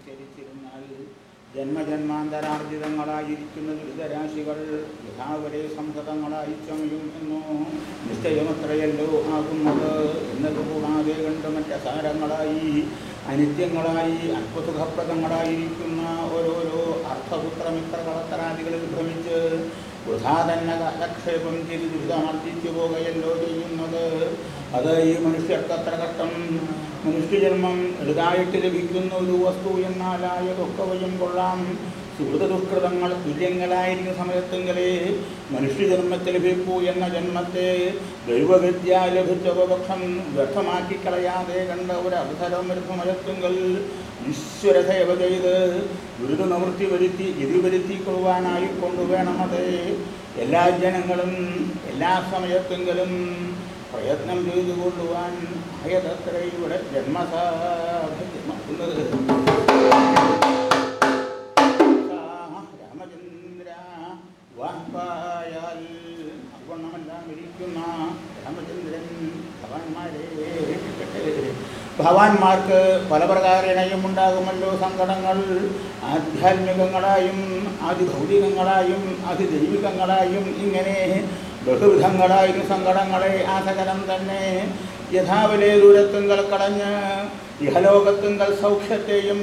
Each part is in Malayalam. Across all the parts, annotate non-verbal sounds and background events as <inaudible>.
അനുസരിച്ചിരുന്നാൽ ജന്മജന്മാന്തരാർജിതങ്ങളായിരിക്കുന്ന ദുരിതരാശികൾ യഥാവരെ സംഹതങ്ങളായി ചമയും എന്നോ നിശ്ചയമത്രയല്ലോ ആകുന്നത്. എന്നത് കൂടാതെ കണ്ട് മറ്റസാരങ്ങളായി അനിത്യങ്ങളായി അല്പസുഖപ്രദങ്ങളായിരിക്കുന്ന ഓരോരോ അർത്ഥപുത്രമിത്രകളത്തരാദികളിൽ ഭ്രമിച്ച് വൃഥാ തന്നെ കാലക്ഷേപം ചെയ്ത് ദുരിതമർദ്ദിച്ചു പോകുകയല്ലോ ചെയ്യുന്നത്. അത് ഈ മനുഷ്യർക്കത്ര കഷ്ടം. മനുഷ്യജന്മം എളുതായിട്ട് ലഭിക്കുന്ന ഒരു വസ്തു എന്നാലായതൊക്കെ വയം കൊള്ളാം. സുഹൃത ദുഷ്കൃതങ്ങൾ തുല്യങ്ങളായിരിക്കുന്ന സമയത്തെങ്കിലേ മനുഷ്യജന്മത്തിൽ ലഭിക്കൂ എന്ന ജന്മത്തെ ദൈവവിദ്യ ലഭിച്ച ഉപപക്ഷം കളയാതെ കണ്ട ഒരു അവസരം ഒരു സമയത്തെങ്കിൽ ഈശ്വര സേവ ചെയ്ത് ദുരിത നിവൃത്തി വരുത്തി ഗതി വരുത്തി കൊള്ളുവാനായി കൊണ്ടുവേണമത് എല്ലാ ജനങ്ങളും എല്ലാ സമയത്തെങ്കിലും പ്രയത്നം ചെയ്തു കൊള്ളുവാൻ ആയതത്ര ഇവിടെ ജന്മസാധ്യമാക്കുന്നത് രാമചന്ദ്ര വാഹ്പായാൽ അവണ്ണമെല്ലാം ഇരിക്കുന്ന രാമചന്ദ്രൻ ഭവാന്മാരെ ഭവാന്മാർക്ക് പല പ്രകാരണയും ഉണ്ടാകുമല്ലോ സങ്കടങ്ങൾ. ആധ്യാത്മികങ്ങളായും അതിഭൗതികങ്ങളായും അതിദൈവികങ്ങളായും ഇങ്ങനെ ബഹുവിധങ്ങളായും സങ്കടങ്ങളെ ആ സകലം തന്നെ. യഥാവിലെ ദൂരത്തുങ്കൽ കടഞ്ഞ് ഇഹലോകത്തുങ്കൽ സൗഖ്യത്തെയും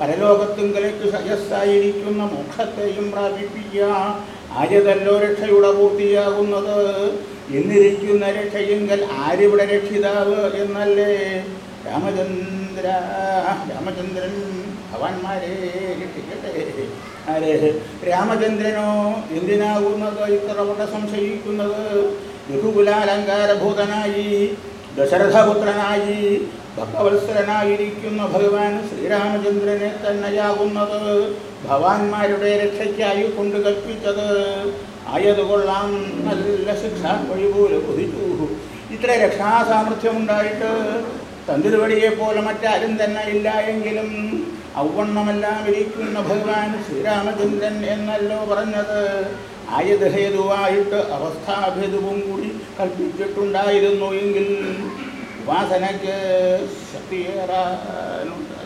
പരലോകത്തുങ്കലേക്ക് സജസ്സായിരിക്കുന്ന മോക്ഷത്തെയും പ്രാപിപ്പിക്കുക. ആയതല്ലോ രക്ഷയുടെ പൂർത്തിയാകുന്നത്. എന്നിരിക്കുന്ന രക്ഷയെങ്കിൽ ആരിവിടെ രക്ഷിതാവ് എന്നല്ലേ? രാമചന്ദ്ര രാമചന്ദ്രൻ ഭവാന്മാരെ രക്ഷിക്കട്ടെ. ആരെ? രാമചന്ദ്രനോ എന്തിനാകുന്നത്? ഇത്ര കൊണ്ട് സംശയിക്കുന്നത്? ഋതുകുലാലങ്കാരഭൂതനായി ദശരഥപുത്രനായി ഭക്തവത്സരനായിരിക്കുന്ന ഭഗവാൻ ശ്രീരാമചന്ദ്രനെ തന്നെയാകുന്നത് ഭവാന്മാരുടെ രക്ഷയ്ക്കായി കൊണ്ട് കൽപ്പിച്ചത്. ആയതുകൊള്ളാം. നല്ല ശിക്ഷ വഴിപോലെ കുതിച്ചു. ഇത്ര രക്ഷാസാമർഥ്യമുണ്ടായിട്ട് തന്തിരുവടിയെ പോലെ മറ്റാരും തന്നെ ഇല്ല എങ്കിലും ഔവണ്ണമെല്ലാം ഇരിക്കുന്ന ഭഗവാൻ ശ്രീരാമചന്ദ്രൻ എന്നല്ലോ പറഞ്ഞത്. ആയത് ഹേതുവായിട്ട് അവസ്ഥാഭേദവും കൂടി കൽപ്പിച്ചിട്ടുണ്ടായിരുന്നു എങ്കിൽ ഉപാസനയ്ക്ക് ശക്തിയേറാനുണ്ട്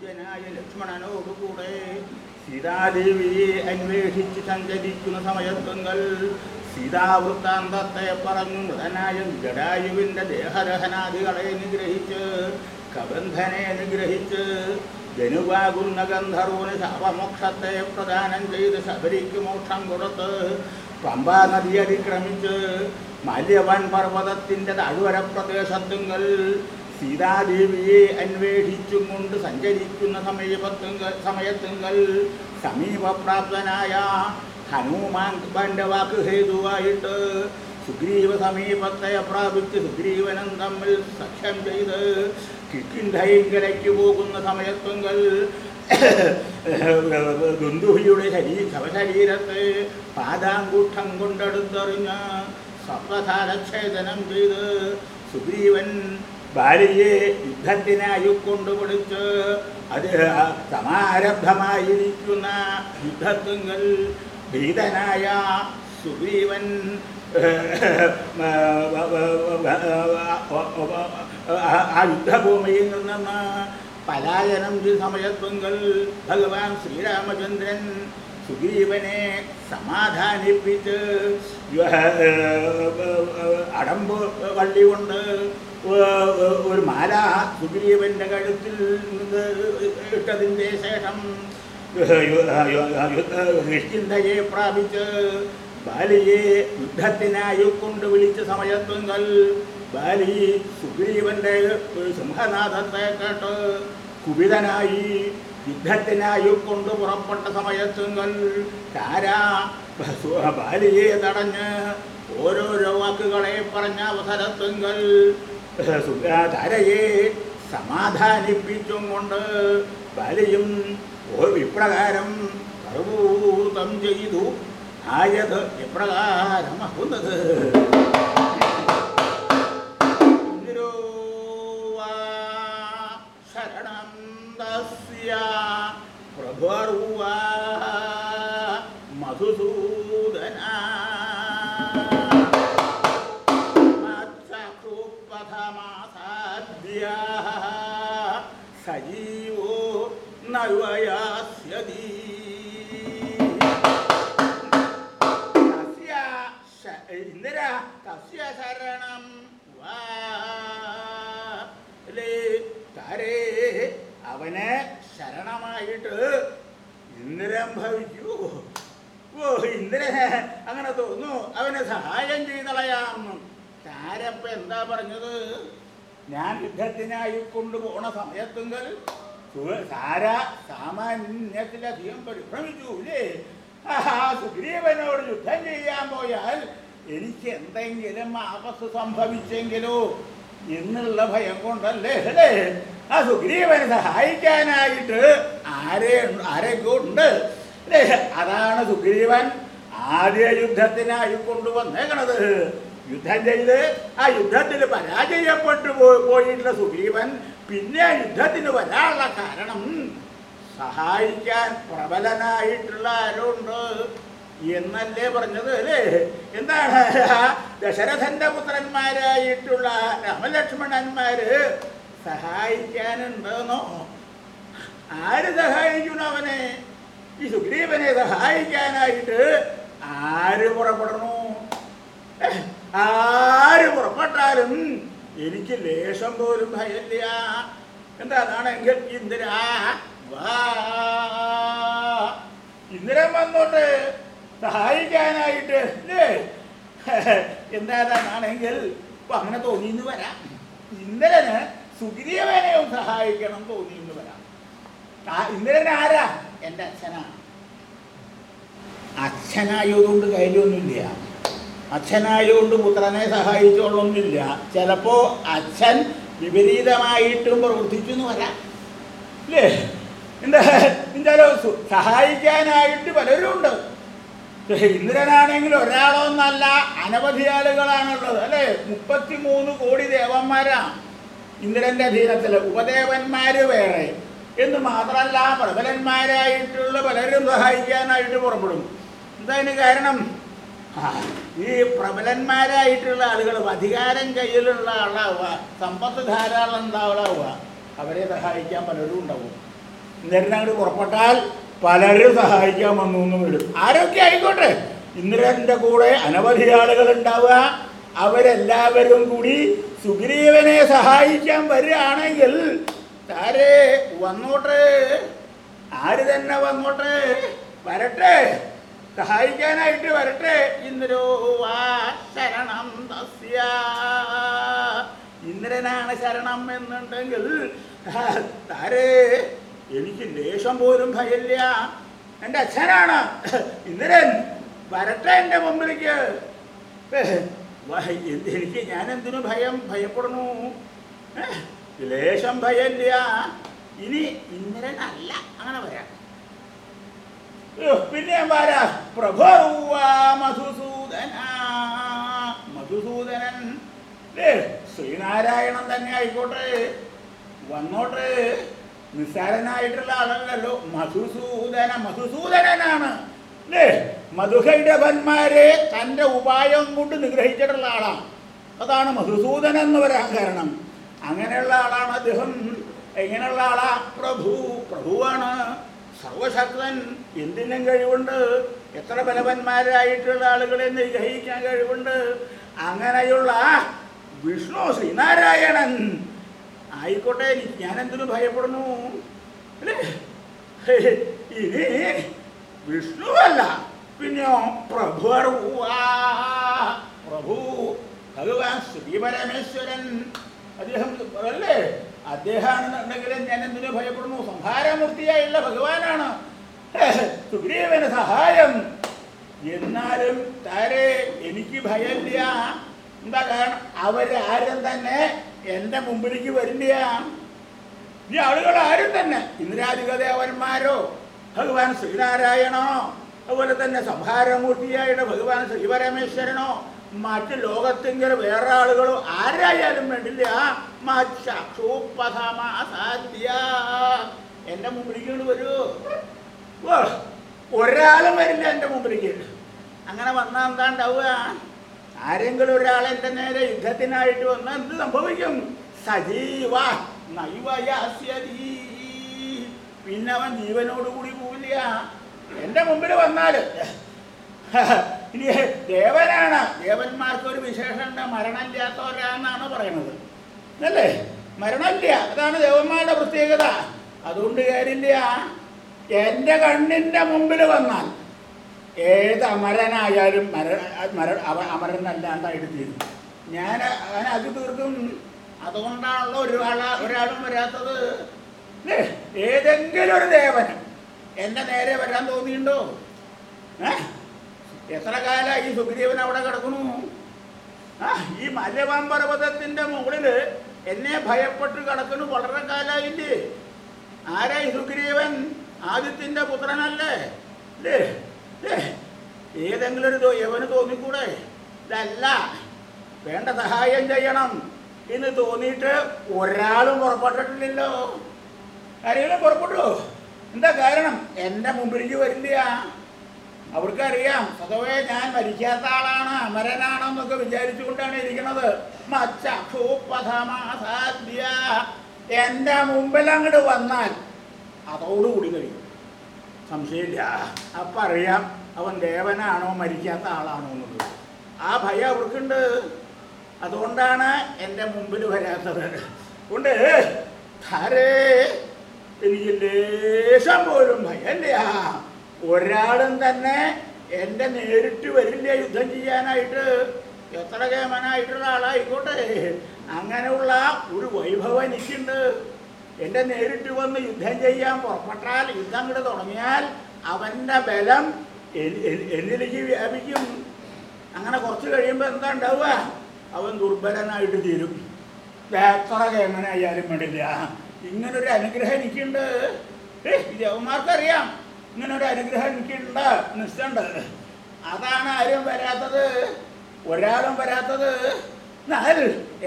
അനുജനായ ലക്ഷ്മണനോടുകൂടെ സീതാദേവിയെ അന്വേഷിച്ച് സഞ്ചരിക്കുന്ന സമയത്വങ്ങൾ സീതാവൃത്താന്തത്തെ പറഞ്ഞു മൃതനായ ജഡായുവിന്റെ ദേഹദഹനാദികളെ നിഗ്രഹിച്ച് കബന്ധനെ നിഗ്രഹിച്ച് ധനുവാകുന്ന ഗന്ധർവന് ശാപമോക്ഷത്തെ പ്രദാനം ചെയ്ത് ശബരിക്ക് മോക്ഷം കൊടുത്ത് പമ്പാ നദി അതിക്രമിച്ച് മല്യവൻ പർവതത്തിന്റെ താഴ്വര പ്രദേശത്തുങ്കൽ സീതാദേവിയെ അന്വേഷിച്ചും കൊണ്ട് സഞ്ചരിക്കുന്ന സമീപത്തുങ്കൽ സമയത്തുങ്കൽ സമീപപ്രാപ്തനായ ഹനുമാൻ വാക്ക് ഹേതുവായിട്ട് സുഗ്രീവ സമീപത്തെ പ്രാപിച്ച് സുഗ്രീവനും തമ്മിൽ സഖ്യം ചെയ്ത് കിക്കിന്ധയിങ്കലേക്ക് പോകുന്ന സമയത്തുങ്കൽ ദുന്ദുഹിയുടെ <coughs> ശരീ ശവശരീരത്തെ പാദാങ്കൂട്ടം കൊണ്ടെടുത്തെറിഞ്ഞ് സപ്തധാരച്ഛേദനം ചെയ്ത് സുഗ്രീവൻ ഭാര്യയെ യുദ്ധത്തിനായി വിളിച്ച് അത് സമാരബ്ധമായിരിക്കുന്ന യുദ്ധത്വങ്ങൾ ഭീതനായ സുഗ്രീവൻ ആ യുദ്ധഭൂമിയിൽ നിന്ന് പലായനം സമയത്വങ്ങൾ ഭഗവാൻ ശ്രീരാമചന്ദ്രൻ സുഗ്രീവനെ സമാധാനിപ്പിച്ച് അടമ്പ് വള്ളി കൊണ്ട് ഒരു മാല സുഗ്രീവന്റെ കഴുത്തിൽ നിന്ന് ഇട്ടതിന്റെ ശേഷം നിശ്ചിന്തയെ പ്രാപിച്ച് ബാലിയെ യുദ്ധത്തിനായി കൊണ്ട് വിളിച്ച സമയത്തുങ്കൽ ബാലി സുഗ്രീവന്റെ സിംഹനാഥത്തെ കേട്ട് കുപിതനായി യുദ്ധത്തിനായി കൊണ്ട് പുറപ്പെട്ട സമയത്തുങ്കൽ താരാ ബാലിയെ തടഞ്ഞ് ഓരോരോ വാക്കുകളെ പറഞ്ഞ അവസരത്തുങ്കൽ താരയെ സമാധാനിപ്പിച്ചും കൊണ്ട് ബാലിയും ഇപ്രകാരം സർവൂതം ചെയ്തു. ആയത് ഇപ്രകാരമാകുന്നത് ശരണം മധുസൂദനാ പ്രഭുർവ മധുസൂദന. സജീവോ നവയാസ്യതി ഇന്ദിര തസ്യ ശരണം താരേ അവനെ ശരണമായിട്ട് ഇന്ദ്രൻ ഭവിക്കൂ. ഓ ഇന്ദ്രന് അങ്ങനെ തോന്നുന്നു. അവനെ സഹായം ചെയ്തളയാം. താരപ്പ എന്താ പറഞ്ഞത്? ഞാൻ യുദ്ധത്തിനായി കൊണ്ടുപോണ സമയത്തുങ്കൽ സാരാ സാമാന്യത്തിലധികം പരിഭ്രമിച്ചു ഇല്ലേ? ആ സുഗ്രീവനോട് യുദ്ധം ചെയ്യാൻ പോയാൽ എനിക്ക് എന്തെങ്കിലും ആപത്ത് സംഭവിച്ചെങ്കിലോ എന്നുള്ള ഭയം കൊണ്ടല്ലേ? അല്ലേ? ആ സുഗ്രീവനെ സഹായിക്കാനായിട്ട് ആരെ ആരെങ്കിലും ഉണ്ട്. അതാണ് സുഗ്രീവൻ ആദ്യ യുദ്ധത്തിനായി കൊണ്ടുവന്നേക്കണത്. യുദ്ധം ചെയ്ത് ആ യുദ്ധത്തിൽ പരാജയപ്പെട്ടു പോയിട്ടുള്ള സുഗ്രീവൻ പിന്നെ യുദ്ധത്തിന് വരാനുള്ള കാരണം സഹായിക്കാൻ പ്രബലനായിട്ടുള്ള ആരുണ്ട് എന്നല്ലേ പറഞ്ഞത് അല്ലേ? എന്താണ്? ദശരഥന്റെ പുത്രന്മാരായിട്ടുള്ള രാമലക്ഷ്മണന്മാര് സഹായിക്കാനുണ്ടെന്നോ? ആര് സഹായിക്കണം അവനെ? ഈ സുഗ്രീവനെ സഹായിക്കാനായിട്ട് ആര് പുറപ്പെടണു ആര് പുറപ്പെട്ടാലും എനിക്ക് ലേശം പോലും ഭയമില്ല. എന്താ അതാണെങ്കിൽ വാ. ഇന്ദിരൻ വന്നോട്ട് സഹായിക്കാനായിട്ട് അല്ലേ എന്താണെന്നാണെങ്കിൽ ഇപ്പൊ അങ്ങനെ തോന്നിന്ന് വരാം. ഇന്ദ്രന് സുഗ്രീവനെയും സഹായിക്കണം തോന്നിന്ന് വരാം. ആ ഇന്ദ്രൻ ആരാ? എന്റെ അച്ഛനാണ്. അച്ഛനായതുകൊണ്ട് കാര്യമൊന്നുമില്ല അച്ഛനായതുകൊണ്ട് പുത്രനെ സഹായിച്ചോളൊന്നുമില്ല ചിലപ്പോ അച്ഛൻ വിപരീതമായിട്ടും പ്രവർത്തിച്ചു എന്ന് വരാം. അല്ലേ എന്താ? എന്തായാലും സഹായിക്കാനായിട്ട് പലരും ഉണ്ട്. ഇന്ദ്രനാണെങ്കിൽ ഒരാളൊന്നല്ല അനവധി ആളുകളാണുള്ളത്. അല്ലേ? മുപ്പത്തിമൂന്ന് കോടി ദേവന്മാരാണ് ഇന്ദ്രന്റെ അധീനത്തിൽ ഉപദേവന്മാര് വേറെ. എന്ന് മാത്രമല്ല പ്രബലന്മാരായിട്ടുള്ള പലരും സഹായിക്കാനായിട്ട് പുറപ്പെടും. എന്താ കാരണം? ഈ പ്രബലന്മാരായിട്ടുള്ള ആളുകൾ അധികാരം കയ്യിലുള്ള ആളാവുക സമ്പത്ത് ധാരാളം ഉണ്ടാവുക അവരെ സഹായിക്കാൻ പലരും ഉണ്ടാവും. ഇന്ദ്രൻ അങ്ങോട്ട് പുറപ്പെട്ടാൽ പലരും സഹായിക്കാൻ വന്നു എന്ന് വരും. ആരൊക്കെ ആയിക്കോട്ടെ? ഇന്ദ്രന്റെ കൂടെ അനവധി ആളുകൾ ഉണ്ടാവുക. അവരെല്ലാവരും കൂടി സുഗ്രീവനെ സഹായിക്കാൻ വരികയാണെങ്കിൽ താരേ വന്നോട്ടെ? ആര് തന്നെ വന്നോട്ടെ? വരട്ടെ? സഹായിക്കാനായിട്ട് വരട്ടെ. ഇന്ദ്രോ വാ ശരണം തസ്യ. ഇന്ദ്രനാണ് ശരണം എന്നുണ്ടെങ്കിൽ താരേ എനിക്ക് ലേശം പോലും ഭയമില്ല. എന്റെ അച്ഛനാണ്. ഇന്ദ്രൻ വരട്ടെ എന്റെ മുമ്പിലേക്ക്. എനിക്ക് ഞാൻ എന്തിനു ഭയം? ഭയപ്പെടുന്നു. ലേശം ഭയമില്ല. ഇനി ഇന്ദ്രനല്ല. അങ്ങനെ അയ്യോ, പിന്നെ ആരാ? മധുസൂദന. മധുസൂദനൻ. ശ്രീനാരായണൻ തന്നെ ആയിക്കോട്ടെ. വന്നോട്ട്. നിസ്സാരനായിട്ടുള്ള ആളല്ലല്ലോ. മധുസൂദന മധുസൂദനനാണ്. അല്ലേ മധുഹൈഡവന്മാരെ തന്റെ ഉപായം കൊണ്ട് നിഗ്രഹിച്ചിട്ടുള്ള ആളാണ് അതാണ് മധുസൂദനൻ എന്ന് വരാൻ കാരണം. അങ്ങനെയുള്ള ആളാണ് അദ്ദേഹം. എങ്ങനെയുള്ള ആളാ? പ്രഭു. പ്രഭുവാണ്. സർവശക്തൻ എന്തിനും കഴിവുണ്ട്. എത്ര ബലവന്മാരായിട്ടുള്ള ആളുകളെ നിഗ്രഹിക്കാൻ കഴിവുണ്ട്. അങ്ങനെയുള്ള വിഷ്ണു ശ്രീനാരായണൻ. ആയിക്കോട്ടെ എന്തിനു ഭയപ്പെടുന്നു? അല്ലേ? ഇനി വിഷ്ണുവല്ല പിന്നെയോ പ്രഭു പ്രഭു ഭഗവാൻ ശ്രീപരമേശ്വരൻ. അദ്ദേഹം അല്ലേ അദ്ദേഹമാണെന്നുണ്ടെങ്കിൽ ഞാൻ എന്തിനു ഭയപ്പെടുന്നു? സംഹാരമൂർത്തിയായുള്ള ഭഗവാനാണ്. സുഗ്രീവന് സഹായം. എന്നാലും താരെ എനിക്ക് ഭയമില്ല എന്താ കാരണം? അവരാരും തന്നെ എന്റെ മുമ്പിലേക്ക് വരില്ല ഈ ആളുകൾ ആരും തന്നെ. ഇന്ദിരാധിക ദേവന്മാരോ ഭഗവാൻ ശ്രീനാരായണോ അതുപോലെ തന്നെ സംഹാരമൂർത്തിയായിട്ട് ഭഗവാൻ ശ്രീപരമേശ്വരനോ മറ്റ് ലോകത്തെങ്കിലും വേറെ ആളുകളോ ആരായാലും വേണ്ടില്ല. എന്റെ മുമ്പിലേക്ക് വരൂ. ഒരാളും വരില്ല എന്റെ മുമ്പിലേക്ക്. അങ്ങനെ വന്നാൽ എന്താ ഉണ്ടാവുക? ആരെങ്കിലും ഒരാൾ എന്റെ നേരെ യുദ്ധത്തിനായിട്ട് വന്നാൽ എന്ത് സംഭവിക്കും? സജീവ പിന്നെ അവൻ ജീവനോടുകൂടി പോവില്ല. എന്റെ മുമ്പിൽ വന്നാൽ <laughs> ഇനി ദേവനാണ്. ദേവന്മാർക്ക് ഒരു വിശേഷമുണ്ട് മരണമില്ലാത്തവരാണെന്നാണ് പറയുന്നത്. അല്ലേ? മരണമില്ല അതാണ് ദേവന്മാരുടെ പ്രത്യേകത. അതുകൊണ്ട് കാര്യമില്ല. എന്റെ കണ്ണിന്റെ മുമ്പിൽ വന്നാൽ ഏത് അമരനായാലും മര മര അമരനല്ലാണ്ടായിട്ട് തീരും. ഞാൻ അങ്ങനെ അത് തീർക്കും. അതുകൊണ്ടാണല്ലോ ഒരാള ഒരാളും വരാത്തത്. ഏതെങ്കിലും ഒരു ദേവൻ എന്റെ നേരെ വരാൻ തോന്നിയിട്ടുണ്ടോ? ഏ? എത്ര കാലമായി ഈ സുഗ്രീവൻ അവിടെ കിടക്കുന്നു? ആ ഈ മലവാൻ പർവതത്തിന്റെ മുകളിൽ എന്നെ ഭയപ്പെട്ട് കിടക്കുന്നു വളരെ കാലമായില്ലേ ആരായി സുഗ്രീവൻ? ആദിത്യന്റെ പുത്രനല്ലേ? ഏതെങ്കിലും ഒരു യവന് തോന്നിക്കൂടെ? ഇതല്ല. വേണ്ട സഹായം ചെയ്യണം. എന്ന് തോന്നിയിട്ട് ഒരാളും പുറപ്പെട്ടിട്ടില്ലല്ലോ. ആരെങ്കിലും പുറപ്പെട്ടു? എന്താ കാരണം? എന്റെ മുമ്പിലേക്ക് വരില്ല. അവർക്കറിയാം സ്വതവേ ഞാൻ മരിക്കാത്ത ആളാണ് അമരനാണെന്നൊക്കെ വിചാരിച്ചുകൊണ്ടാണ് ഇരിക്കുന്നത്. എന്റെ മുമ്പിൽ അങ്ങോട്ട് വന്നാൽ. അതോടുകൂടി കഴിയും. സംശയമില്ല. അപ്പം അറിയാം അവൻ ദേവനാണോ മരിക്കാത്ത ആളാണോ എന്നുള്ളത് ആ ഭയം അവർക്കുണ്ട്. അതുകൊണ്ടാണ് എന്റെ മുമ്പിൽ വരാത്തത്. കൊണ്ട് ധാരേ എനിക്ക് ലേശം പോലും ഭയമില്ല. ഒരാളും തന്നെ എന്റെ നേരിട്ട് വരില്ല യുദ്ധം ചെയ്യാനായിട്ട്. എത്ര കേമനായിട്ടുള്ള ആളായിക്കോട്ടെ. അങ്ങനെയുള്ള ഒരു വൈഭവം എനിക്കുണ്ട്. എന്റെ നേരിട്ട് വന്ന് യുദ്ധം ചെയ്യാൻ പുറപ്പെട്ടാൽ യുദ്ധം കൂടെ തുടങ്ങിയാൽ അവന്റെ ബലം എന്നിലേക്ക് വ്യാപിക്കും. അങ്ങനെ കുറച്ച് കഴിയുമ്പോൾ എന്താ ഉണ്ടാവുക? അവൻ ദുർബലനായിട്ട് തീരും. എത്ര കേമനായാലും വേണ്ടില്ല. ഇങ്ങനൊരു അനുഗ്രഹം എനിക്കുണ്ട്. ഇത് യവന്മാർക്കറിയാം ഒരു അനുഗ്രഹം എനിക്കുണ്ട്. നിശ്ചയുണ്ട് അതാണ് ആരും വരാത്തത്. ഒരാളും വരാത്തത്.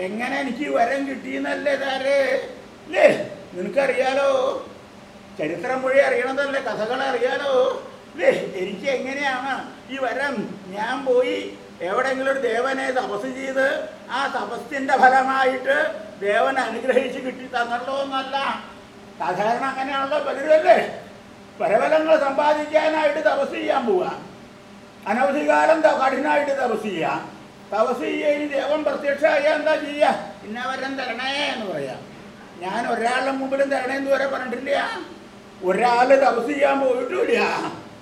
എങ്ങനെ എനിക്ക് വരം കിട്ടിയെന്നല്ലേ താരേ അല്ലേ? നിനക്കറിയാലോ? ചരിത്രം മൊഴി അറിയണതല്ലേ? കഥകൾ അറിയാലോ? അല്ലേ? എനിക്ക് എങ്ങനെയാണ് ഈ വരം? ഞാൻ പോയി എവിടെയെങ്കിലും ഒരു ദേവനെ തപസ് ചെയ്ത് ആ തപസ്സിന്റെ ഫലമായിട്ട് ദേവൻ അനുഗ്രഹിച്ച് കിട്ടി തന്നല്ലോ എന്നല്ല. സാധാരണ അങ്ങനെയാണല്ലോ പലരും അല്ലേ പരഫലങ്ങൾ സമ്പാദിക്കാനായിട്ട് തപസ് ചെയ്യാൻ പോവുക അനവധികാലം കഠിനായിട്ട് തപസ് ചെയ്യുക തപസ് ചെയ്യുക ദേവൻ പ്രത്യക്ഷമായ എന്താ ചെയ്യുക ഇന്നവരം തരണേ എന്ന് പറയാം. ഞാൻ ഒരാളുടെ മുമ്പിലും തരണേ എന്ന് വരെ പറഞ്ഞിട്ടില്ല. ഒരാൾ തപസ് ചെയ്യാൻ പോയിട്ടില്ല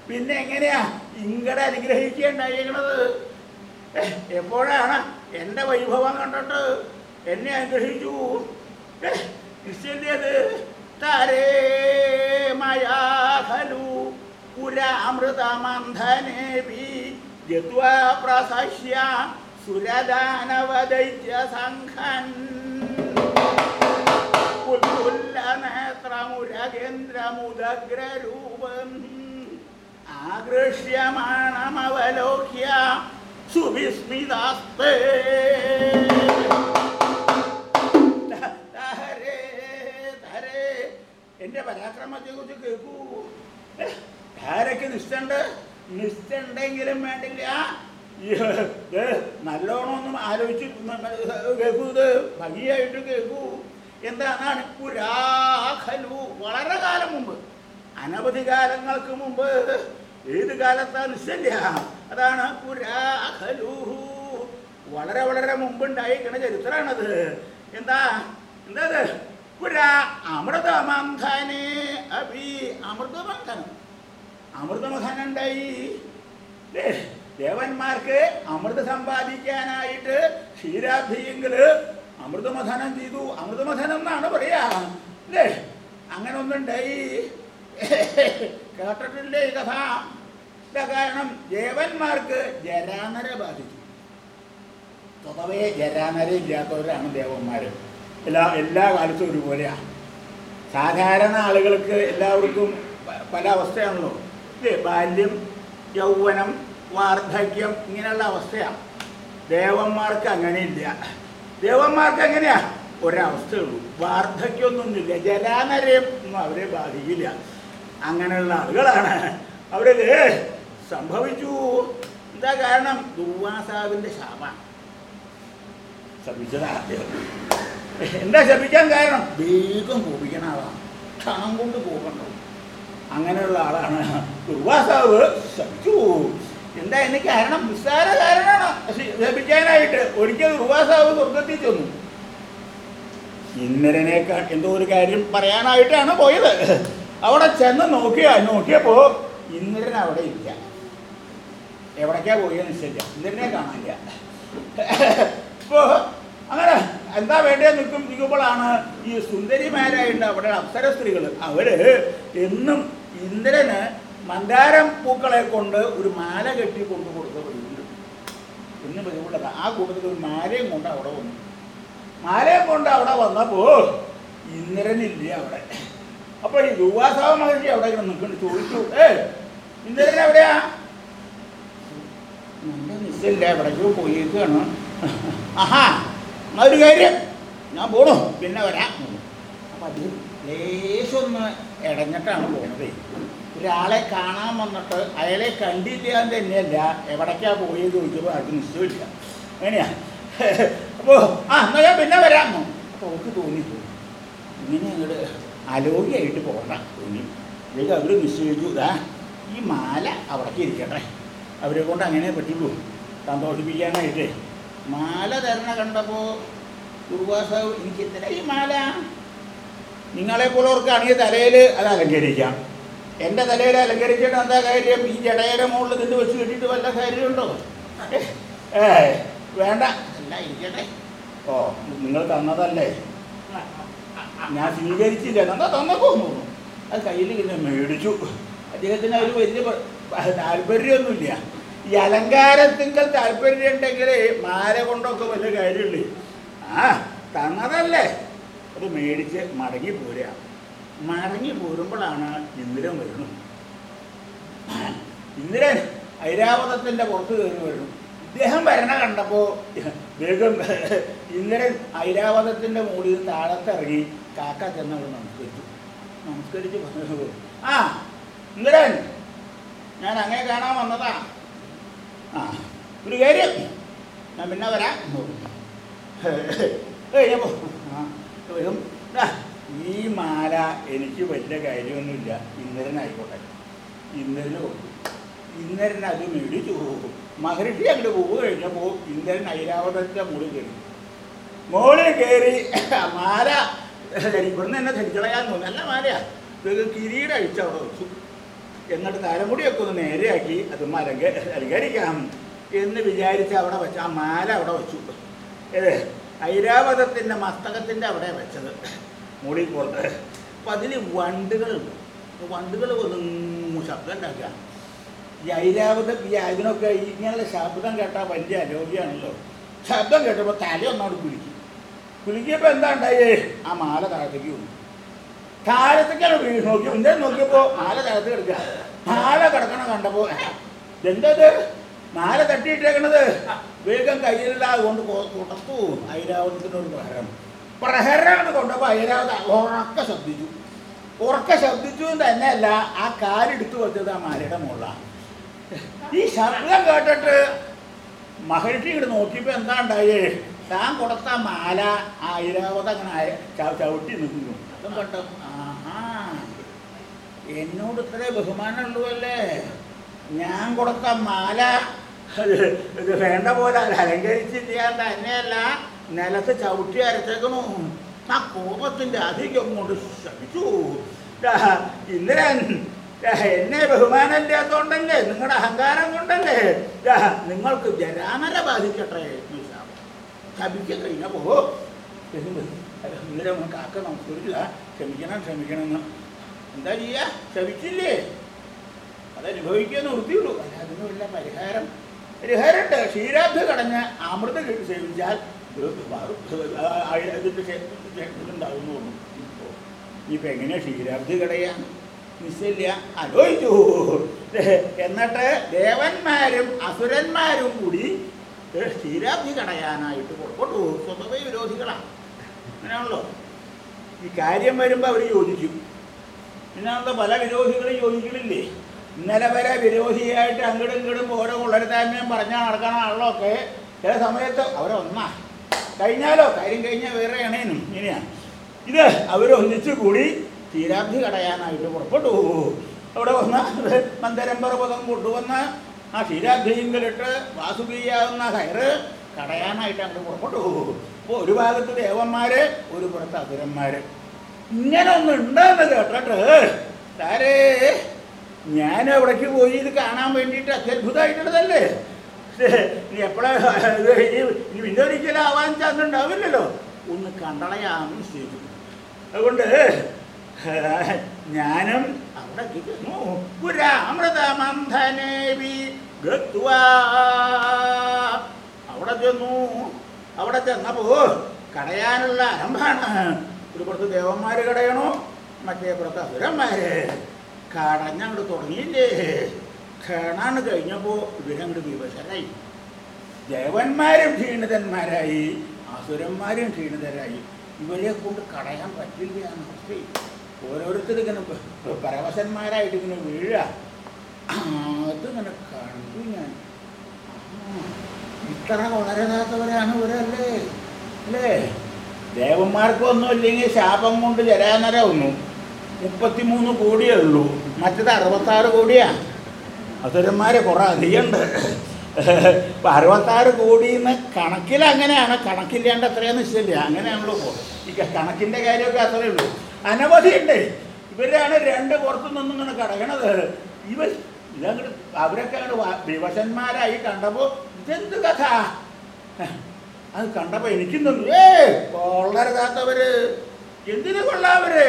പിന്നെ എങ്ങനെയാ? ഇങ്ങടെ അനുഗ്രഹിക്കേണ്ടായിരിക്കണത് ഏഹ്, എപ്പോഴാണ്? എന്റെ വൈഭവം കണ്ടിട്ട്. എന്നെ അനുഗ്രഹിച്ചു. ക്രിസ്ത്യന്റെ നിശ്ചയത് तरे मया खलु। पुरामृतमन्धनेऽपि जित्वा प्रसह्य सुरदानवदैत्यसङ्खन् सङ्घन् पुल्कुल्लनेत्रमुरगेन्द्रमुदग्ररूपम् सुविस्मितास्ते। എന്റെ പരാക്രമത്തെ കുറിച്ച് കേൾക്കൂ ആരൊക്കെ നിഷ്ഠണ്ട്? നിഷ്ഠുണ്ടെങ്കിലും വേണ്ടില്ല. നല്ലോണമൊന്നും ആലോചിച്ച് കേൾക്കൂ ഇത്. ഭംഗിയായിട്ട് കേൾക്കൂ എന്താണ് പുരാഖലു വളരെ കാലം മുമ്പ്. അനവധി കാലങ്ങൾക്ക് മുമ്പ്. ഏത് കാലത്താ നിശ്ചല്ല അതാണ് പുരാഖലു വളരെ വളരെ മുമ്പുണ്ടായിരിക്കണ ചരിത്രമാണത്. എന്താ? എന്താ പുരാ അമൃതമന്ധനെ അഭി അമൃതമന്ധനം അമൃതമഥനം ഉണ്ടായി. ദേവന്മാർക്ക് അമൃത സമ്പാദിക്കാനായിട്ട് ക്ഷീരാബ്ധിയെങ്കിൽ അമൃതമഥനം ചെയ്തു. അമൃതമഥനം എന്നാണ് പറയാ. അല്ലേ അങ്ങനെ ഒന്നുണ്ടായി. കേട്ടിട്ടില്ലേ കഥ? കാരണം ദേവന്മാർക്ക് ജരാനര ബാധിച്ചു. സ്വതവേ ജരാനര ഇല്ലാത്തവരാണ് ദേവന്മാർ എല്ലാ എല്ലാ കാലത്തും ഒരുപോലെയാണ് സാധാരണ ആളുകൾക്ക് എല്ലാവർക്കും പല അവസ്ഥയാണല്ലോ. ഇല്ലേ ബാല്യം യൗവനം വാർദ്ധക്യം ഇങ്ങനെയുള്ള അവസ്ഥയാണ് ദേവന്മാർക്ക് അങ്ങനെയില്ല. ദേവന്മാർക്ക് എങ്ങനെയാ? ഒരവസ്ഥയുള്ളൂ. വാർദ്ധക്യമൊന്നുമില്ല. ജലാനരയം ഒന്നും അവരെ ബാധിക്കില്ല. അങ്ങനെയുള്ള ആളുകളാണ്. അവരത് സംഭവിച്ചു. എന്താ കാരണം? ദുർവാസാവിന്റെ ശാപ. ശപിച്ചതാ അദ്ദേഹം. <laughs> എന്താ ശപിക്കാൻ കാരണം? വേഗം കോപിക്കണ ആളാണ് ക്ഷണം കൊണ്ട് പോകണ്ടോ അങ്ങനെയുള്ള ആളാണ്. ദുർവാസാവ് ശപിച്ചു. എന്താ എന്നെ കാരണം? നിസ്സാര കാരണമാണ് ശപിക്കാനായിട്ട് ഒരിക്കൽ ദുർവാസാവ് സ്വർഗത്തിൽ ചെന്നു. ഇന്ദ്രനേക്കാൾ എന്തോ ഒരു കാര്യം പറയാനായിട്ടാണ് പോയത്. അവിടെ ചെന്ന് നോക്കിയ നോക്കിയപ്പോ ഇന്ദ്രൻ അവിടെ ഇല്ല. എവിടേക്കാ പോയെന്ന് നിശ്ചയിക്കാം. ഇന്ദ്രനെ കാണാനില്ല. <laughs> അങ്ങനെ എന്താ വേണ്ടേ നിൽക്കും? നിൽക്കുമ്പോഴാണ് ഈ സുന്ദരിമാരായിട്ട് അവിടെ അപ്സര സ്ത്രീകൾ അവർ എന്നും ഇന്ദ്രന് മന്ദാരം പൂക്കളെ കൊണ്ട് ഒരു മാല കെട്ടി കൊണ്ടു കൊടുത്ത പതിവുണ്ട് എന്ന് ആ കൂട്ടത്തിൽ ഒരു മാലയും കൊണ്ട് അവിടെ വന്നു. മാലയും കൊണ്ട് അവിടെ വന്നപ്പോ ഇന്ദ്രനില്ല അവിടെ? അപ്പൊ ഈ ദുവാസാവ മഹർഷി അവിടെ ഇങ്ങനെ നിൽക്കുന്നു ചോദിച്ചു ഏ ഇന്ദ്രൻ എവിടെയാ? നല്ല നിശ്ചയില്ല എവിടേക്കോ പോയേക്കാണ്. ആഹാ എന്നാ ഒരു കാര്യം? ഞാൻ പോണു. പിന്നെ വരാം. അപ്പം അത് ലേശൊന്ന് ഇടഞ്ഞിട്ടാണ് പോണത്. ഒരാളെ കാണാൻ വന്നിട്ട് അയാളെ കണ്ടില്ല എന്ന് തന്നെയല്ല എവിടേക്കാ പോയത് ചോദിച്ചപ്പോൾ ആർക്കും നിശ്ചയമില്ല. അങ്ങനെയാ. അപ്പോൾ ആ എന്നാൽ ഞാൻ പിന്നെ വരാം. അപ്പോൾ അവർക്ക് തോന്നിപ്പോയി ഇങ്ങനെ അങ്ങോട്ട് അലോഗ്യമായിട്ട് പോകണ്ട. തോന്നി. അല്ലെങ്കിൽ അവർ നിശ്ചയിച്ചു. ഇതാ ഈ മാല അവിടേക്ക് ഇരിക്കട്ടെ. അവരെ കൊണ്ട് അങ്ങനെ പറ്റുള്ളൂ. സന്തോഷിപ്പിക്കാനായിട്ട്. മാല തരണ കണ്ടപ്പോൾ ദുർവാസാവ് എനിക്ക് എന്തിനാ ഈ മാല? നിങ്ങളെ പോലവർക്കാണെങ്കിൽ തലയിൽ അത് അലങ്കരിക്കാം. എന്റെ തലയിൽ അലങ്കരിച്ചിട്ട് എന്താ കാര്യം? ഈ ജടയുടെ മുകളിൽ നിന്ന് വെച്ച് കെട്ടിയിട്ട് വല്ല കാര്യമുണ്ടോ? ഏ വേണ്ട. അല്ല ഇരിക്കട്ടെ. ഓ നിങ്ങൾ തന്നതല്ലേ? ഞാൻ സ്വീകരിച്ചില്ല. എന്താ തന്നപ്പോന്നു അത് കയ്യിൽ ഇങ്ങനെ മേടിച്ചു. അദ്ദേഹത്തിന് ഒരു വലിയ താല്പര്യമൊന്നുമില്ല. ഈ അലങ്കാരത്തിങ്കൽ താല്പര്യം ഉണ്ടെങ്കിൽ മാല കൊണ്ടൊക്കെ വലിയ കാര്യമുള്ളൂ ആ തന്നതല്ലേ. അത് മേടിച്ച് മടങ്ങി പോരുക. മടങ്ങി പോരുമ്പോഴാണ് ഇന്ദിരൻ വരുന്നത്. ഇന്ദിരൻ ഐരാവതത്തിന്റെ പുറത്ത് കയറി വരുന്നു. ഇദ്ദേഹം വരണ കണ്ടപ്പോൾ വേഗം ഇന്ദ്രൻ ഐരാവതത്തിന്റെ മുകളിൽ താഴത്തിറങ്ങി കാക്ക ചെന്നവിടെ നമസ്കരിച്ചു. നമസ്കരിച്ച് പറഞ്ഞു ആ ഇന്ദ്രൻ ഞാൻ അങ്ങനെ കാണാൻ വന്നതാ. ആ ഒരു കാര്യം. ഞാൻ പിന്നെ വരാം. വരും. ഈ മാല എനിക്ക് വലിയ കാര്യമൊന്നുമില്ല. ഇന്ദ്രനായിക്കോട്ടെ പോകും ഇന്ദ്രൻ അത് മേടിച്ചു പോകും. മഹർഷി അങ്ങോട്ട് പോകുക കഴിഞ്ഞപ്പോൾ ഇന്ദ്രൻ ഐരാവതത്തിന്റെ മുകളിൽ കയറി. മുകളിൽ കയറി മാല ഇവിടുന്ന് തന്നെ ധരിച്ചളയാൻ തോന്നുന്നു. നല്ല മാലയാ. കിരീടം അഴിച്ചവിടെ വെച്ചു. എന്നിട്ട് തലമുടിയൊക്കെ ഒന്ന് നേരെയാക്കി അത് മലങ്ക അലങ്കരിക്കാം എന്ന് വിചാരിച്ച് അവിടെ വെച്ച് ആ മാല അവിടെ വെച്ചു. ഏത് ഐരാവതത്തിന്റെ മസ്തകത്തിന്റെ അവിടെ വെച്ചത്. മുടി കൊണ്ട് അപ്പം അതിൽ വണ്ടുകളുണ്ട്. വണ്ടുകൾ ഒന്നും ശബ്ദം ഉണ്ടാക്കുക. ഈ ഐരാവത ഈ അതിനൊക്കെ ഇങ്ങനെയുള്ള ശബ്ദം കേട്ടാൽ വലിയ അരോഗ്യമാണല്ലോ ശബ്ദം കേട്ടപ്പോൾ തല ഒന്നോട് കുലുക്കി. കുലുക്കിയപ്പോൾ എന്താ ഉണ്ടായേ? ആ മാല താഴത്തേക്ക് വന്നു താഴത്തേക്കാണ് വീട് നോക്കി മുന്നേ നോക്കിയപ്പോ മാല തകർത്ത് കിടക്കുക. മാല കിടക്കണം കണ്ടപ്പോ എന്തത് മാല തട്ടിയിട്ടേക്കണത്. വേഗം കയ്യിലില്ലാതെ കൊണ്ട് കൊടുത്തു ഐരാവതത്തിനൊരു പ്രഹരം. പ്രഹരം കൊണ്ടപ്പോ ഐരാവത ഉറക്ക ശബ്ദിച്ചു. ഉറക്ക ശബ്ദിച്ചു തന്നെയല്ല ആ കാലെടുത്തു വെച്ചത് ആ മാലയുടെ മുകളിലാണ്. ഈ ശബ്ദം കേട്ടിട്ട് മഹർഷി ഇങ്ങോട്ട് നോക്കിയപ്പോ എന്താ ഉണ്ടായേ? താൻ കൊടുത്ത മാല ആ ഐരാവത അങ്ങനെ ചവിട്ടി നിൽക്കുന്നു അതും കണ്ടു? ആഹാ എന്നോട് ഇത്രേ ബഹുമാനമുള്ളൂ അല്ലേ? ഞാൻ കൊടുത്ത മാല ഇത് വേണ്ട പോലെ അലങ്കരിച്ച് ചെയ്യാൻ തന്നെയല്ല നിലത്ത് ചവിട്ടി അരച്ചേക്കണു. ആ കോപത്തിന്റെ അധികം കൊണ്ട് ശ്രമിച്ചു ഇന്ദ്രൻ എന്നെ ബഹുമാനമില്ലാത്തോണ്ടല്ലേ നിങ്ങളുടെ അഹങ്കാരം കൊണ്ടല്ലേ? നിങ്ങൾക്ക് ജരാമര ബാധിക്കട്ടെ ഈ കഴിഞ്ഞ ശപിക്ക ഇന്ദ്രൻ കാക്ക നമസ്കരിച്ചില്ല ക്ഷമിക്കണം ക്ഷമിക്കണം എന്ന്. എന്താ ചെയ്യാ? ക്ഷമിച്ചില്ലേ? അതനുഭവിക്കാൻ നിർത്തിയുള്ളൂ. അല്ല അതിനുള്ള പരിഹാരം. പരിഹാരമുണ്ട്. ക്ഷീരാബ്ദ കടഞ്ഞ അമൃത കിട്ടി സേവിച്ചാൽ ഇത് മാറും. ആ, ആ, ഇതിന്റെ ശേ- ഇതുണ്ടാവുന്നു തോന്നുന്നു. ഇപ്പോ ഇനിയിപ്പോ എങ്ങനെയാ ക്ഷീരാബ്ദി കടയാ? നിശ്ചയില്ല ആലോചിച്ചു. എന്നിട്ട് ദേവന്മാരും അസുരന്മാരും കൂടി ക്ഷീരാബ്ധി കടയാനായിട്ട് പുറപ്പെട്ടു. സ്വതവേ വിരോധികളാണ്. അങ്ങനെയാണല്ലോ. ഈ കാര്യം വരുമ്പോൾ അവർ യോജിക്കും. പിന്നാണല്ലോ പല വിരോധികളും യോജിക്കണില്ലേ ഇന്നലെ വരെ വിരോധിയായിട്ട് അങ്ങോട്ടും ഇങ്ങോട്ടും ഓരോ കൊള്ളരുതായ്മയും പറഞ്ഞാൽ നടക്കണ ആളൊക്കെ ചില സമയത്ത് അവരൊന്നാ കഴിഞ്ഞാലോ? കാര്യം കഴിഞ്ഞാൽ വേറെ എണേനും ഇങ്ങനെയാണ് ഇത് അവരൊന്നിച്ചു കൂടി തീരാബ്ധി കടയാനായിട്ട് പുറപ്പെട്ടു. അവിടെ വന്ന മന്ദരം പർവതം കൊണ്ടുവന്ന് ആ ക്ഷീരാബ്ധിയിലിട്ട് വാസുകീയാവുന്ന കയറ് കടയാനായിട്ട് അങ്ങോട്ട് പുറപ്പെട്ടു. അപ്പോൾ ഒരു ഭാഗത്ത് ദേവന്മാര് ഒരു പുറത്ത് അസുരന്മാര്. ഇങ്ങനെ ഒന്ന് ഉണ്ടെന്ന് കേട്ടിട്ട് ഞാൻ അവിടേക്ക് പോയി ഇത് കാണാൻ വേണ്ടിയിട്ട് അത്യത്ഭുതമായിട്ടുള്ളതല്ലേ? ഇനി എപ്പോഴാ പിന്നെ ആവാൻ ചാൻസ് ഉണ്ടാവില്ലല്ലോ. ഒന്ന് കണ്ടളയാന്ന് ചെയ്തു അതുകൊണ്ട് ഞാനും അവിടെ പുരാമൃതമന്ധനേവി അവിടെ ചെന്നു. അവിടെ ചെന്നപ്പോ കടയാനുള്ള ആരംഭാണ് ഒരു പുറത്ത് ദേവന്മാര് കടയണോ? മറ്റേ പുറത്ത് അസുരന്മാര്. കടഞ്ഞങ്ങോട്ട് തുടങ്ങിയില്ലേ? ക്ഷണാണ് കഴിഞ്ഞപ്പോ ഇവരങ്ങോട്ട് വിവശരായി. ദേവന്മാരും ക്ഷീണിതന്മാരായി. അസുരന്മാരും ക്ഷീണിതരായി. ഇവരെ കൊണ്ട് കടയാൻ പറ്റില്ല എന്ന അവസ്ഥയിൽ ഓരോരുത്തർ ഇങ്ങനെ പരവശന്മാരായിട്ട് ഇങ്ങനെ വീഴുക. അതിങ്ങനെ കണ്ടു ഞാൻ. ഇത്ര വളരാത്തവരാണ് ഇവരല്ലേ? അല്ലേ? ദേവന്മാർക്കൊന്നും ഇല്ലെങ്കിൽ ശാപം കൊണ്ട് ജരാനര ഒന്നും മുപ്പത്തിമൂന്ന് കോടിയേ ഉള്ളൂ. മറ്റത് അറുപത്താറ് കോടിയാ. അസുരന്മാര് കുറെ അധികമുണ്ട്. ഇപ്പൊ അറുപത്താറ് കോടിന്ന് കണക്കിൽ അങ്ങനെയാണ്. കണക്കില്ലാണ്ട് അത്രയും നിശ്ചയില്ല അങ്ങനെയാണല്ലോ ഈ കണക്കിന്റെ കാര്യമൊക്കെ അത്രയേ ഉള്ളൂ. അനവധി ഉണ്ട്. ഇവരാണ് രണ്ട് പുറത്തു നിന്നും ഇങ്ങനെ കടകണത് ഇവർ ഇതങ്ങോട്ട് അവരൊക്കെ അങ്ങോട്ട് വിവശന്മാരായി കണ്ടപ്പോ ഇതെന്ത് കഥ? അത് കണ്ടപ്പോ എനിക്കും തന്നു ഏ കൊള്ളരുതാത്തവര്. എന്തിനു കൊള്ളാവര്?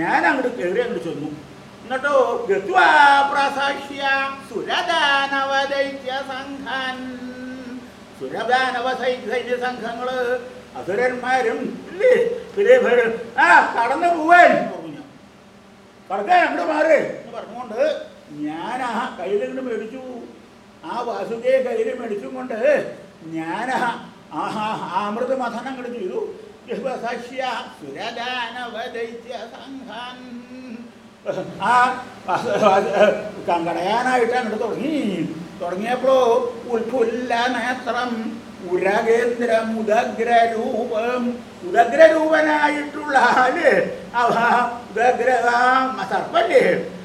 ഞാൻ അങ്ങോട്ട് കയറി അങ്ങോട്ട് ചെന്നു. എന്നിട്ടോ ഗത്വാ സുരദാനവദൈത്യ സംഘാൻ. സുരദാനവ സംഘങ്ങൾ അസുരന്മാരും ആ കടന്നു പോവാൻ. പറഞ്ഞു ഞാൻ. അങ്ങോട്ട് മാറ് എന്ന് പറഞ്ഞുകൊണ്ട് ഞാൻ ആ കയ്യിലിങ്ങോട്ട് മേടിച്ചു. ആ വാസുദേവ കയ്യിൽ മേടിച്ചും കൊണ്ട് ഞാൻ ആഹാ അമൃത മഥനം അങ്ങോട്ട് ചെയ്തു സാക്ഷ്യ സുരദാനവദൈത്യ സംഘാൻ ആ കടയാനായിട്ട് അങ്ങോട്ട് തുടങ്ങി. തുടങ്ങിയപ്പോ ഉൽഫുല്ല നേത്രം ഉരകേന്ദ്ര ഉദഗ്രൂപം ഉദഗ്രരൂപനായിട്ടുള്ള ആൾ ഉദഗ്ര സർപ്പല്ലേ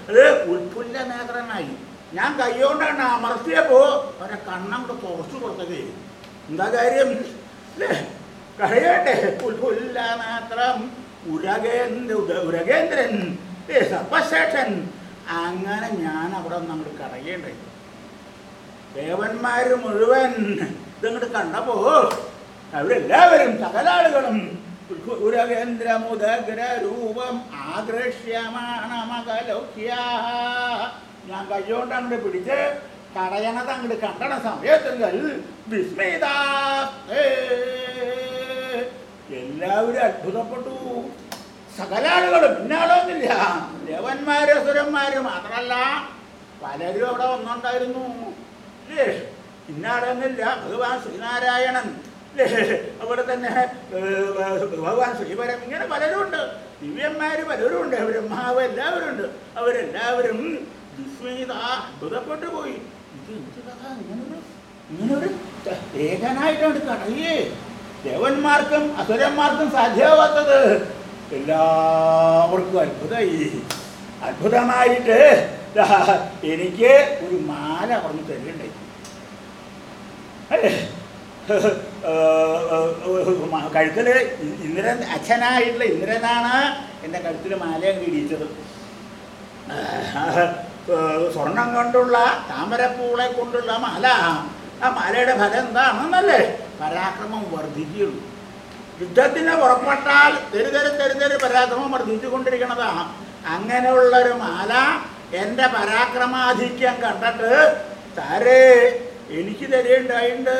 അത് ഉൽഫുല്ല നേത്രനായി. ഞാൻ കൈകൊണ്ടാണ് അമർത്തിയപ്പോ അവരെ കണ്ണങ്ങോട്ട് തുറച്ചു കൊടുത്തത്. എന്താ കാര്യം? അല്ലേ കരയട്ടെ. നേത്രം ഉരകേന്ദ്ര ഉരകേന്ദ്രൻ സർപ്പശേഷൻ. അങ്ങനെ ഞാൻ അവിടെ നിന്ന് അങ്ങോട്ട് കടയേണ്ടേ ദേവന്മാര് മുഴുവൻ ഇതങ്ങോട്ട് കണ്ടപ്പോ അവരെല്ലാവരും സകലാളുകളും രൂപം ആകൃഷ്യമാണ് മകലോക്യ ഞാൻ കയ്യോണ്ടങ്ങോട്ട് പിടിച്ച് കടയണത് അങ്ങോട്ട് കണ്ടണ സമയത്തെങ്കിൽ വിസ്മയിതാ എല്ലാവരും അത്ഭുതപ്പെട്ടു. സകല ആളുകളും പിന്നാളൊന്നുമില്ല ദേവന്മാര് സുരന്മാര് മാത്രമല്ല പലരും അവിടെ വന്നുണ്ടായിരുന്നു. പിന്നാളൊന്നുമില്ല ഭഗവാൻ ശ്രീനാരായണൻ. അവിടെ തന്നെ ഭഗവാൻ ശ്രീപരം. ഇങ്ങനെ പലരും ഉണ്ട്. ദിവ്യന്മാര് പലരും ഉണ്ട്. ബ്രഹ്മാവ് എല്ലാവരും ഉണ്ട്. അവരെല്ലാവരും വിസ്മീത അത്ഭുതപ്പെട്ടു പോയി. ഒരു- ഏകനായിട്ടാണ് കടയേ ദേവന്മാർക്കും അസുരന്മാർക്കും സാധ്യമാവാത്തത് എല്ലാവർക്കും അത്ഭുതമായി. അത്ഭുതമായിട്ട് എനിക്ക് ഒരു മാല പറഞ്ഞു തരുന്നുണ്ടായി കഴുത്തിൽ ഇന്ദ്രൻ അച്ഛനായിട്ടുള്ള ഇന്ദ്രനാണ് എന്റെ കഴുത്തിൽ മാല അങ്ങ് ഇടിച്ചത് സ്വർണം കൊണ്ടുള്ള താമരപ്പൂളെ കൊണ്ടുള്ള മല. ആ മലയുടെ ഫലം എന്താണെന്നല്ലേ? പരാക്രമം വർദ്ധിക്കുകയുള്ളൂ യുദ്ധത്തിന് പുറപ്പെട്ടാൽ തെരുതെരു തെരുതെരു പരാക്രമം വർദ്ധിച്ചുകൊണ്ടിരിക്കണതാ. അങ്ങനെയുള്ളൊരു മാല എന്റെ പരാക്രമാധിക്യം കണ്ടിട്ട് താരേ എനിക്ക് തരേണ്ടായിണ്ട്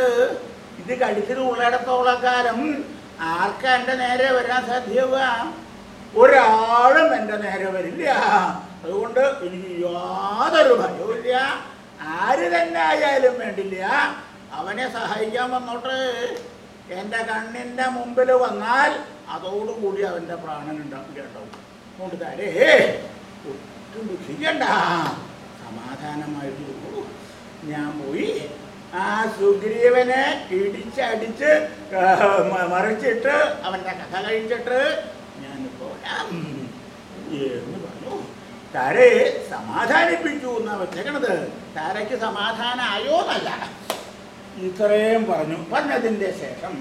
ഇത് കഴുത്തിൽ ഉള്ളിടത്തോളം കാലം ആർക്കാ എന്റെ നേരെ വരാൻ സാധ്യമാവുക? ഒരാളും എന്റെ നേരെ വരില്ല. അതുകൊണ്ട് എനിക്ക് യാതൊരു ഭയവുമില്ല. ആര് തന്നെ ആയാലും വേണ്ടില്ല. അവനെ സഹായിക്കാൻ വന്നോട്ട്. എന്റെ കണ്ണിന്റെ മുമ്പിൽ വന്നാൽ അതോടുകൂടി അവന്റെ പ്രാണൻ കേട്ടോ. അതുകൊണ്ട് താരേ ഒട്ടും ദുഃഖിക്കണ്ട സമാധാനമായിട്ട് ഞാൻ പോയി ആ സുഗ്രീവനെ ഇടിച്ചടിച്ച് മറിച്ചിട്ട് അവന്റെ കഥ കഴിച്ചിട്ട് ഞാൻ പോരാം. എന്ന് താരയെ സമാധാനിപ്പിച്ചു എന്നാ വെച്ചേക്കണത്. താരയ്ക്ക് സമാധാനമായോ എന്നല്ല. ഇത്രയും പറഞ്ഞു. പറഞ്ഞതിന്റെ ശേഷം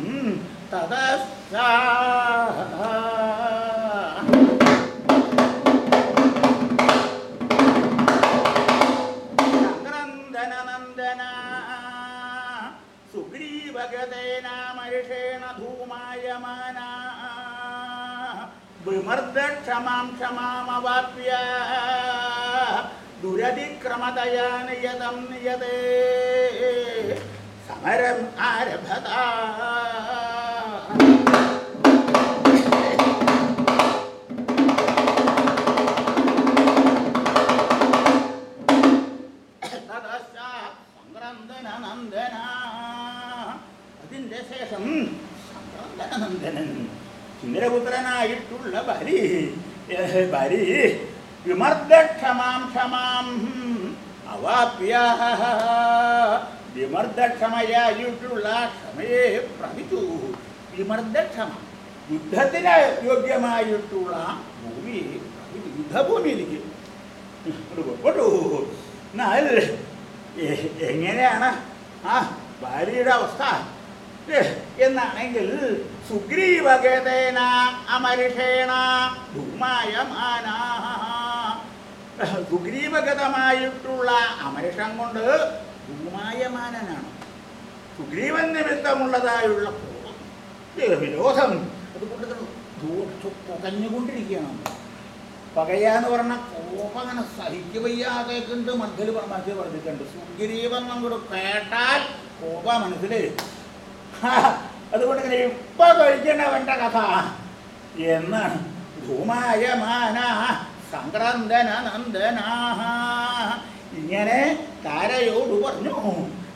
ചന്ദ്രന്ദനനന്ദന സുഗ്രീവഗതേനാമരിഷേണ ധൂമായമാന. വിമർദ്ദക്ഷമാം ക്ഷമാമവാപ്യ ദുരതിക്രമതയാ നിയതം നിയതേ സമരം ആരഭത സംക്രന്ദനനന്ദന അതിൻ്റെ ശേഷം സംക്രന്ദനനന്ദനൻ ഇന്ദ്രപുത്രനായിട്ടുള്ള ബലി ഏഹ്, ബലി വിമർദ്ദക്ഷമാം ക്ഷമാം അവാപ്യ വിമർദ്ദക്ഷമയായിട്ടുള്ള ക്ഷമയെ പ്രാപിച്ചു വിമർദ്ദക്ഷമ യുദ്ധത്തിന് യോഗ്യമായിട്ടുള്ള ഭൂമി പ്രാപിച്ചു. യുദ്ധഭൂമിയിലേക്ക് ഇങ്ങോട്ട് പുറപ്പെട്ടു എന്നാൽ എ- എങ്ങനെയാണ് ആ ഭാര്യയുടെ അവസ്ഥ. ഏ, എന്നാണെങ്കിൽ സുഗ്രീവഗതേന അമരിഷേണ ധൂമായമാന. സുഗ്രീവഗതമായിട്ടുള്ള അമരിഷം കൊണ്ട് ധൂമായമാനനാണ്. സുഗ്രീവൻ നിമിത്തമുള്ളതായുള്ള വിരോധം. അതുകൊണ്ട് പുകഞ്ഞുകൊണ്ടിരിക്കുകയാണ്. പകയാന്ന് പറഞ്ഞ കോപം അങ്ങനെ സഹിക്കുവയ്യാതെ കണ്ട് മനസ്സിൽ മനസ്സിൽ പറഞ്ഞിട്ടുണ്ട്. സുഗ്രീവൻ നമ്മുടെ കേട്ടാൽ കോപ മനസ്സിൽ അതുകൊണ്ട് ഇങ്ങനെ ഇപ്പൊ കഴിക്കണവന്റെ കഥ. എന്നാണ് ധൂമായമാന സംക്രന്ദന നന്ദനാഹ ഇങ്ങനെ താരയോട് പറഞ്ഞു.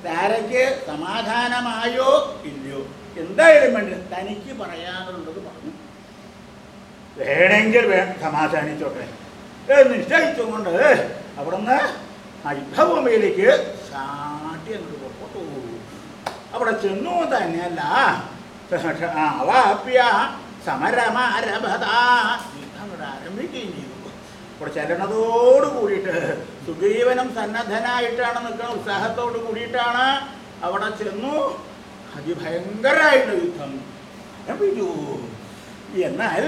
താരയ്ക്ക് സമാധാനമായോ ഇല്ലയോ? എന്തായാലും വേണ്ടി തനിക്ക് പറയാനുള്ളത് പറഞ്ഞു. വേണമെങ്കിൽ വേ സമാധാനിച്ചോട്ടെ. നിശ്ചയിച്ചുകൊണ്ട് അവിടുന്ന് ആ യുദ്ധഭൂമിയിലേക്ക് ചാട്ടി അവിടെ ചെന്നു തന്നെയല്ല. അവാപ്യ സമരമാരഭത കൂടിയിട്ട് സുഗ്രീവനും സന്നദ്ധനായിട്ടാണ് നിൽക്കുന്ന ഉത്സാഹത്തോട് കൂടിയിട്ടാണ് അവിടെ ചെന്നു. അതിഭയങ്കരമായിട്ട് യുദ്ധം. ആരംഭിച്ചു എന്നാൽ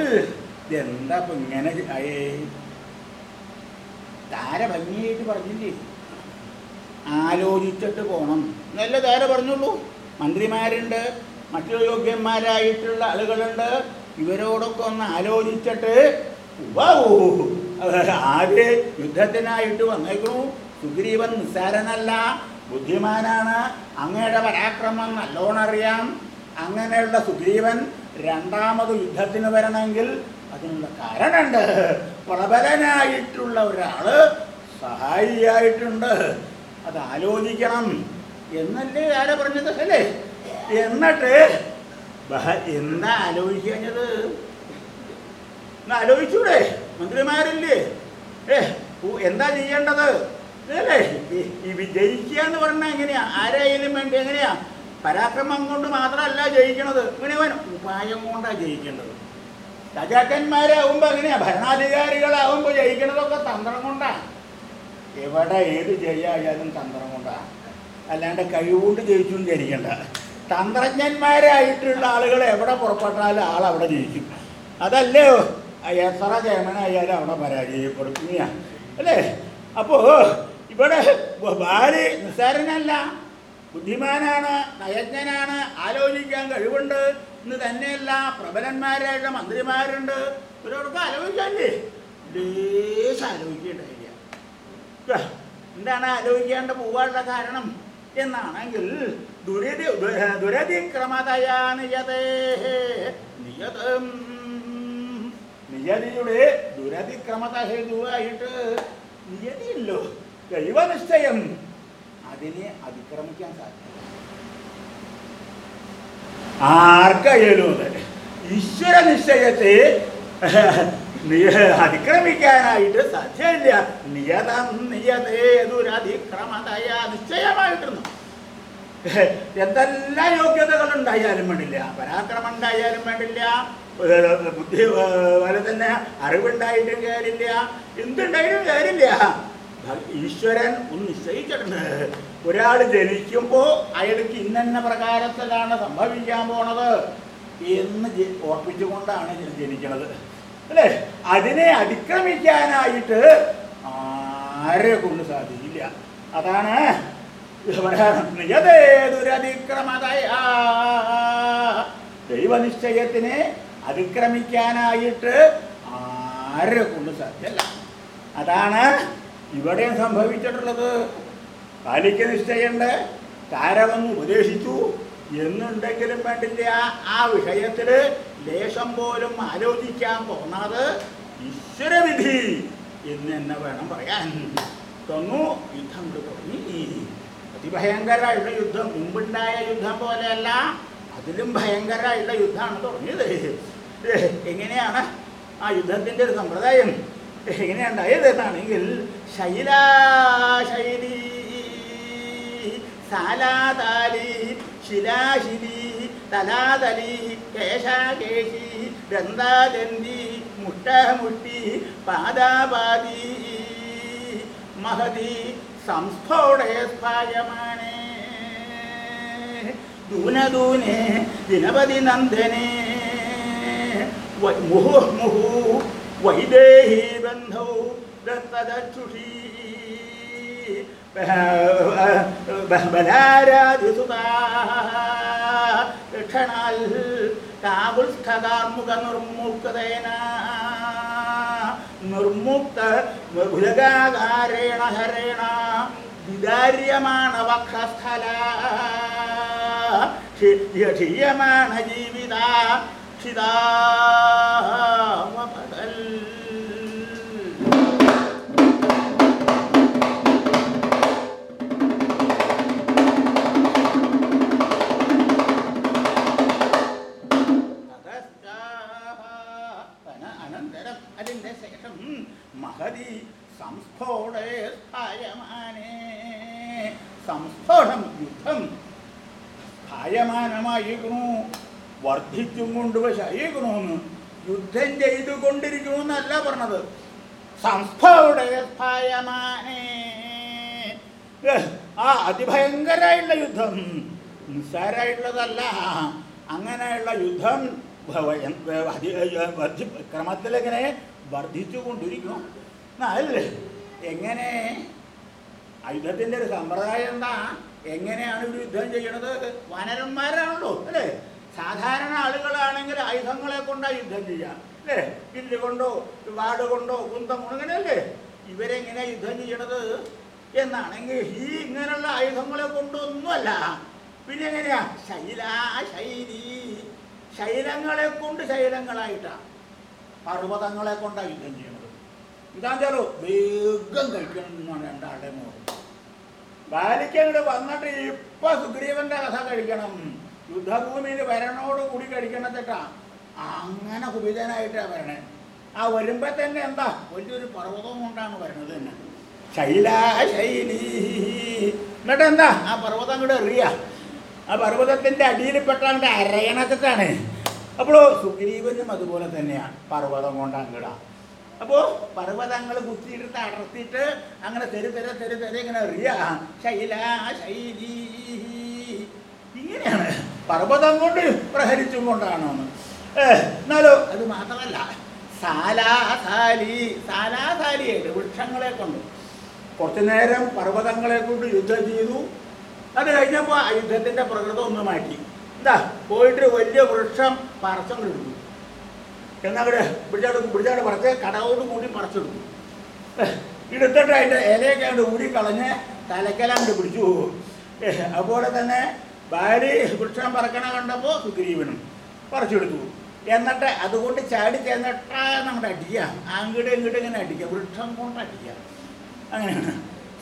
എന്താ ഇങ്ങനെ ആയേ താര ഭംഗിയായിട്ട് പറഞ്ഞില്ലേ? ആലോചിച്ചിട്ട് പോണം. നല്ല താര പറഞ്ഞുള്ളൂ? മന്ത്രിമാരുണ്ട് മറ്റു യോഗ്യന്മാരായിട്ടുള്ള ആളുകളുണ്ട്. ഇവരോടൊക്കെ ഒന്ന് ആലോചിച്ചിട്ട് ആര് യുദ്ധത്തിനായിട്ട് വന്നേക്കണു? സുഗ്രീവൻ നിസ്സാരനല്ല ബുദ്ധിമാനാണ് അങ്ങയുടെ പരാക്രമം നല്ലോണം അറിയാം. അങ്ങനെയുള്ള സുഗ്രീവൻ രണ്ടാമത് യുദ്ധത്തിന് വരണമെങ്കിൽ അതിനുള്ള കാരണമുണ്ട്. പ്രബലനായിട്ടുള്ള ഒരാൾ സഹായിയായിട്ടുണ്ട്. അത് ആലോചിക്കണം. എന്നല്ലേ ആരാ പറഞ്ഞത്? അല്ലേ? എന്നിട്ട് എന്താ എന്താ കഴിഞ്ഞത്? ഒന്ന് ആലോചിച്ചൂടെ? മന്ത്രിമാരില്ലേ? ഏ എന്താ ചെയ്യേണ്ടത്? അല്ലേ? ഈ- വിജയിക്കുക എന്ന് പറഞ്ഞാൽ എങ്ങനെയാ? ആരായാലും വേണ്ടി എങ്ങനെയാ? പരാക്രമം കൊണ്ട് മാത്രമല്ല ജയിക്കണത്. ഇങ്ങനെ ഉപായം കൊണ്ടാണ് ജയിക്കേണ്ടത്. രാജാക്കന്മാരാകുമ്പോൾ എങ്ങനെയാ? ഭരണാധികാരികളാകുമ്പോൾ ജയിക്കണതൊക്കെ തന്ത്രം കൊണ്ടാണ് എവിടെ ഏത് ജയായാലും തന്ത്രം കൊണ്ടാണ് അല്ലാണ്ട് കഴിവുകൊണ്ട് ജയിച്ചു വിചാരിക്കണ്ട. തന്ത്രജ്ഞന്മാരായിട്ടുള്ള ആളുകൾ എവിടെ പുറപ്പെട്ടാലും ആൾ അവിടെ ജയിക്കും അതല്ലേ? എത്ര ജയമനായാലും അവിടെ പരാജയപ്പെടുത്തുന്ന അല്ലേ? അപ്പോൾ ഇവിടെ ബാൽ നിസ്സാരനല്ല. ബുദ്ധിമാനാണ് നയജ്ഞനാണ്. ആലോചിക്കാൻ കഴിവുണ്ട് എന്ന് തന്നെയല്ല. പ്രബലന്മാരായിട്ട് മന്ത്രിമാരുണ്ട്. ഇവരോടൊക്കെ ആലോചിക്കാല്ലേ ലേശം ആലോചിക്കേണ്ട എന്താണ് ആലോചിക്കാണ്ട് പോവാനുള്ള കാരണം? എന്നാണെങ്കിൽ ദുരതി നിയതം. നിയതിയുടെ ദുരതിക്രമത ഹേതുവായിട്ട് നിയതിയല്ലോ. ദൈവനിശ്ചയം അതിനെ അതിക്രമിക്കാൻ സാധിക്കും. ആർക്കായാലും ഈശ്വര നിശ്ചയത്തെ അതിക്രമിക്കാനായിട്ട് സാധ്യമില്ല നിയതം നിയതേ ദുരതിക്രമതയ നിശ്ചയമായിട്ടിരുന്നു. എന്തെല്ലാം യോഗ്യതകൾ ഉണ്ടായാലും വേണ്ടില്ല. പരാക്രമം ഉണ്ടായാലും വേണ്ടില്ല. ബുദ്ധി പോലെ തന്നെ അറിവുണ്ടായിട്ടും കാര്യമില്ല. എന്തുണ്ടായിട്ടും കാര്യമില്ല. ഈശ്വരൻ ഒന്ന് നിശ്ചയിച്ചിട്ടുണ്ട്. ഒരാൾ ജനിക്കുമ്പോൾ അയാൾക്ക് ഇന്നന്ന പ്രകാരത്തിലാണ് സംഭവിക്കാൻ പോണത് എന്ന് ഓർപ്പിച്ചുകൊണ്ടാണ് ഞാൻ ജനിക്കണത്. അല്ലേ? അതിനെ അതിക്രമിക്കാനായിട്ട് ആരെ കൊണ്ട് സാധിക്കില്ല. അതാണ് നിയതേതുരതിക്രമതയാ ദൈവനിശ്ചയത്തിനെ അതിക്രമിക്കാനായിട്ട് ആരെ കൊണ്ട് സാധ്യല്ല അതാണ് ഇവിടെ സംഭവിച്ചിട്ടുള്ളത്. പാലിക്ക നിശ്ചയുണ്ട് താരമൊന്നും ഉപദേശിച്ചു. എന്നുണ്ടെങ്കിലും വേണ്ടില്ല. ആ വിഷയത്തിൽ ലേശം പോലും ആലോചിക്കാൻ തോന്നാതെ ഈശ്വരവിധി എന്ന് തന്നെ വേണം പറയാൻ. തന്നു യുദ്ധം തുടങ്ങി. അതിഭയങ്കരമായിട്ടുള്ള യുദ്ധം മുമ്പുണ്ടായ യുദ്ധം പോലെയല്ല അതിലും ഭയങ്കരമായിട്ടുള്ള യുദ്ധമാണ് തുടങ്ങിയത്. എങ്ങനെയാണ് ആ യുദ്ധത്തിന്റെ ഒരു സമ്പ്രദായം? എങ്ങനെയുണ്ടായത് എന്നാണെങ്കിൽ ശൈലാശൈലി സാലാതാലി ശിലാശിലി തലാതലി കേശാകേശി ദന്താദന്തി മുട്ടമുട്ടി പാദാപാദി. മഹതി സംസ്ഫോടേ സ്ഫായമാനേ. ദൂനദൂനെ ദിനപതി നന്ദനെ. മുഹു മുഹു വൈദേഹി ബന്ധൗ ദത്തദക്ഷുഷി ബലാരാധിസുതാ ക്ഷണാൽ കാകുൽസ്ഥകാർമുഖ നിർമുക്തേന നിർമുക്ത ഭുജഗാകാരേണ ഹരേണ വിദാര്യമാണ വക്ഷസ്ഥല ജീവിത ക്ഷിതാവപടൽ മഹതി സംസ്ഫോടേ സ്ഥായമാനേ. സംസ്ഫോടം യുദ്ധം സ്ഥായമാനമായിരിക്കണു വർദ്ധിച്ചും കൊണ്ട് വശായിരിക്കണമെന്ന് യുദ്ധം ചെയ്തുകൊണ്ടിരിക്കുന്നു എന്നല്ല പറഞ്ഞത്. സംസ്ഫോടേ സ്ഥായമാനേ. ആ അതിഭയങ്കരമായിട്ടുള്ള യുദ്ധം നിസ്സാരമായിട്ടുള്ളതല്ല. അങ്ങനെയുള്ള യുദ്ധം ക്രമത്തിലെങ്ങനെ വ- എന്നാൽ എങ്ങനെ? യുദ്ധത്തിന്റെ ഒരു സമ്പ്രദായം എന്താ? എങ്ങനെയാണ് ഒരു യുദ്ധം ചെയ്യണത്? വനരന്മാരാണല്ലോ അല്ലേ? സാധാരണ ആളുകളാണെങ്കിൽ ആയുധങ്ങളെ കൊണ്ടാ യുദ്ധം ചെയ്യാം അല്ലേ? വില്ല് കൊണ്ടോ വാട് കൊണ്ടോ കുന്തം കൊണ്ടോ അങ്ങനെയല്ലേ ഇവരെങ്ങനെ യുദ്ധം ചെയ്യണത്? എന്നാണെങ്കിൽ ഈ ഇങ്ങനെയുള്ള ആയുധങ്ങളെ കൊണ്ടൊന്നുമല്ല. പിന്നെ എങ്ങനെയാ ശൈല ശൈലി. ശൈലങ്ങളെ കൊണ്ട് ശൈലങ്ങളായിട്ടാ പർവതങ്ങളെ കൊണ്ടാണ് യുദ്ധം ചെയ്യുന്നത് ഇതാച്ചാലോ വേഗം കഴിക്കണം എന്നാണ് രണ്ടാളുടെ മോഹം അങ്ങോട്ട് വന്നിട്ട് ഇപ്പൊ സുഗ്രീവന്റെ കഥ കഴിക്കണം. യുദ്ധഭൂമിയിൽ വരണോട് കൂടി കഴിക്കണം അങ്ങനെ കുപിതനായിട്ടാ വരണേ. ആ വരുമ്പോ തന്നെ എന്താ? വലിയൊരു പർവതം കൊണ്ടാണ് വരണത് തന്നെ. ശൈലാശൈലി. എന്നിട്ട് എന്താ? ആ പർവതം അങ്ങോട്ട് എറിയ. ആ പർവതത്തിന്റെ അടിയിൽപ്പെട്ടാണ്ട് അരയണത്തിട്ടാണ് അപ്പോൾ സുഗ്രീവനും അതുപോലെ തന്നെയാണ് പർവതം കൊണ്ടാണ് അങ്ങിട അപ്പോൾ പർവതങ്ങൾ കുത്തിയിട്ട് അടർത്തിയിട്ട് അങ്ങനെ തെരു തെര തെരു തെര ഇങ്ങനെ റിയ ശൈല ശൈലി. ഇങ്ങനെയാണ് പർവതം കൊണ്ട് പ്രഹരിച്ചും കൊണ്ടാണോ എന്നാലോ അത് മാത്രമല്ല. സാലാസാലി സാലാസാലിയായിട്ട് വൃക്ഷങ്ങളെ കൊണ്ട്. കുറച്ചു നേരം പർവതങ്ങളെ കൊണ്ട് യുദ്ധം ചെയ്തു. അത് കഴിഞ്ഞപ്പോൾ ആ യുദ്ധത്തിന്റെ പ്രകൃതം ഒന്ന് മാറ്റി. എന്താ പോയിട്ട് വലിയ വൃക്ഷം പറിച്ചെടുത്തു എന്നവിടെ പിടിച്ചാട് പിടിച്ചാട് പറിച്ച് കടവോട് കൂടി പറിച്ചെടുക്കും എടുത്തിട്ട് അതിന്റെ ഇലയൊക്കെ അങ്ങോട്ട് കളഞ്ഞ് തലക്കലാണ്ട് പിടിച്ചു പോകും. അതുപോലെ തന്നെ ഭാര്യ വൃക്ഷം പറക്കണ കണ്ടപ്പോൾ സുഗ്രീവനും പറിച്ചെടുത്തു. എന്നിട്ട് അതുകൊണ്ട് ചാടി ചെന്നിട്ടാ നമ്മുടെ അടിക്കാം അങ്ങോട്ട് ഇങ്ങോട്ട് ഇങ്ങനെ അടിക്കാം. വൃക്ഷം കൊണ്ട് അടിക്കാം. അങ്ങനെയാണ്.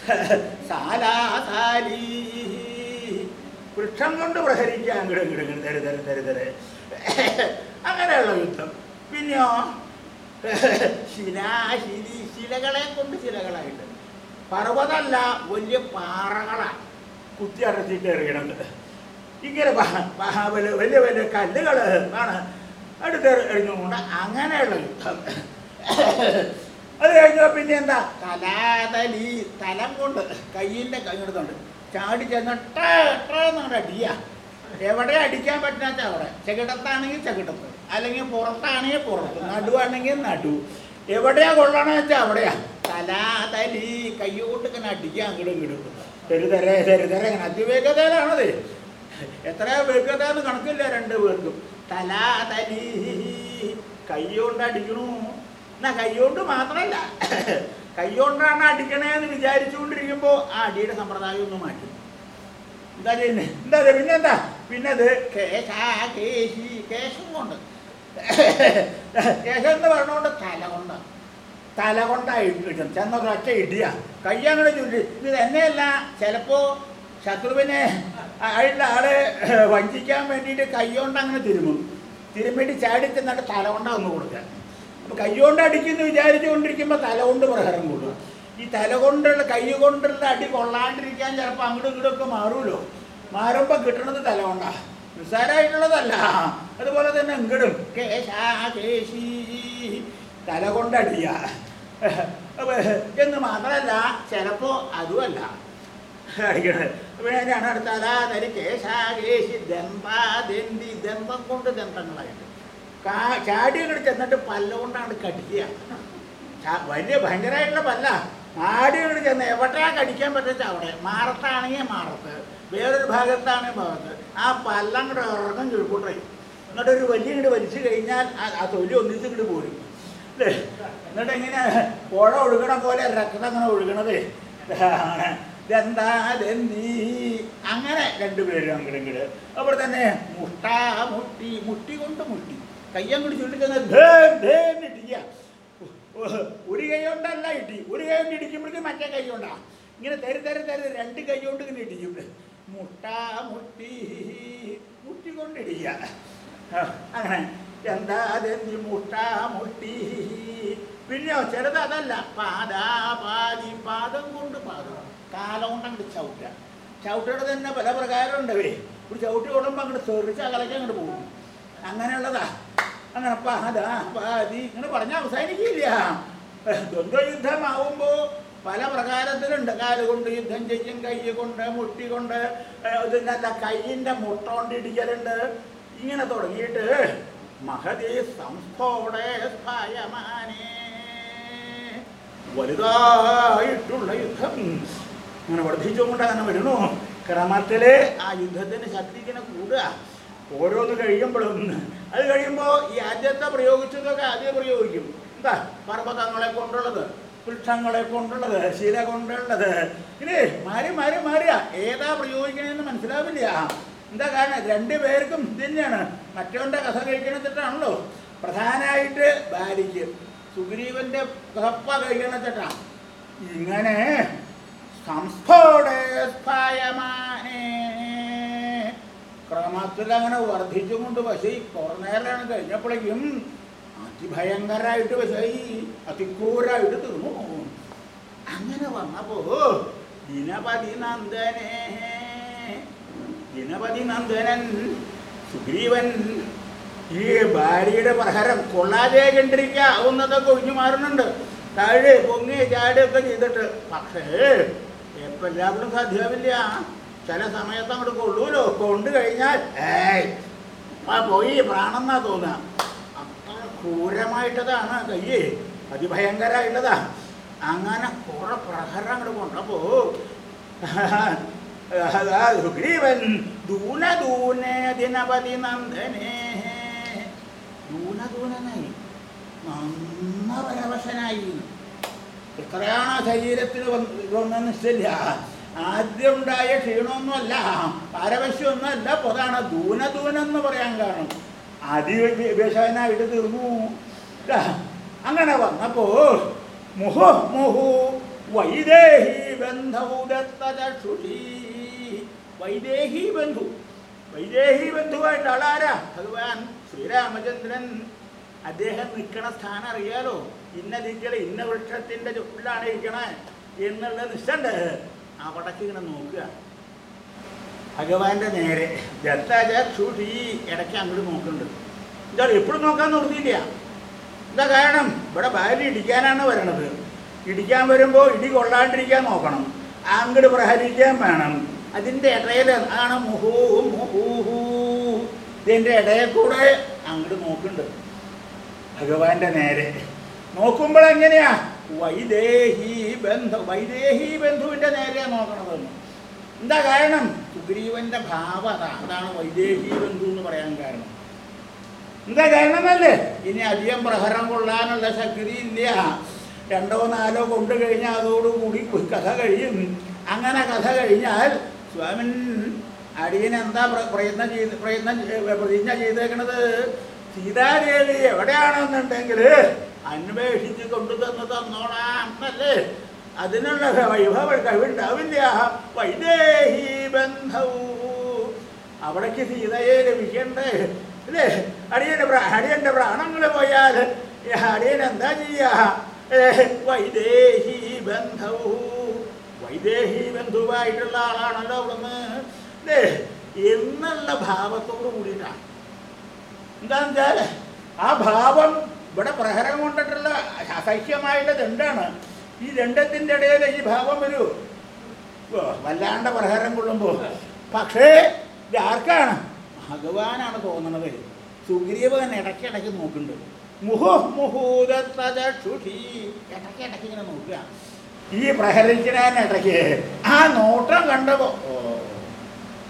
<laughs> സാലാസാലി വൃക്ഷം കൊണ്ട് പ്രഹരിക്കുക അങ്ങോട്ട് ഇങ്ങോട്ട് തരു തരു തരു തരു. <laughs> അങ്ങനെയുള്ള യുദ്ധം. പിന്നെയോ ശിലാശിലി ശിലകളെ കൊണ്ട് ശിലകളായിട്ട്. പർവതമല്ല വലിയ പാറകളാണ് കുത്തി അടച്ചിട്ട് എറിയണത് ഇങ്ങനെ വലിയ വലിയ വലിയ കല്ലുകൾ ആണ് അടുത്ത് എറിഞ്ഞുകൊണ്ട് അങ്ങനെയുള്ള യുദ്ധം. അത് കഴിഞ്ഞാൽ പിന്നെ എന്താ? തലാതലി തലം കൊണ്ട് കയ്യിന്റെ കൈയെടുത്തുണ്ട് ചാടി ചെന്ന് ടേ ടേ എന്നാണ് അടിയ. എവിടെ അടിക്കാൻ പറ്റാത്ത അവിടെ. ചെകിടത്താണെങ്കിൽ ചെകിടത്ത്. അല്ലെങ്കിൽ പുറത്താണെങ്കിൽ പുറത്ത് നടുവാണെങ്കിൽ നടു. എവിടെയാ കൊള്ളണമെന്ന് വെച്ചാൽ അവിടെയാ. തലാതലി തലി കൊണ്ട് ഇങ്ങനെ അടിക്കുക അങ്ങോട്ടും ഇങ്ങോട്ടും തെരുതര തെരുതര ഇങ്ങനെ. അതിവേഗതയിലാണത്. എത്ര വേഗത എന്ന് കണക്കില്ല രണ്ട് പേർക്കും. തലാതലി തലി കൈകൊണ്ട് അടിക്കണു. എന്നാ കൈകൊണ്ട് മാത്രമല്ല കൈകൊണ്ടാണ് അടിക്കണേ അടിക്കണേന്ന് വിചാരിച്ചുകൊണ്ടിരിക്കുമ്പോൾ ആ അടിയുടെ സമ്പ്രദായം ഒന്ന് മാറ്റും. എന്താ ചെയ്യുന്നത് എന്താ പിന്നെന്താ? പിന്നെ അത് കേശാ കേശി കേശം കൊണ്ട്. കേശം എന്ന് പറഞ്ഞുകൊണ്ട് തല കൊണ്ട തല കിട്ടും ചെന്നൊക്കെ അച്ഛ ഇടിയ. കയ്യങ്ങനെ ചുറ്റി ഇത് തന്നെയല്ല ചിലപ്പോ ശത്രുവിനെ അതിന്റെ ആൾ വഞ്ചിക്കാൻ വേണ്ടിയിട്ട് കൈ കൊണ്ട് അങ്ങനെ തിരുമും. തിരുമ്മിട്ട് ചാടി ചെന്നിട്ട് തല കൊണ്ടാ ഒന്ന് കൊടുക്കാൻ അപ്പൊ കൈ കൊണ്ട് വിചാരിച്ചു വിചാരിച്ചുകൊണ്ടിരിക്കുമ്പോൾ തല കൊണ്ട് പ്രഹരം കൂടും ഈ തല കൊണ്ടുള്ള കൈ കൊണ്ടുള്ള അടി കൊള്ളാണ്ടിരിക്കാൻ ചിലപ്പോ അങ്ങോട്ടും ഇങ്ങോട്ടും ഒക്കെ മാറുമല്ലോ മാറുമ്പോൾ കിട്ടണത് തല കൊണ്ടാ. നിസ്സാരമായിട്ടുള്ളതല്ല. അതുപോലെ തന്നെ ഇങ്ങടും. തല കൊണ്ടടിയ എന്ന് മാത്രമല്ല ചിലപ്പോ അതുമല്ല. അടിക്കണത്. ഞാൻ അടുത്താല തരി. കേശാ കേശി ദന്താ ദന്തി ദന്തം കൊണ്ട് ദന്തങ്ങളായിട്ട്. കാ ചാടി അങ്ങോട്ട് ചെന്നിട്ട് പല്ല കൊണ്ടാണ് കടിക്കുക വലിയ ഭയങ്കരമായിട്ടുള്ള പല്ല. ആടി അങ്ങോട്ട് ചെന്ന് എവിടെയാ കടിക്കാൻ പറ്റുന്ന അവിടെ. മാറത്താണെങ്കിൽ മാറത്ത്. വേറൊരു ഭാഗത്താണ് ഭാഗത്ത് ആ പല്ലം കൂടെ ഇറങ്ങും ചുരുക്കൂട്ടായി എന്നിട്ട് ഒരു വലിയ ഇങ്ങോട്ട് വലിച്ചു കഴിഞ്ഞാൽ ആ- തൊലി ഒന്നിച്ച് ഇങ്ങോട്ട് പോരും. അല്ലേ? എന്നിട്ട് എങ്ങനെ പുഴ ഒഴുകണ പോലെ രക്തം അങ്ങനെ ഒഴുകണത്? ഇതെന്തീ അങ്ങനെ രണ്ടുപേരും അങ്ങോട്ട് ഇങ്ങോട്ട് അപ്പോൾ തന്നെ മുട്ട മുട്ടി മുട്ടി കൊണ്ട് മുട്ടി. കയ്യങ്ങോട്ട് ഇടിക്കുക. ഒരു കൈ കൊണ്ടല്ല ഇടി. ഒരു കൈ കൊണ്ട് ഇടിക്കുമ്പോഴേക്കും മറ്റേ കൈ കൊണ്ടാ. ഇങ്ങനെ തരി തരി തരി. രണ്ട് കൈ കൊണ്ട് ഇങ്ങനെ ഇടിക്കും. മുട്ട മുട്ടി മുട്ടിക്കൊണ്ടിരിക്കുക അങ്ങനെ. എന്താ മുട്ട മുട്ടി. പിന്നെയോ ചെറുത് അതല്ല. പാതാ പാതി പാദം കൊണ്ട് പാദം. കാലം കൊണ്ട് അങ്ങോട്ട് ചവിട്ടുക ചവിട്ടയുടെ തന്നെ പല പ്രകാരം ഉണ്ടവേ ഒരു ചവിട്ടി കൊള്ളുമ്പോൾ അങ്ങോട്ട് തെറിച്ച് അകലേക്ക് അങ്ങോട്ട് പോകും. അങ്ങനെയുള്ളതാ. അങ്ങനെ പാദാ പാതി. ഇങ്ങനെ പറഞ്ഞാൽ അവസാനിക്കില്ല. ദ്വന്ദ്വ യുദ്ധമാവുമ്പോ പല പ്രകാരത്തിലുണ്ട്. കാലുകൊണ്ട് യുദ്ധം ചെയ്യും കൈ കൊണ്ട് മുട്ടി കൊണ്ട് ഇതിന്റെ കൈയിന്റെ മുട്ട കൊണ്ട് ഇടിക്കലുണ്ട് ഇങ്ങനെ തുടങ്ങിയിട്ട് മഹതി സംസ്ഥോടെ വലുതായിട്ടുള്ള യുദ്ധം. അങ്ങനെ വർദ്ധിച്ചുകൊണ്ട് അങ്ങനെ വരുന്നു. ക്രമത്തിൽ ആ യുദ്ധത്തിന് ശക്തി ഇങ്ങനെ കൂടുക. ഓരോന്ന് കഴിയുമ്പോഴും അത് കഴിയുമ്പോൾ ഈ ആദ്യത്തെ പ്രയോഗിച്ചതൊക്കെ ആദ്യം പ്രയോഗിക്കും. എന്താ? പർവതങ്ങളെ കൊണ്ടുള്ളത്. വൃക്ഷങ്ങളെ കൊണ്ടുള്ളത് ശില കൊണ്ടുള്ളത്. ഇനി മാറി മാറി മാറിയ. ഏതാ പ്രയോഗിക്കണമെന്ന് മനസ്സിലാവില്ല. എന്താ കാരണം? രണ്ടു പേർക്കും തന്നെയാണ് മറ്റവന്റെ കഥ കഴിക്കണത്തിട്ടാണല്ലോ പ്രധാനമായിട്ട് ഭാര്യയ്ക്ക് സുഗ്രീവന്റെ കപ്പ കഴിക്കണത്തിട്ടാ ഇങ്ങനെ ക്രമത്തിൽ അങ്ങനെ വർദ്ധിച്ചുകൊണ്ട് പക്ഷേ ഈ കുറേ നേരമാണ് കഴിഞ്ഞപ്പോഴേക്കും അതിഭയങ്കരമായിട്ട് പക്ഷേ ഈ അതിക്രൂരായിട്ട് തീർന്നു. അങ്ങനെ വന്നപ്പോ ദിനപതി നന്ദനെ ദിനപതി നന്ദനൻ സുഗ്രീവൻ ഈ ഭാര്യയുടെ പ്രഹരം കൊള്ളാതെ കണ്ടിരിക്കാവുന്നതൊക്കെ ഒഴിഞ്ഞു മാറുന്നുണ്ട്. താഴെ പൊങ്ങി ചാടുകയൊക്കെ ചെയ്തിട്ട്. പക്ഷേ എപ്പോൾ എല്ലാവരും സാധ്യമാവില്ല ചില സമയത്ത് അങ്ങോട്ട് കൊള്ളൂലോ? കൊണ്ട് കഴിഞ്ഞാൽ ഏയ് പോയി പ്രാണെന്നാ തോന്നുക ക്രൂരമായിട്ടതാണ്. കയ്യേ അതിഭയങ്കരമായിട്ടുള്ളതാ അങ്ങനെ കുറെ പ്രഹരം അങ്ങോട്ട് കൊണ്ടപ്പോ സുഗ്രീവൻ ദൂന ദൂനെ ദിനപതി നന്ദനേ. ദൂന ദൂനനായി നന്ന പരവശനായി എത്രയാണ് ശരീരത്തിൽ ശരീരത്തിന് വന്ന് ഇതൊന്നും നിശ്ചയില്ല ആദ്യം ഉണ്ടായ ക്ഷീണമൊന്നുമല്ല പാരവശ്യമൊന്നുമല്ല അതാണ് ദൂനദൂനം എന്ന് പറയാൻ കാരണം അതിവിഷനായിട്ട് തീർന്നു. അങ്ങനെ വന്നപ്പോ മുഹു മുഹു വൈദേഹി ബന്ധൗദത്തചക്ഷുഷി വൈദേഹി ബന്ധു. വൈദേഹി ബന്ധുവായിട്ട് ആളാരാ? ഭഗവാൻ ശ്രീരാമചന്ദ്രൻ. അദ്ദേഹം നിൽക്കണ സ്ഥാനം അറിയാലോ? ഇന്ന ദിക്കിൽ ഇന്ന വൃക്ഷത്തിന്റെ ചുറ്റിലാണ് ഇരിക്കണേ എന്നുള്ള നിശ്ചണ്ട് ആ ഇങ്ങനെ നോക്കുക. ഭഗവാന്റെ നേരെ. ദത്തചക്ഷുഷി ഇടയ്ക്ക് അങ്ങോട്ട് നോക്കുന്നുണ്ട് എന്താ എപ്പോഴും നോക്കാൻ നിർത്തിയില്ല എന്താ കാരണം? ഇവിടെ ഭാര്യ ഇടിക്കാനാണ് വരണത്. ഇടിക്കാൻ വരുമ്പോൾ ഇടി കൊള്ളാണ്ടിരിക്കാൻ നോക്കണം. അങ്ങോട്ട് പ്രഹരിക്കാൻ വേണം. അതിന്റെ ഇടയിൽ ആണ് മുഹൂ മുഹൂഹൂ. ഇതിന്റെ ഇടയിൽ കൂടെ അങ്ങോട്ട് നോക്കുന്നുണ്ട് ഭഗവാന്റെ നേരെ. നോക്കുമ്പോൾ എങ്ങനെയാ? വൈദേഹി ബന്ധു വൈദേഹി ബന്ധുവിന്റെ നേരെയാണ് നോക്കണതെന്ന് എന്താ കാരണം? സുഗ്രീവന്റെ ഭാവ അതാ. അതാണ് വൈദേഹി ബന്ധു എന്ന് പറയാൻ കാരണം. എന്താ കാരണമല്ലേ ഇനി അധികം പ്രഹരം കൊള്ളാനുള്ള ശക്തി ഇല്ല. രണ്ടോ നാലോ കൊണ്ടു കഴിഞ്ഞാൽ അതോടുകൂടി കഥ കഴിയും. അങ്ങനെ കഥ കഴിഞ്ഞാൽ സ്വാമൻ അടിയൻ എന്താ പ്രയത്നം ചെയ്ത് പ്രയത്നം പ്രതിജ്ഞ ചെയ്തേക്കണത്? സീതാദേവി എവിടെയാണെന്നുണ്ടെങ്കിൽ അന്വേഷിച്ച് കൊണ്ടു തന്നു തന്നോളാം അല്ലേ അതിനുള്ള വൈഭവ കഴിവുണ്ടാവില്ല വൈദേഹി ബന്ധവും. അവിടേക്ക് സീതയെ ലഭിക്കണ്ടേ? അല്ലേ? അടിയന്റെ അടിയന്റെ പ്രാണങ്ങൾ പോയാൽ അടിയൻ എന്താ ചെയ്യാ? ഏ, വൈദേഹി ബന്ധവും. വൈദേഹി ബന്ധുവായിട്ടുള്ള ആളാണല്ലോ അവിടുന്ന്. അല്ലേ? എന്നുള്ള ഭാവത്തോട് കൂടിയിട്ടാണ് എന്താന്ന് വെച്ചാൽ ആ ഭാവം ഇവിടെ പ്രഹരം കൊണ്ടിട്ടുള്ള അസഹ്യമായിട്ടത് ദണ്ഡാണ് ഈ രണ്ടത്തിന്റെ ഇടയിൽ ഈ ഭാവം വരൂ വല്ലാണ്ട പ്രഹരം കൊള്ളുമ്പോൾ പക്ഷേ ഇത് ആർക്കാണ്? ഭഗവാനാണ് തോന്നണത്. സുഗ്രീവൻ ഇടയ്ക്കിടയ്ക്ക് നോക്കുന്നുണ്ട്. മുഹു മുഹൂദത്തചക്ഷുഷി ഇടയ്ക്കിടയ്ക്ക് ഇടയ്ക്ക് ഇങ്ങനെ നോക്കുക. ഈ പ്രഹരിക്കാൻ ഇടയ്ക്ക് ആ നോട്ടം കണ്ടപ്പോ ഓ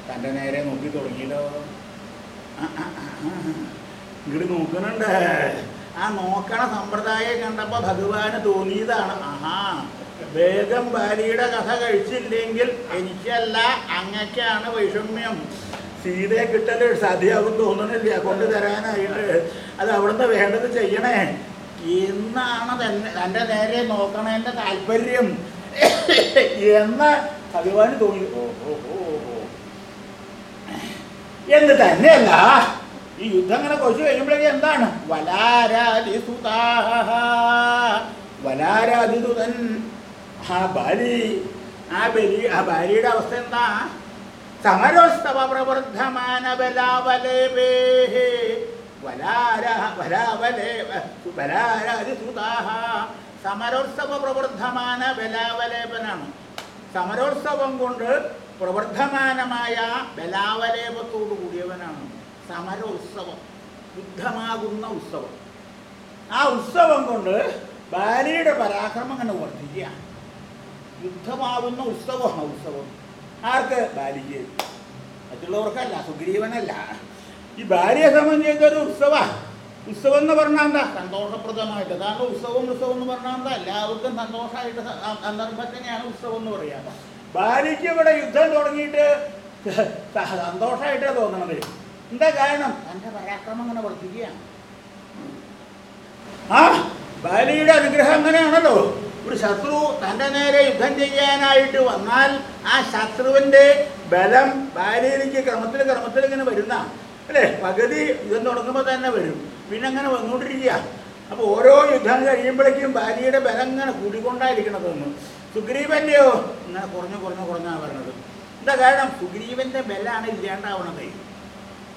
തന്റെ നേരെ നോക്കി തുടങ്ങിയല്ലോ. ഇങ്ങോട്ട് നോക്കുന്നുണ്ട് ആ നോക്കണ സമ്പ്രദായം കണ്ടപ്പോൾ ഭഗവാന് തോന്നിയതാണ്. ആഹാ വേഗം ഭാര്യയുടെ കഥ കഴിച്ചില്ലെങ്കിൽ എനിക്കല്ല അങ്ങക്കാണ് വൈഷമ്യം. സീതയെ കിട്ടൽ സാധ്യമാകും തോന്നണില്ല കൊണ്ടു തരാനായിട്ട് അത് അവിടുന്ന് വേണ്ടത് ചെയ്യണേ. എന്നാണ് തന്നെ തന്റെ നേരെ നോക്കണതിന്റെ താല്പര്യം. എന്ന് ഭഗവാന് തോന്നി. ഓ ഓ ഓ ഓ. എന്ന് തന്നെയല്ല? ഈ യുദ്ധം അങ്ങനെ കൊച്ചു കഴിയുമ്പോഴേക്കും എന്താണ്? വലാരാതിസുതാ വലാരാതിസുതൻ ആ ബലി ആ ബലി ആ ബാലിയുടെ അവസ്ഥ എന്താ? സമരോസ്തവ പ്രവർദ്ധമാന ബലാവലേപേ വലാര വലാവലേ സമരോത്സവ പ്രവർദ്ധമാന ബലാവലേപനാണ് സമരോത്സവം കൊണ്ട് പ്രവർദ്ധമാനമായ ബലാവലേപത്തോടു കൂടിയവനാണ്. സമരോത്സവം യുദ്ധമാകുന്ന ഉത്സവം. ആ ഉത്സവം കൊണ്ട് ബാലിയുടെ പരാക്രമം അങ്ങനെ വർദ്ധിക്കുകയാണ്. യുദ്ധമാകുന്ന ആ ഉത്സവം. ആർക്ക്? ബാലിക്ക് മറ്റുള്ളവർക്കല്ല സുഗ്രീവനല്ല. ഈ ഭാര്യയെ സംബന്ധിച്ച ഒരു ഉത്സവ ഉത്സവം എന്ന് പറഞ്ഞാൽ എന്താ? സന്തോഷപ്രദമായിട്ട്. അതാണ് ഉത്സവം ഉത്സവം എന്ന് പറഞ്ഞാൽ എന്താ? എല്ലാവർക്കും സന്തോഷമായിട്ട് സന്ദർഭത്തിനെയാണ് ഉത്സവം എന്ന് പറയുക. ഭാര്യയ്ക്ക് ഇവിടെ യുദ്ധം തുടങ്ങിയിട്ട് സന്തോഷമായിട്ടാണ് തോന്നണത്. എന്താ കാരണം? തന്റെ പരാക്രമം അങ്ങനെ വർദ്ധിക്കുകയാണ്. ആ ബാലിയുടെ അനുഗ്രഹം അങ്ങനെയാണല്ലോ. ഒരു ശത്രു തന്റെ നേരെ യുദ്ധം ചെയ്യാനായിട്ട് വന്നാൽ ആ ശത്രുവിന്റെ ബലം ബാലിയിലേക്ക് ക്രമത്തിൽ ക്രമത്തിൽ ഇങ്ങനെ വരുന്ന അല്ലേ? പകുതി യുദ്ധം തുടങ്ങുമ്പോൾ തന്നെ വരും. പിന്നെ അങ്ങനെ വന്നുകൊണ്ടിരിക്കുക. അപ്പോൾ ഓരോ യുദ്ധം കഴിയുമ്പോഴേക്കും ബാലിയുടെ ബലം ഇങ്ങനെ കൂടിക്കൊണ്ടായിരിക്കണതെന്ന്. സുഗ്രീവന്റെയോ ഇങ്ങനെ കുറഞ്ഞു കുറഞ്ഞു കുറഞ്ഞാണ് പറഞ്ഞത് എന്താ കാരണം? സുഗ്രീവന്റെ ബലാണ് ഇല്ലാണ്ടാവണത്.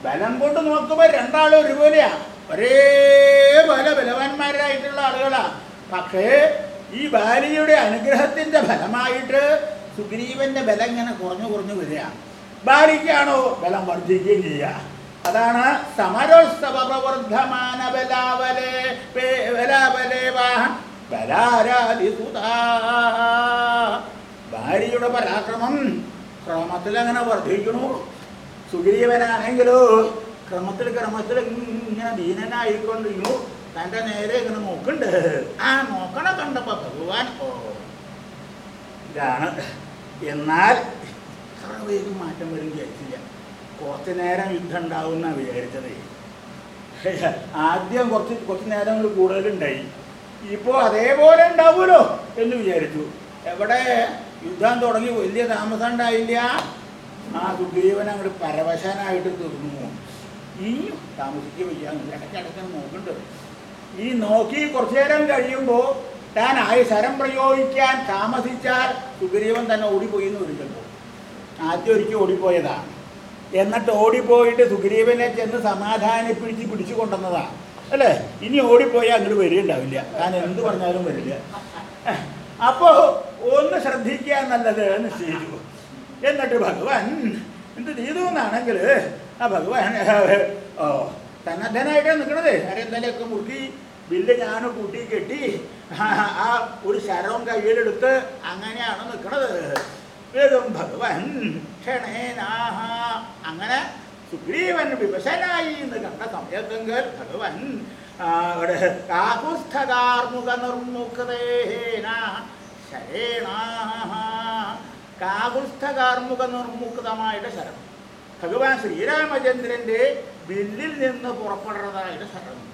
ബലം കൊണ്ട് നോക്കുമ്പോൾ രണ്ടാളും ഒരുപോലെയാ. ഒരേ പോലെ ബലവാന്മാരായിട്ടുള്ള ആളുകളാ. പക്ഷേ ഈ ബാലിയുടെ അനുഗ്രഹത്തിന്റെ ഫലമായിട്ട് സുഗ്രീവന്റെ ബലം ഇങ്ങനെ കുറഞ്ഞു കുറഞ്ഞു വരിക. ബാലിക്കാണോ ബലം വർദ്ധിക്കുകയും ചെയ്യുക? അതാണ് സമരോത്സവ പ്രവർദ്ധമാന. ഭാര്യയുടെ പരാക്രമം ക്രമത്തിൽ അങ്ങനെ വർദ്ധിക്കണു സുഗ്രീവനാണെങ്കിലോ ക്രമത്തിൽ ക്രമത്തിൽ ഇങ്ങനെ ദീനനായിക്കൊണ്ടിരുന്നു തന്റെ നേരെ ഇങ്ങനെ നോക്കുന്നുണ്ട്. ആ നോക്കണ കണ്ടപ്പോ ഭഗവാൻ ഓ ഇതാണ്. എന്നാൽ ഇത്ര വേഗം മാറ്റം വരും വിചാരിച്ചില്ല. കുറച്ച് നേരം യുദ്ധം ഉണ്ടാവും എന്നാണ് വിചാരിച്ചത്. ആദ്യം കുറച്ച് കുറച്ച് നേരം കൂടുതലുണ്ടായി. ഇപ്പോ അതേപോലെ ഉണ്ടാവുമല്ലോ എന്ന് വിചാരിച്ചു. എവിടെ? യുദ്ധം തുടങ്ങി. വലിയ താമസം ഉണ്ടായില്ല. ആ സുഗ്രീവൻ അങ്ങോട്ട് പരവശനായിട്ട് തീർന്നു. ഈ താമസിക്കുക വയ്യ. ഇടയ്ക്കിടയ്ക്ക് നോക്കുന്നുണ്ട്. ഈ നോക്കി കുറച്ചു നേരം കഴിയുമ്പോൾ താൻ ആയി ശരം പ്രയോഗിക്കാൻ താമസിച്ചാൽ സുഗ്രീവൻ തന്നെ ഓടിപ്പോയി എന്ന് ചിലപ്പോൾ ആദ്യം ഒരിക്കൽ ഓടിപ്പോയതാണ് എന്നിട്ട് ഓടിപ്പോയിട്ട് സുഗ്രീവനെ ചെന്ന് സമാധാനിപ്പിടിച്ച് പിടിച്ചു കൊണ്ടുവന്നതാണ് അല്ലേ? ഇനി ഓടിപ്പോയാൽ അങ്ങോട്ട് വരികയുണ്ടാവില്ല. താൻ എന്ത് പറഞ്ഞാലും വരില്ല. അപ്പോ ഒന്ന് ശ്രദ്ധിക്കുക നല്ലത് നിശ്ചയിച്ചു എന്നിട്ട് ഭഗവാൻ എന്ത് ചെയ്തു എന്നാണെങ്കിൽ ആ ഭഗവാൻ ഓ സന്നദ്ധനായിട്ടാണ് നിൽക്കണത് അരന്തലൊക്കെ മുറുക്കി ബില്ല് ഞാൻ കൂട്ടി കെട്ടി ആ ഒരു ശരവും കയ്യിലെടുത്ത് അങ്ങനെയാണ് നിൽക്കണത് വേദം ഭഗവാൻ ക്ഷണേനാഹ. അങ്ങനെ സുഗ്രീവൻ വിവശനായി എന്ന് കണ്ട സമയത്തെങ്കിൽ ഭഗവാൻ ആ, ഇവിടെ കാകുസ്ഥകാർമുഖ നിർമുഖതേന ശരേണാഹ. കാകുസ്ഥകാർമുഖ നിർമുക്തമായിട്ട് ശരണം. ഭഗവാൻ ശ്രീരാമചന്ദ്രന്റെ ബില്ലിൽ നിന്ന് പുറപ്പെടുന്നതായിട്ട് ശരണം.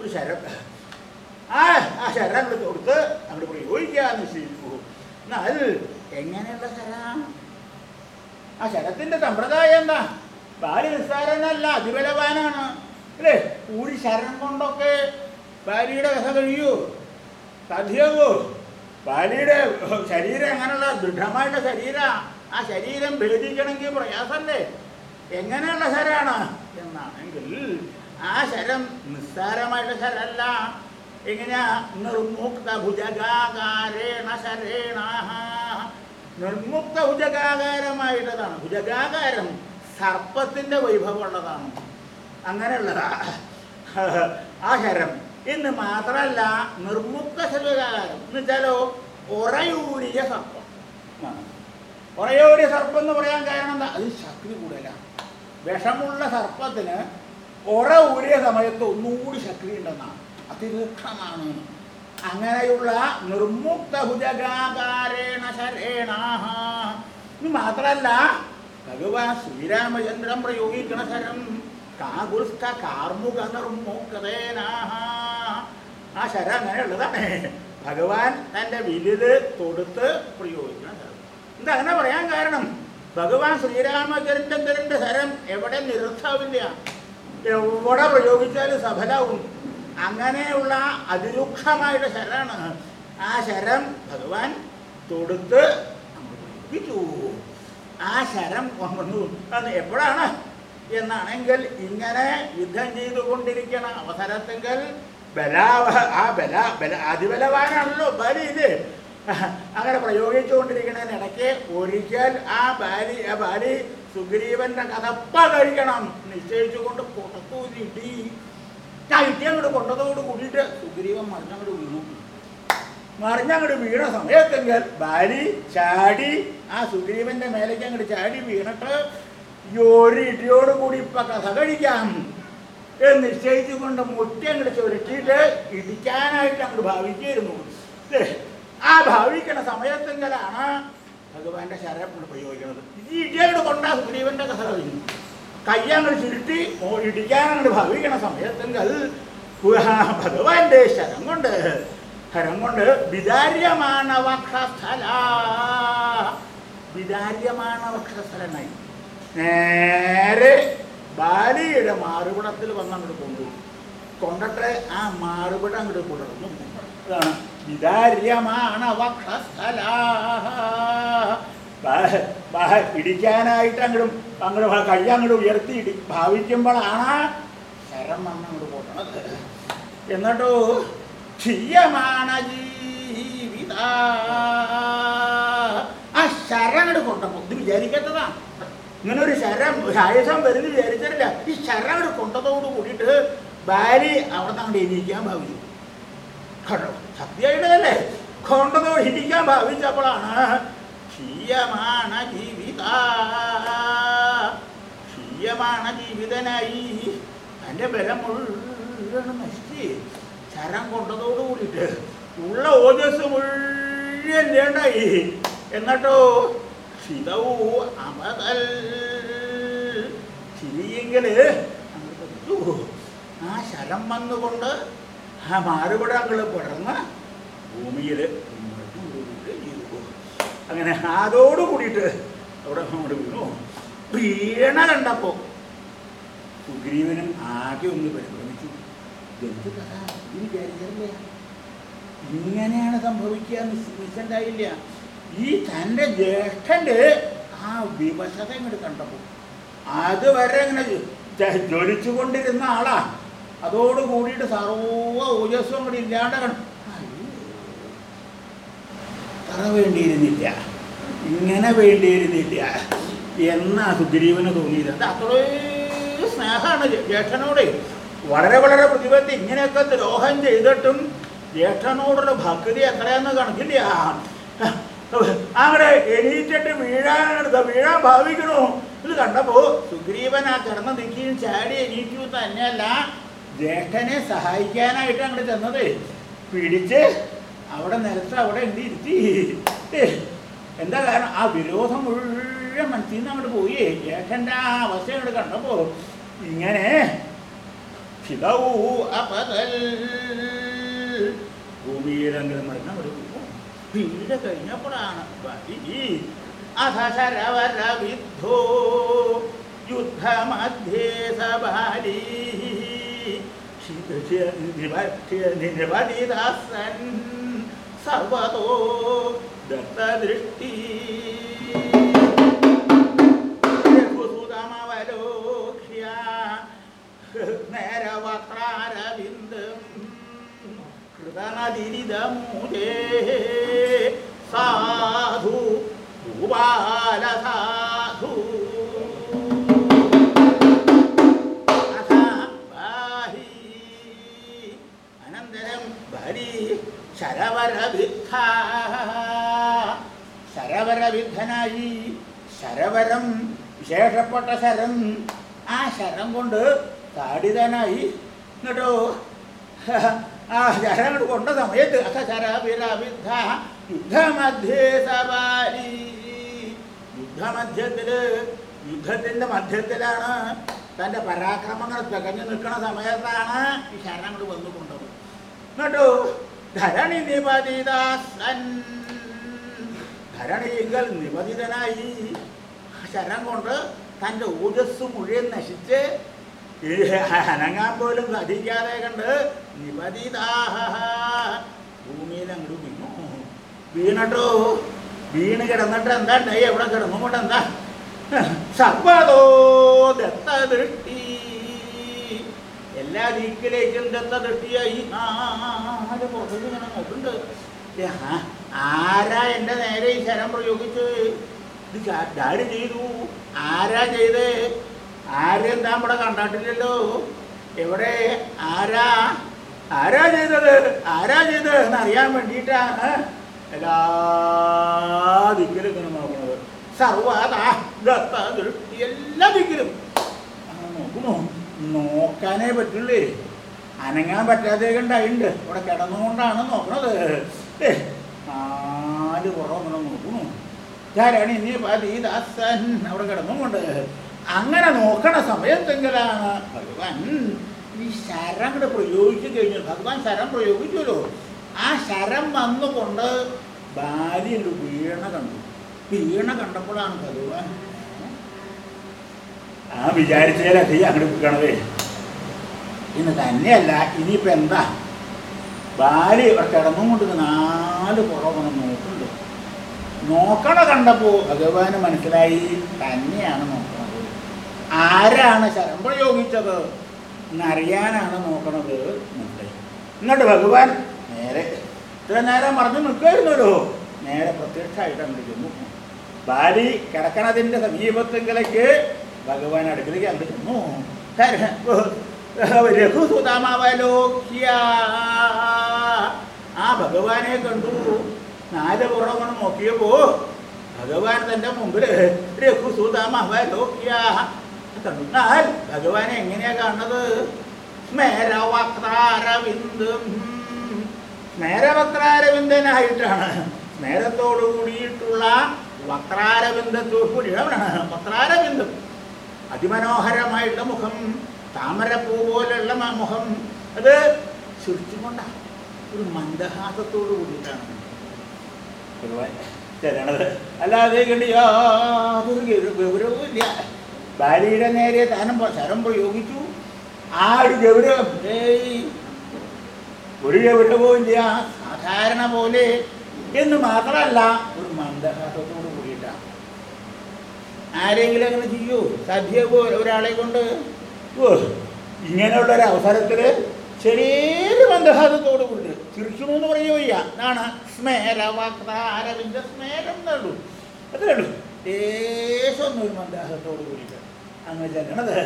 ഒരു ശരം. ആ ആ ശരം അങ്ങോട്ട് കൊടുത്ത് അങ്ങോട്ട് പ്രയോഗിക്കാന്ന് നിശ്ചയിച്ചു എന്നാൽ എങ്ങനെയുള്ള ശരം? ആ ശരത്തിന്റെ സമ്പ്രദായം എന്താ? ഭാര്യ നിസ്സാരനല്ല അതിബലവാനാണ്. അല്ലേ? ഒരു ശരണം കൊണ്ടൊക്കെ ഭാര്യയുടെ കഥ കഴിയൂ. സാധ്യമാകൂ ഭാര്യയുടെ ശരീരം അങ്ങനെയുള്ള ദൃഢമായിട്ട് ശരീര. ആ ശരീരം ഭേദിക്കണമെങ്കിൽ പ്രയാസമല്ലേ എങ്ങനെയുള്ള ശരാണ്? എന്നാണെങ്കിൽ ആ ശരം നിസ്സാരമായിട്ട് ശരല്ല എങ്ങനെയാ? നിർമുക്ത ഭുജകാകാരേണ ശരേണാഹ. നിർമുക്ത ഭുജകാകാരമായിട്ടതാണ് ഭുജകാകാരം സർപ്പത്തിന്റെ വൈഭവമുള്ളതാണ്. അങ്ങനെയുള്ളതാ. ആ ശരം എന്ന് മാത്രമല്ല നിർമുക്ത ശരീരകാരം എന്ന് വെച്ചാലോ ഉറയൂരിയ സർപ്പം. ഒറയൂരിയ സർപ്പം എന്ന് പറയാൻ കാരണം എന്താ? അത് ശക്തി കൂടുതലാണ് വിഷമുള്ള സർപ്പത്തിന് ഉറ ഊരിയ സമയത്ത് ഒന്നുകൂടി ശക്തി ഉണ്ടെന്നാണ് അതിരൂക്ഷമാണ്. അങ്ങനെയുള്ള നിർമുക്ത ഭുജകാകാരേണ ശരേണാഹ. ഇത് മാത്രമല്ല ഭഗവാൻ ശ്രീരാമചന്ദ്രൻ പ്രയോഗിക്കണ ശരം കാകുൽസ്ഥ കാർമുക നിർമുക്തേനാഹ ആ ശരം അങ്ങനെയുള്ളതാണ്. ഭഗവാൻ തന്റെ വില്ലിൽ തൊടുത്ത് പ്രയോഗിക്കണം. ഇത് അങ്ങനെ പറയാൻ കാരണം ഭഗവാൻ ശ്രീരാമചന്ദ്രന്റെ ശരം എവിടെ നിരർത്ഥമില്ല എവിടെ പ്രയോഗിച്ചാലും സഫലാവും അങ്ങനെയുള്ള അതിരൂക്ഷമായിട്ട് ശരാണ് ആ ശരം ഭഗവാൻ തൊടുത്ത് പ്രയോഗിച്ചു. ആ ശരം വന്നു. അത് എപ്പോഴാണ്? എന്നാണെങ്കിൽ ഇങ്ങനെ യുദ്ധം ചെയ്തുകൊണ്ടിരിക്കണ അവസരത്തെങ്കിൽ ബലാവ ആ ബല ബല അതിബലവാനാണല്ലോ ബലി ഇത് അങ്ങനെ പ്രയോഗിച്ചുകൊണ്ടിരിക്കുന്നതിനിടയ്ക്ക് ഒരിക്കൽ ആ ബാലി ആ ബാലി സുഗ്രീവന്റെ കഥപ്പ കഴിക്കണം നിശ്ചയിച്ചുകൊണ്ട് പുറത്തൂരിട്ടി ആ ഇട്ടി അങ്ങോട്ട് കൊണ്ടതോട് കൂടിയിട്ട് സുഗ്രീവൻ മറിഞ്ഞങ്ങോട്ട് വീണു. മറിഞ്ഞങ്ങോട്ട് വീണ സമയത്തെങ്കിൽ ബാലി ചാടി ആ സുഗ്രീവന്റെ മേലേക്ക് അങ്ങോട്ട് ചാടി വീണിട്ട് ഈ ഒരു ഇടിയോട് കൂടി ഇപ്പൊ കഥ കഴിക്കാം എന്ന് നിശ്ചയിച്ചുകൊണ്ട് കൊണ്ട് അങ്ങോട്ട് ചുരുട്ടിയിട്ട് ഇടിക്കാനായിട്ട് അങ്ങോട്ട് ഭാവിക്കായിരുന്നു ദേ, ആ ഭാവിക്കണ സമയത്തെങ്കിലാണ് ഭഗവാന്റെ ശരം കൊണ്ട് പ്രയോഗിക്കുന്നത്. ഈ ഇടിയോട് കൊണ്ടാ സുഗ്രീവന്റെ കഥ കഴിഞ്ഞു. കയ്യങ്ങൾ ചുരുട്ടി ഇടിക്കാനങ്ങോട്ട് ഭാവിക്കണ സമയത്തെങ്കിൽ ഭഗവാന്റെ ശരം കൊണ്ട് ഹരം കൊണ്ട് വിദാര്യമാണ് വക്ഷസ്ഥല വിദാര്യമാണ് വക്ഷസ്ഥലനായി നേരെ ബാലിയുടെ മാറുപിടത്തിൽ വന്ന് അങ്ങോട്ട് കൊണ്ടുപോയി കൊണ്ടിട്ട് ആ മാറുപിടം അങ്ങോട്ട് കുടർന്നു അതാണ് അങ്ങോട്ടും അങ്ങോട്ട് കഴിയാൻ അങ്ങോട്ട് ഉയർത്തി ഇടി ഭാവിക്കുമ്പോഴാണ് ശരം വന്ന് അങ്ങോട്ട് പൊട്ടണത് എന്നിട്ടോ ക്ഷീയമാണ് ജീവിത. ആ ശരം അങ്ങോട്ട് കൊണ്ടപ്പോ ഇത് വിചാരിക്കാത്തതാ ഇങ്ങനെ ഒരു ശരം ഒരു വരുന്ന വിചാരിച്ചില്ല ഈ ശരം അവിടെ കൊണ്ടതോട് കൂടിയിട്ട് ഭാര്യ അവിടെ അങ്ങോട്ട് എണീക്കാൻ ഭാവിച്ചു. കണ്ടോ? സത്യമായിട്ടല്ലേ കൊണ്ടതോട് ഇരിക്കാൻ ഭാവിച്ചപ്പോഴാണ് ക്ഷീയമാണ ജീവിത. ക്ഷീയമാണ ജീവിതനായി തന്റെ ബലം മുഴുവൻ നശിച്ച് ശരം കൊണ്ടതോട് കൂടിയിട്ട് ഉള്ള ഓജസ് മുഴുവൻ വേണ്ടായി എന്നിട്ടോ? ഷിതവു അമതൽ. ചിരിയെങ്കിൽ ആ ശരം വന്നുകൊണ്ട് ആ മാറുപടങ്ങൾ പടർന്ന് ഭൂമിയിൽ ചെയ്തു അങ്ങനെ അതോട് കൂടിയിട്ട് അവിടെ അങ്ങോട്ട് വീണു. വീണ കണ്ടപ്പോ സുഗ്രീവനും ആകെ ഒന്ന് പരിഭ്രമിച്ചു. എന്ത് കഥ? ഇത് വിചാരിച്ചല്ലേ ഇങ്ങനെയാണ് സംഭവിക്കുക നിശ്ചണ്ടായില്ല ഈ തന്റെ ജ്യേഷ്ഠന്റെ ആ വിവശത ഇങ്ങോട്ട് കണ്ടപ്പോൾ അതുവരെ ഇങ്ങനെ ജ്വലിച്ചു കൊണ്ടിരുന്ന ആളാ. അതോട് കൂടിയിട്ട് സർവ ഊജസ്വം അങ്ങോട്ട് ഇല്ലാണ്ട് കണ്ടു. അത്ര വേണ്ടിയിരുന്നില്ല. ഇങ്ങനെ വേണ്ടിയിരുന്നില്ല. എന്നാ സുഗ്രീവന് തോന്നിയത്? അത് അത്രയും സ്നേഹമാണ് ജ്യേഷ്ഠനോട്. വളരെ വളരെ പ്രതിബദ്ധി ഇങ്ങനെയൊക്കെ ദ്രോഹം ചെയ്തിട്ടും ജ്യേഷ്ഠനോടുള്ള ഭക്തി എത്രയാന്ന് കണക്കില്ല. അങ്ങനെ എണീറ്റിട്ട് വീഴാനെടുത്ത വീഴാൻ ഭാവിക്കണു? ഇത് കണ്ടപ്പോ സുഗ്രീവൻ ആ കിടന്ന് നിൽക്കുകയും ചാടി എണീറ്റു തന്നെയല്ല ജ്യേഷ്ഠനെ സഹായിക്കാനായിട്ട് അങ്ങോട്ട് ചെന്നത്. പിടിച്ച് അവിടെ നിലത്ത് അവിടെ എന്ത് ഇരുത്തി. എന്താ കാരണം? ആ വിരോധം മുഴുവൻ മനസ്സിൽ നിന്ന് അങ്ങോട്ട് പോയി. ജ്യേഷ്ഠന്റെ ആ അവസ്ഥ അങ്ങോട്ട് കണ്ടപ്പോ ഇങ്ങനെ ഭൂമിയിലെങ്കിലും മരണം ഒരു വീട് കഴിഞ്ഞപ്പോഴാണ് ബലി അധ ശരവര വിദ്ധോ യുദ്ധമധ്യേ സബാലി നിരവധിദാസൻ സർവതോ ദത്തദൃഷ്ടി രഘുസുതമവലോക്ഷ്യ നേരവക്രാരവിന്ദം കൃതനദിരിതമൂലേ സാധു ഭൂപാല സാധു അഥ ബാഹി അനന്തരം ഭരി ശരവരവിദ്ധ. ശരവരവിദ്ധനായി ശരവരം വിശേഷപ്പെട്ട ശരം ആ ശരം കൊണ്ട് താടിതനായി എന്നിട്ടോ <laughs> ആ ശരം അങ്ങോട്ട് കൊണ്ട സമയത്ത് അഥ ശരവിരവിദ്ധ യുദ്ധമധ്യേ സവാരി. യുദ്ധമധ്യത്തിൽ യുദ്ധത്തിന്റെ മധ്യത്തിലാണ് തന്റെ പരാക്രമങ്ങൾ തികഞ്ഞു നിൽക്കുന്ന സമയത്താണ് ഈ ശരണങ്ങൾ വന്നുകൊണ്ടത് വന്നു കൊണ്ടത്. എന്നിട്ടോ ധരണി നിപതിദാസൻ. ധരണിയെങ്കിൽ നിപതിതനായി. ശരം കൊണ്ട് തന്റെ ഊജസ് മുഴുവൻ നശിച്ച് അനങ്ങാൻ പോലും സാധിക്കാതെ കണ്ട് നിപതിതാഹ ഭൂമിയിൽ അങ്ങോട്ട് വീണു. വീണട്ടോ? വീണ് കിടന്നിട്ട് എന്താ എവിടെ കിടന്നുകൊണ്ട് എന്താ? സർവതോ ദത്തദൃഷ്ടി എല്ലാ ദിക്കിലേക്കും പുറത്തേക്ക് ഇങ്ങനെ നോക്കുന്നുണ്ട്. ആരാ എന്റെ നേരെ ഈ ശരം പ്രയോഗിച്ച്? ഇത് ചെയ്തു. ആരാ ചെയ്തേ? ആരെയും നമ്മുടെ കണ്ടാട്ടില്ലല്ലോ? എവിടെ? ആരാ? ആരാ ചെയ്തത്? ആരാ ചെയ്തത്? എന്ന് അറിയാൻ വേണ്ടിയിട്ടാണ് എല്ലാ ദിക്കിലും ഇങ്ങനെ നോക്കുന്നത്. സർവാദൃഷ്ടി എല്ലാ ദിക്കിലും. നോക്കുമോ നോക്കാനേ പറ്റുള്ളേ. അനങ്ങാൻ പറ്റാതെ കണ്ടായിണ്ട് ഇവിടെ കിടന്നുകൊണ്ടാണ് നോക്കണത്. നാല് കുറവ് നോക്കുന്നു ഇനി? നീ പതിദാസൻ അവിടെ കിടന്നുകൊണ്ട്. അങ്ങനെ നോക്കണ സമയത്തെങ്കിലാണ് ഭഗവാൻ ഈ ശരം കൂടെ പ്രയോഗിച്ചു കഴിഞ്ഞു ഭഗവാൻ ശരം പ്രയോഗിച്ചല്ലോ. ആ ശരം വന്നുകൊണ്ട് ഭാര്യ വീണ കണ്ടു. വീണ കണ്ടപ്പോഴാണ് ഭഗവാൻ ആ വിചാരിച്ചതിലധികം അങ്ങോട്ട് വിൽക്കണതേ ഇന്ന് തന്നെയല്ല ഇനിയിപ്പോൾ എന്താ? ബാലി ഇവിടെ കിടന്നുകൊണ്ട് നാല് പുറമൊന്നും നോക്കുന്നുണ്ട്. നോക്കണ കണ്ടപ്പോൾ ഭഗവാന് മനസ്സിലായി തന്നെയാണ് നോക്കണത്. ആരാണ് ശരം പ്രയോഗിച്ചത്? എന്നറിയാനാണ് നോക്കണത് എന്നിട്ട് ഭഗവാൻ നേരെ ഇത്ര നേരം മറന്നു നിൽക്കുമായിരുന്നല്ലോ നേരെ പ്രത്യക്ഷമായിട്ട് അങ്ങോട്ട് ചെന്നു ബാലി കിടക്കണതിന്റെ സമീപത്തെങ്കിലേക്ക് ഭഗവാൻ അടുക്കലേക്ക് അങ്ങോട്ട് ചെന്നു. ആ ഭഗവാനെ കണ്ടു. നാല് പുറമണം നോക്കിയപ്പോ ഭഗവാൻ തന്റെ മുമ്പിൽ രഘുസുതമവലോക്യ കണ്ടാൽ ഭഗവാനെ എങ്ങനെയാ കാണുന്നത്? സ്മേരവക്രാരവിന്ദം. സ്മേരവക്രാരവിന്ദനായിട്ടാണ്. സ്മേരത്തോടു കൂടിയിട്ടുള്ള വക്രാരവിന്ദത്തോടു കൂടിയാണ് വക്രാരവിന്ദം. അതിമനോഹരമായിട്ടുള്ള മുഖം താമരപ്പൂ പോലുള്ള മ- മുഖം. അത് ചിരിച്ചുകൊണ്ടാണ് ഒരു മന്ദഹാസത്തോടു കൂടിയിട്ടാണ്. ചെല്ലണത് അല്ലാതെ കണ്ട് യാതൊരു ബാലിയുടെ നേരെ താനും ശരം പ്രയോഗിച്ചു. ആ ഒരു ഗൗരവം ഒരു ഗൗരവവും ഇല്ല സാധാരണ പോലെ എന്ന് മാത്രമല്ല ഒരു മന്ദഹാസത്തോട് കൂടിയിട്ടാണ് ആരെങ്കിലും അങ്ങനെ ചെയ്യൂ? സദ്യ ഒരാളെ കൊണ്ട്? ഇങ്ങനെയുള്ള ഒരു അവസരത്തിൽ ചെറിയൊരു മന്ദഹാസത്തോട് കൂടി ചിരിച്ചു എന്ന് പറയുകയോ ഇല്ല എന്നാണ് സ്മേരവക്താരവിന്ദ സ്മേരം എന്നുള്ളൂ അത്രേ ഉള്ളൂ. ദേശം ഒരു മന്ദഹാസത്തോട് കൂടിയിട്ട്. അങ്ങനെ ചെല്ലണത്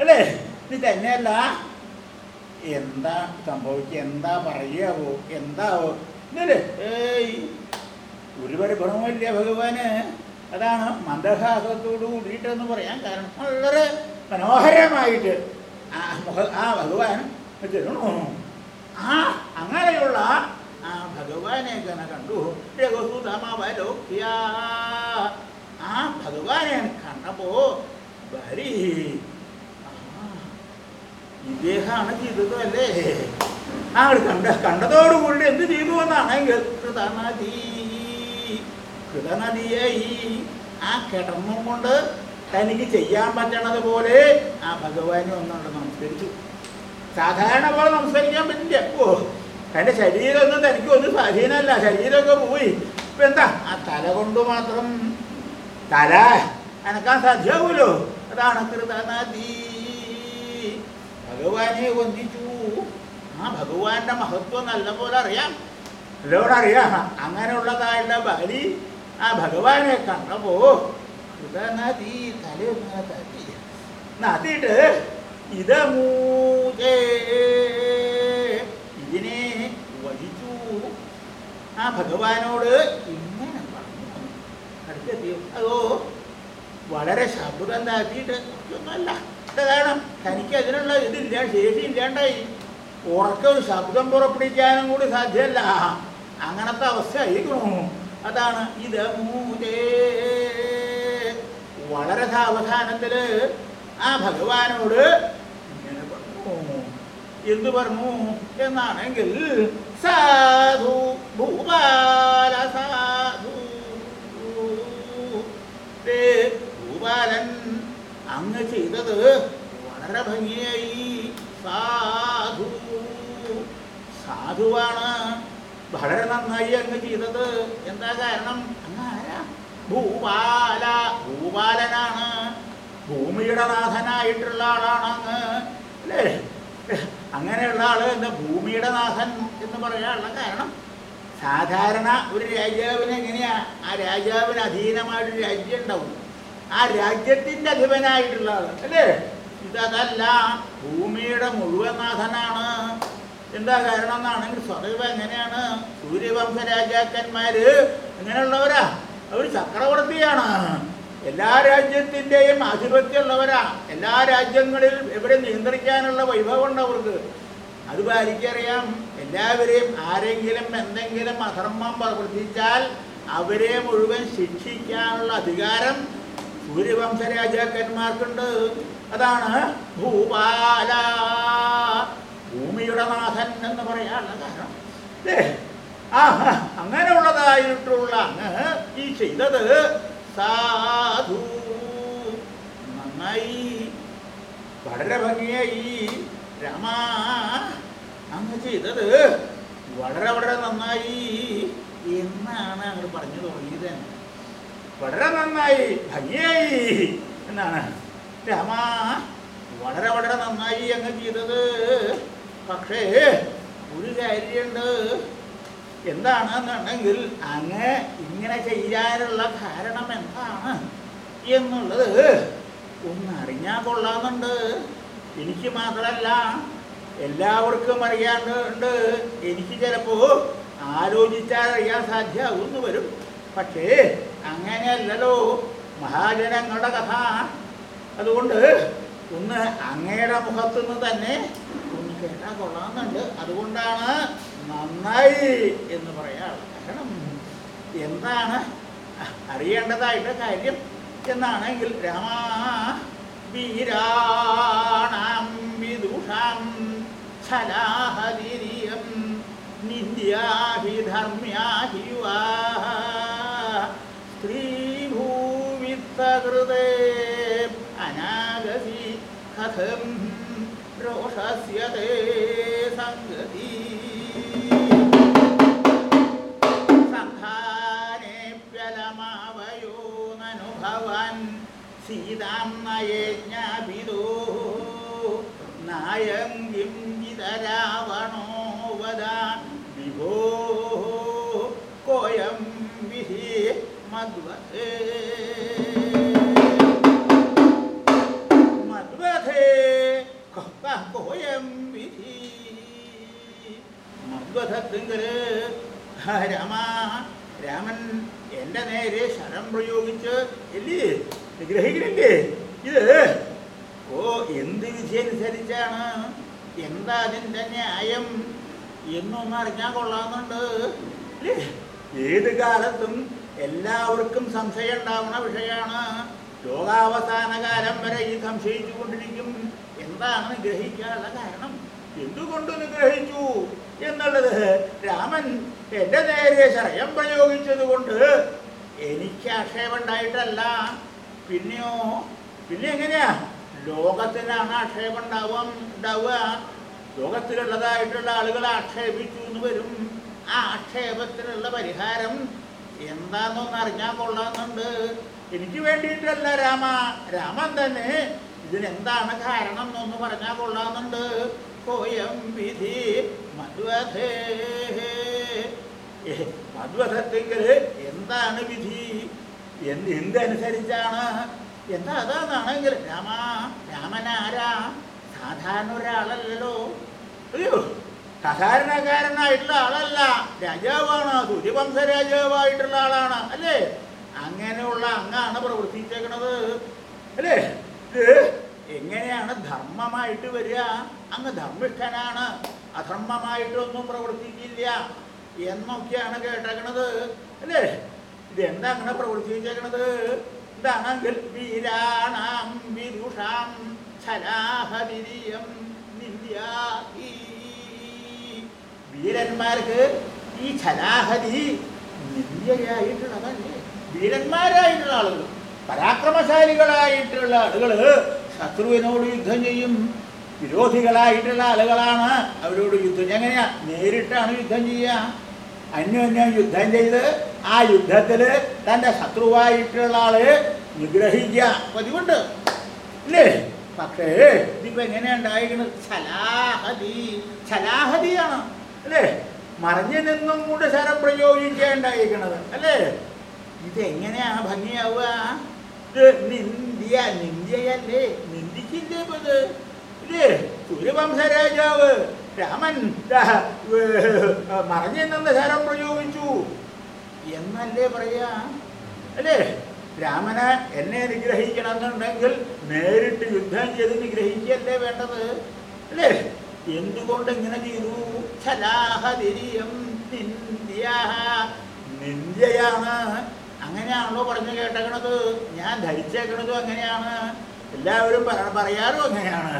അല്ലേ? ഇത് തന്നെയല്ല. എന്താ സംഭവിക്കുക എന്താ പറയാവോ എന്താവോ? ഇല്ലേ ഏയ് ഒരുപാട് ഗുണമില്ല ഭഗവാന്? അതാണ് മന്ദഹാസത്തോട് കൂടിയിട്ടെന്ന് പറയാൻ കാരണം. വളരെ മനോഹരമായിട്ട് ആ ആ ഭഗവാൻ ചെല്ലണു ആ അങ്ങനെയുള്ള ആ ഭഗവാനെ തന്നെ കണ്ടു. രഘുസുതമവലോക്യ ആ ഭഗവാനെ കണ്ടപ്പോ ഇദ്ദേഹമാണ് ചെയ്തത് അല്ലേ? ആ കണ്ട കണ്ടതോടുകൂടി എന്ത് ചെയ്തു എന്നാണെങ്കിൽ കൃതനദിയെ ഈ ആ കിടന്നും കൊണ്ട് തനിക്ക് ചെയ്യാൻ പറ്റണത് പോലെ ആ ഭഗവാനെ ഒന്നുകൊണ്ട് നമസ്കരിച്ചു. സാധാരണ പോലെ നമസ്കരിക്കാൻ പറ്റില്ല. ഓ തന്റെ ശരീരമൊന്നും തനിക്ക് ഒന്നും സ്വാധീനമല്ല. ശരീരമൊക്കെ പോയി. ഇപ്പം എന്താ? ആ തല കൊണ്ട് മാത്രം തല അനക്കാൻ സാധ്യമാവുമല്ലോ അതാണ് കൃതനദി ഭഗവാനെ വന്ദിച്ചു. ആ ഭഗവാന്റെ മഹത്വം നല്ലപോലെ അറിയാം. എല്ലാവരും അറിയാം. അങ്ങനെയുള്ളതായുള്ള ബലി ആ ഭഗവാനെ കണ്ടപ്പോ കൃതനദി തലയൊന്ന് തട്ടി. നദിട്ട് ഇതമൂജേ ഇതിനെ വഹിച്ചു ആ ഭഗവാനോട് ഇങ്ങനെ പറഞ്ഞു. അടുത്തെത്തിയോ? അതോ വളരെ ശബ്ദം താത്തിയിട്ട് ഒന്നുമല്ല കാരണം തനിക്ക് അതിനുള്ള ഇതില്ല ശേഷി ഇല്ലാണ്ടായി ഉറക്ക ഒരു ശബ്ദം പുറപ്പെടുവിക്കാനും കൂടി സാധ്യമല്ല. അങ്ങനത്തെ അവസ്ഥ ആയിരിക്കണു അതാണ് ഇത് മൂതേ. വളരെ സാവധാനത്തിൽ ആ ഭഗവാനോട് ഇങ്ങനെ പറഞ്ഞു. എന്തു പറഞ്ഞു? എന്നാണെങ്കിൽ സാധു ഭൂപാല സാധു. ദേ ഭൂപാലൻ അങ്ങ് ചെയ്തത് വളരെ ഭംഗിയായി. സാധു. സാധുവാണ്. വളരെ നന്നായി അങ്ങ് ചെയ്തത്. എന്താ കാരണം? അങ്ങ് ആരാ? ഭൂപാല. ഭൂപാലനാണ്. ഭൂമിയുടെ നാഥനായിട്ടുള്ള ആളാണ് അങ്ങ്. അല്ലേ? അങ്ങനെയുള്ള ആൾ എന്താ? ഭൂമിയുടെ നാഥൻ എന്ന് പറയാനുള്ള കാരണം സാധാരണ ഒരു രാജാവിന് എങ്ങനെയാ? ആ രാജാവിന് അധീനമായിട്ടൊരു രാജ്യം ഉണ്ടാവും. ആ രാജ്യത്തിന്റെ അധിപനായിട്ടുള്ള ആൾ അല്ലേ? ഇതല്ല ഭൂമിയുടെ മുഴുവൻ നാഥനാണ് എന്താ കാരണം എന്നാണെങ്കിൽ സ്വദൈവ എങ്ങനെയാണ്? സൂര്യവംശ രാജാക്കന്മാര് എങ്ങനെയുള്ളവരാ? അവർ ചക്രവർത്തിയാണ്. എല്ലാ രാജ്യത്തിന്റെയും ആധിപത്യമുള്ളവരാ. എല്ലാ രാജ്യങ്ങളിൽ ഇവരെ നിയന്ത്രിക്കാനുള്ള വൈഭവം ഉണ്ട് അവർക്ക്. അത് ഭാര്യയ്ക്കറിയാം എല്ലാവരെയും ആരെങ്കിലും എന്തെങ്കിലും അധർമ്മം പ്രവർത്തിച്ചാൽ അവരെ മുഴുവൻ ശിക്ഷിക്കാനുള്ള അധികാരം സൂര്യവംശ രാജാക്കന്മാർക്കുണ്ട് അതാണ് ഭൂപാല ഭൂമിയുടെ നാഥൻ എന്ന് പറയാനുള്ള കാരണം. അങ്ങനെയുള്ളതായിട്ടുള്ള അങ്ങ് ഈ ചെയ്തത് സാധു. നന്നായി. വളരെ ഭംഗിയായി രാമ അങ്ങ് ചെയ്തത്. വളരെ വളരെ നന്നായി എന്നാണ് അങ്ങോട്ട് പറഞ്ഞു തുടങ്ങിയത്. തന്നെ. വളരെ നന്നായി ഭംഗിയായി. എന്നാണ്. രാമ വളരെ വളരെ നന്നായി അങ്ങ് ചെയ്തത്. പക്ഷേ ഒരു കാര്യമുണ്ട്. എന്താണെന്നുണ്ടെങ്കിൽ അങ്ങ് ഇങ്ങനെ ചെയ്യാനുള്ള കാരണം എന്താണ് എന്നുള്ളത് ഒന്ന് അറിഞ്ഞാൽ കൊള്ളാമെന്നുണ്ട്. എനിക്ക് മാത്രമല്ല എല്ലാവർക്കും അറിയാണ്ട് എനിക്ക് ചിലപ്പോൾ ആലോചിച്ചാൽ അറിയാൻ സാധ്യമാകുമെന്ന് വരും. പക്ഷേ അങ്ങനെയല്ലല്ലോ. മഹാജനങ്ങളുടെ കഥ. അതുകൊണ്ട് ഒന്ന് അങ്ങയുടെ മുഖത്തു നിന്ന് തന്നെ ഒന്ന് കേട്ടാൽ കൊള്ളാമെന്നുണ്ട്. അതുകൊണ്ടാണ് നന്നായി എന്ന് പറയാൻ കാരണം എന്താണ് അറിയേണ്ടതായിട്ട് കാര്യം എന്നാണെങ്കിൽ രാമാ വിദുഷാം ഛലാഹതിരിയം നിന്ദ്യാഹി ധർമ്മ്യാഹി വാ श्रीभूमि अनागसि कथं रोषस्य ते सङ्गति। सन्धानेऽप्यलमावयो ननुभवन् सीतां नयेज्ञाभिदो नायं किं नायङिदरावणो वदा विभो മദ്വേ മദ്വധേ കൊയം വിധി. മദ്വധത്തിങ്കൽ രാമ രാമൻ എന്റെ നേരെ ശരം പ്രയോഗിച്ച് ഇല്ലേ നിഗ്രഹിക്കണില്ലേ? ഇത് ഓ എന്ത് വിധി അനുസരിച്ചാണ്? എന്താ അതിന്റെ ന്യായം? എന്നൊന്ന് അറിഞ്ഞാൽ കൊള്ളാമെന്നുണ്ട് ഏത് കാലത്തും എല്ലാവർക്കും സംശയം ഉണ്ടാവുന്ന വിഷയമാണ്. ലോകാവസാന കാലം വരെ ഈ സംശയിച്ചു കൊണ്ടിരിക്കും. എന്താണ് ഗ്രഹിക്കാനുള്ള കാരണം? എന്തുകൊണ്ട് നിഗ്രഹിച്ചു എന്നുള്ളത് രാമൻ എന്റെ നേരെ ശരയം പ്രയോഗിച്ചത് കൊണ്ട് എനിക്ക് ആക്ഷേപം ഉണ്ടായിട്ടല്ല പിന്നെയോ? പിന്നെ എങ്ങനെയാ? ലോകത്തിനാണ് ആക്ഷേപം ഉണ്ടാവാം ഉണ്ടാവുക. ലോകത്തിലുള്ളതായിട്ടുള്ള ആളുകൾ ആക്ഷേപിച്ചു എന്ന് വരും. ആ ആക്ഷേപത്തിനുള്ള പരിഹാരം എന്താണെന്നൊന്ന് അറിഞ്ഞാൽ കൊള്ളാമെന്നുണ്ട്. എനിക്ക് വേണ്ടിയിട്ടല്ല രാമ. രാമൻ തന്നെ ഇതിനെന്താണ് കാരണം എന്നൊന്ന് പറഞ്ഞാൽ കൊള്ളാമെന്നുണ്ട്. കോയം വിധി മധ്വധേ. മധ്വധത്തെങ്കിൽ എന്താണ് വിധി? എന്ത് എന്തനുസരിച്ചാണ് എന്താ അതാന്നാണെങ്കിൽ രാമ രാമനാരാ? സാധാരണ ഒരാളല്ലല്ലോ. അയ്യോ സാധാരണക്കാരനായിട്ടുള്ള ആളല്ല. രാജാവാണ് സൂര്യവംശ രാജാവായിട്ടുള്ള ആളാണ്. അല്ലേ? അങ്ങനെയുള്ള അങ്ങാണ് പ്രവർത്തിച്ചേക്കണത്. അല്ലേ? എങ്ങനെയാണ് ധർമ്മമായിട്ട് വരിക? അങ്ങ് ധർമ്മിഷ്ഠനാണ്. അധർമ്മമായിട്ടൊന്നും പ്രവർത്തിക്കില്ല എന്നൊക്കെയാണ് കേട്ടേക്കണത്. അല്ലേ? ഇതെന്താ അങ്ങനെ പ്രവർത്തിച്ചേക്കണത്? ഇതാണെങ്കിൽ വീരാണാം വിദുഷാം നിന്ദ്യാ നിന്ദ്യാഹി. വീരന്മാർക്ക് ഈ ഛലാഹതി നിന്ദ്യയായിട്ടുള്ളതല്ലേ? വീരന്മാരായിട്ടുള്ള ആളുകൾ പരാക്രമശാലികളായിട്ടുള്ള ആളുകൾ ശത്രുവിനോട് യുദ്ധം ചെയ്യും. വിരോധികളായിട്ടുള്ള ആളുകളാണ് അവരോട് യുദ്ധം എങ്ങനെയാ? നേരിട്ടാണ് യുദ്ധം ചെയ്യുക. അന്യോന്യം യുദ്ധം ചെയ്ത് ആ യുദ്ധത്തിൽ തന്റെ ശത്രുവായിട്ടുള്ള ആൾ നിഗ്രഹിക്കുക. പതിവുണ്ട് അല്ലേ? പക്ഷേ ഇതിപ്പോ എങ്ങനെയാ ഉണ്ടായിരിക്കുന്നത്? ഛലാഹതി ഛലാഹതിയാണ്. അല്ലേ? മറിഞ്ഞു നിന്നും കൂടെ ശരം പ്രയോഗിക്കേണ്ടായിരിക്കണത്. അല്ലേ? ഇതെങ്ങനെയാ ഭംഗിയാവുക? നിന്ദ്യ നിന്ദ്യയല്ലേ? നിന്ദിക്കില്ലേ ഇത് ഇല്ലേ സൂര്യവംശ രാജാവ് രാമൻ മറിഞ്ഞു നിന്ന് ശരം പ്രയോഗിച്ചു. എന്നല്ലേ പറയാ? അല്ലേ? രാമന് എന്നെ നിഗ്രഹിക്കണം എന്നുണ്ടെങ്കിൽ നേരിട്ട് യുദ്ധം ചെയ്ത് നിഗ്രഹിക്കല്ലേ വേണ്ടത്? അല്ലേ? എന്തുകൊണ്ട് ഇങ്ങനെ ചെയ്തു നിന്ദ്യയാണ്. അങ്ങനെയാണല്ലോ പറഞ്ഞു കേട്ടേക്കണത്. ഞാൻ ധരിച്ചേക്കണതും അങ്ങനെയാണ്. എല്ലാവരും പറ പറയാറും അങ്ങനെയാണ്.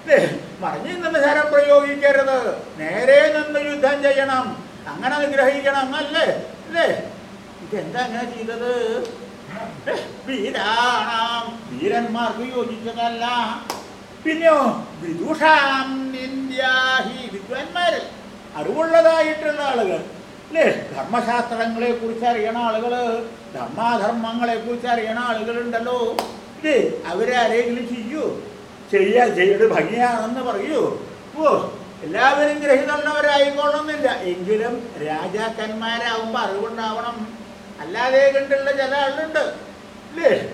അല്ലേ മറിഞ്ഞു നിന്ന് ശരം പ്രയോഗിക്കരുത്. നേരെ നിന്ന് യുദ്ധം ചെയ്യണം. അങ്ങനെ നിഗ്രഹിക്കണം അല്ലേ? അല്ലേ ഇതെന്താ അങ്ങനെ ചെയ്തത്? വീരാണാം. വീരന്മാർക്ക് യോജിച്ചതല്ല. പിന്നെയോ വിദുഷാം നിന്ദ്യാഹി അറിവുള്ളതായിട്ടുള്ള ആളുകൾ. അല്ലേ? ധർമ്മശാസ്ത്രങ്ങളെ കുറിച്ച് അറിയണ ആളുകൾ ധർമാധർമ്മങ്ങളെ കുറിച്ച് അറിയണ ആളുകളുണ്ടല്ലോ. ഇല്ലേ അവരാരെങ്കിലും ചെയ്യൂ? ചെയ്യാ ചെയ്ത് ഭംഗിയാണെന്ന് പറയൂ? ഓ എല്ലാവരും ഗ്രഹിതമുള്ളവരായിക്കൊള്ളുന്നില്ല. എങ്കിലും രാജാക്കന്മാരാകുമ്പോൾ അറിവുണ്ടാവണം. അല്ലാതെ കണ്ടുള്ള ചില ആളുണ്ട്. അല്ലേ?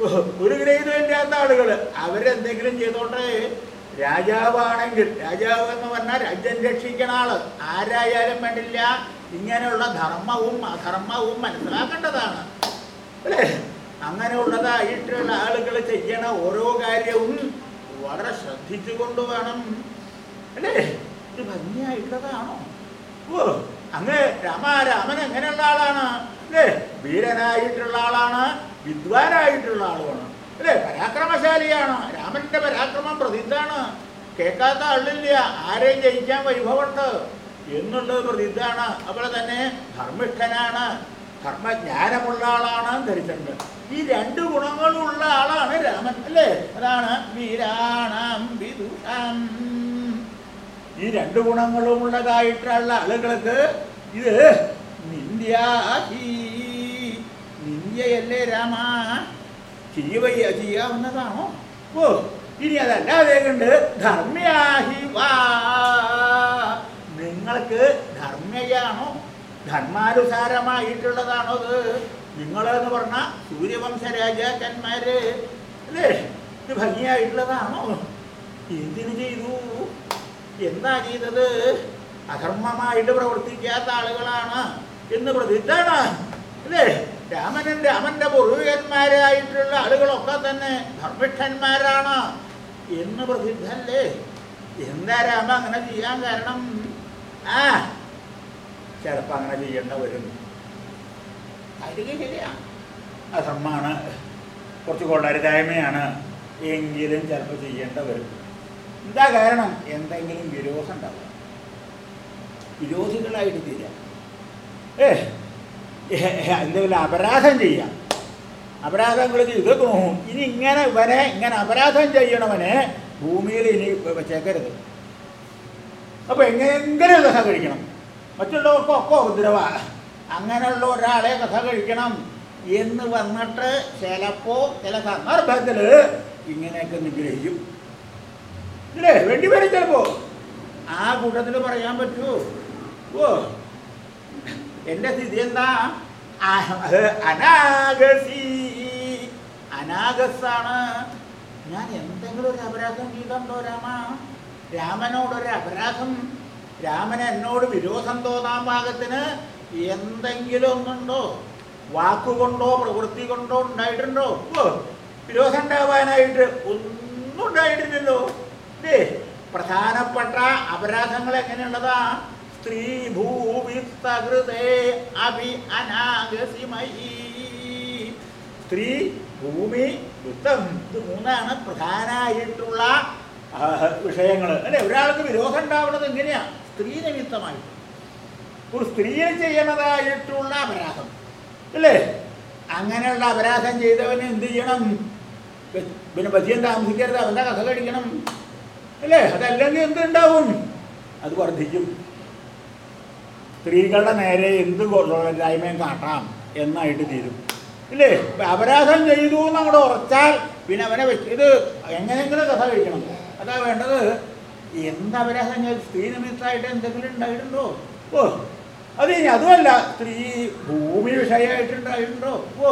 ഒരു ഗ്രഹിതം ഇല്ലാത്ത ആളുകൾ അവരെന്തെങ്കിലും ചെയ്തോട്ടെ. രാജാവാണെങ്കിൽ രാജാവ് എന്ന് പറഞ്ഞാൽ രാജ്യം രക്ഷിക്കണ ആൾ. ആരായാലും വേണ്ടില്ല. ഇങ്ങനെയുള്ള ധർമ്മവും അധർമ്മവും മനസ്സിലാക്കേണ്ടതാണ്. അല്ലേ? അങ്ങനെയുള്ളതായിട്ടുള്ള ആളുകൾ ചെയ്യണ ഓരോ കാര്യവും വളരെ ശ്രദ്ധിച്ചുകൊണ്ട് വേണം. അല്ലേ? ഇത് ഭംഗിയായിട്ടുള്ളതാണോ? ഓ അങ്ങ് രാമ രാമൻ എങ്ങനെയുള്ള ആളാണ്? അല്ലേ? വീരനായിട്ടുള്ള ആളാണ്. വിദ്വാനായിട്ടുള്ള ആളുമാണ്. അല്ലേ? പരാക്രമശാലിയാണ്. രാമന്റെ പരാക്രമം പ്രസിദ്ധാണ് കേൾക്കാത്ത ആളില്ല. ആരെയും ജയിക്കാൻ വൈഭവമുണ്ട്? എന്നുള്ളത് പ്രസിദ്ധാണ് അതുപോലെ തന്നെ ധർമ്മിഷ്ഠനാണ്. ധർമ്മജ്ഞാനമുള്ള ആളാണ് ധരിച്ചിട്ടുണ്ട്. ഈ രണ്ട് ഗുണങ്ങളുള്ള ആളാണ് രാമൻ. അല്ലേ? അതാണ് വീരാണം വിദുഷം. ഈ രണ്ട് ഗുണങ്ങളും ഉള്ളതായിട്ടുള്ള ആളുകൾക്ക് ഇത് നിന്ദ്യാഹി നിന്ദ്യയല്ലേ രാമ? ചെയ്യുവയ്യ ചെയ്യാവുന്നതാണോ? ഓ ഇനി അതല്ലാതെ കണ്ട് ധർമ്മയാഹി വാ. നിങ്ങൾക്ക് ധർമ്മയാണോ ധർമാനുസാരമായിട്ടുള്ളതാണോ അത്? നിങ്ങളെന്ന് പറഞ്ഞ സൂര്യവംശ രാജാക്കന്മാര് അല്ലേ? ഇത് ഭംഗിയായിട്ടുള്ളതാണോ? എന്തിനു ചെയ്തു? എന്താ ചെയ്തത്? അധർമ്മമായിട്ട് പ്രവർത്തിക്കാത്ത ആളുകളാണ് എന്ന് പ്രസിദ്ധാണ് അല്ലേ? രാമനും രാമന്റെ പൂർവികന്മാരായിട്ടുള്ള ആളുകളൊക്കെ തന്നെ ധർമ്മിഷ്ഠന്മാരാണ്. എന്ന് പ്രസിദ്ധല്ലേ എന്താ രാമ അങ്ങനെ ചെയ്യാൻ കാരണം? ആ ചിലപ്പോൾ അങ്ങനെ ചെയ്യേണ്ട വരും അതിന് ശരിയാ. അധർമ്മമാണ് കുറച്ച് കൊള്ളരുതായ്മയാണ്. എങ്കിലും ചിലപ്പോൾ ചെയ്യേണ്ട വരും എന്താ കാരണം? എന്തെങ്കിലും വിരോധം ഉണ്ടാവുക വിരോധികളായിട്ട് തീരാം. ഏ, എന്തെങ്കിലും അപരാധം ചെയ്യാം. അപരാധങ്ങൾ ചെയ്ത് തോന്നും ഇനി ഇങ്ങനെ ഇവനെ ഇങ്ങനെ അപരാധം ചെയ്യണവനെ ഭൂമിയിൽ ഇനി വെച്ചേക്കരുത്. അപ്പൊ എങ്ങനെയെങ്കിലും കഥ കഴിക്കണം. മറ്റുള്ളവർക്കൊക്കെ ഉപദ്രവ അങ്ങനെയുള്ള ഒരാളെ കഥ കഴിക്കണം എന്ന് വന്നിട്ട് ചിലപ്പോ ചില സന്ദർഭത്തിൽ ഇങ്ങനെയൊക്കെ നിഗ്രഹിക്കും ഇല്ലേ? വേണ്ടി വരും ചിലപ്പോ. ആ കൂട്ടത്തിൽ പറയാൻ പറ്റുമോ ഓ എന്റെ സ്ഥിതി എന്താ? അനാഗസി. അനാഗസാണ്. ഞാൻ എന്തെങ്കിലും ഒരു അപരാധം ചെയ്തോ രാമ? രാമനോടൊരു അപരാധം. രാമന് എന്നോട് വിരോധം തോന്നാൻ പാകത്തിന് എന്തെങ്കിലും ഒന്നുണ്ടോ? വാക്കുകൊണ്ടോ പ്രവൃത്തി കൊണ്ടോ ഉണ്ടായിട്ടുണ്ടോ വിരോധം ഉണ്ടാവാനായിട്ട് ഒന്നും ഉണ്ടായിട്ടില്ലല്ലോ. പ്രധാനപ്പെട്ട അപരാധങ്ങൾ എങ്ങനെയുള്ളതാ? അഭി സ്ത്രീ ഭൂമി വിത്തം ഇത് മൂന്നാണ് പ്രധാനമായിട്ടുള്ള വിഷയങ്ങൾ അല്ലെ? ഒരാൾക്ക് വിരോധം ഉണ്ടാവുന്നത് എങ്ങനെയാ? സ്ത്രീ നിമിത്തമായിട്ട് ഒരു സ്ത്രീയിൽ ചെയ്യുന്നതായിട്ടുള്ള അപരാധം. അല്ലേ? അങ്ങനെയുള്ള അപരാധം ചെയ്തവന് എന്ത് ചെയ്യണം? പിന്നെ പതിയം താമസിക്കരുത്. അവന്റെ കഥ കഴിക്കണം അല്ലേ? അതല്ലെങ്കിൽ എന്തുണ്ടാവും? അത് വർദ്ധിക്കും. സ്ത്രീകളുടെ നേരെ എന്ത് കൊള്ളരായ്മയും കാട്ടാം എന്നായിട്ട് തീരും. ഇല്ലേ? അപരാധം ചെയ്തു എന്ന് അവിടെ ഉറച്ചാൽ പിന്നെ അവനെ വെച്ച് ഇത് എങ്ങനെയെങ്കിലും കഥ കഴിക്കണം. അതാ വേണ്ടത്. എന്ത് അപരാധം സ്ത്രീ നിമിത്തമായിട്ട് എന്തെങ്കിലും ഉണ്ടായിട്ടുണ്ടോ? ഓ അത് അതുമല്ല. സ്ത്രീ ഭൂമി വിഷയമായിട്ടുണ്ടായിട്ടുണ്ടോ ഓ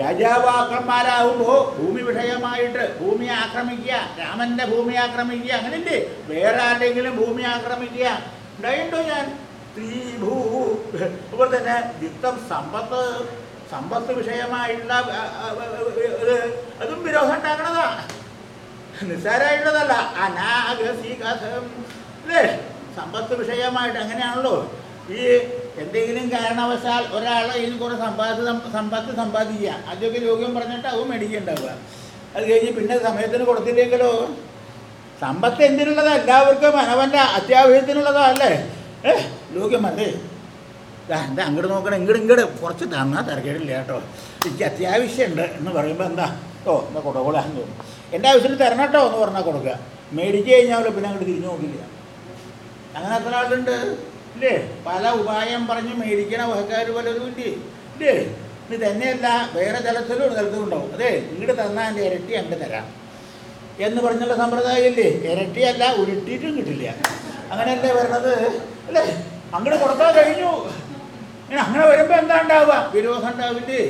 രാജാവാക്കന്മാരാകുമ്പോൾ ഭൂമി വിഷയമായിട്ട് ഭൂമി ആക്രമിക്കുക രാമന്റെ ഭൂമി ആക്രമിക്കുക അങ്ങനെയല്ലേ? വേറെ ആരുടെങ്കിലും ഭൂമി ആക്രമിക്കുക. ഉണ്ടായിട്ടുണ്ടോ ഞാൻ? സ്ത്രീ ഭൂ അതുപോലെ തന്നെ വിത്തം സമ്പത്ത് സമ്പത്ത് വിഷയമായിട്ടുള്ള അതും വിരോധം ഉണ്ടാകണതാ നിസ്സാരമായിട്ടുള്ളതല്ല. അനാഗസികഥം. അല്ലേ? സമ്പത്ത് വിഷയമായിട്ട് അങ്ങനെയാണല്ലോ. ഈ എന്തെങ്കിലും കാരണവശാൽ ഒരാളെ ഇതിന് കുറെ സമ്പാദ്യ സമ്പത്ത് സമ്പാദിക്കുക. ആദ്യമൊക്കെ രോഗ്യം പറഞ്ഞിട്ട് അതും മേടിക്കുന്നുണ്ടാവുക അത് കഴിഞ്ഞ് പിന്നെ സമയത്തിന് കൊടുത്തില്ലെങ്കിലോ? സമ്പത്ത് എന്തിനുള്ളതാ? എല്ലാവർക്കും അവന്റെ അത്യാവശ്യത്തിനുള്ളതാ അല്ലേ? ഏ ദാ, എന്താ അങ്ങോട്ട് നോക്കണം ഇങ്ങോട്ട് ഇങ്ങോട്ട് കുറച്ച് തന്നാ തിരക്കേടില്ല കേട്ടോ. എനിക്ക് അത്യാവശ്യമുണ്ട് എന്ന് പറയുമ്പോൾ എന്താ? ഓ എന്താ കൊടുക്കോളാന്ന് തോന്നും എന്റെ ആവശ്യത്തിന് തരണം കേട്ടോ എന്ന് പറഞ്ഞാൽ കൊടുക്കുക മേടിച്ച് കഴിഞ്ഞാൽ പിന്നെ അങ്ങോട്ട് തിരിഞ്ഞു നോക്കില്ല. അങ്ങനെ അത്ര ആളുണ്ട്? ഇല്ലേ? പല ഉപായം പറഞ്ഞ് മേടിക്കണ വഹക്കാർ പലരും ഇല്ലേ ഇല്ലേ? ഇത് തന്നെയല്ല വേറെ തലത്തിലും ഒരു തലത്തിലും ഉണ്ടാവും. അതെ ഇങ്ങോട്ട് തന്നാൽ എന്റെ ഇരട്ടി അങ്ങോട്ട് തരാം. എന്ന് പറഞ്ഞുള്ള സമ്പ്രദായം ഇല്ലേ ഇരട്ടിയല്ല ഉരുട്ടിയിട്ടും കിട്ടില്ല. അങ്ങനെയല്ലേ വരണത്? അല്ലേ? അങ്ങോട്ട് കൊടുക്കാൻ കഴിഞ്ഞു. അങ്ങനെ വരുമ്പോൾ എന്താ ഉണ്ടാവുക? വിരോധം ഉണ്ടാവില്ലേ?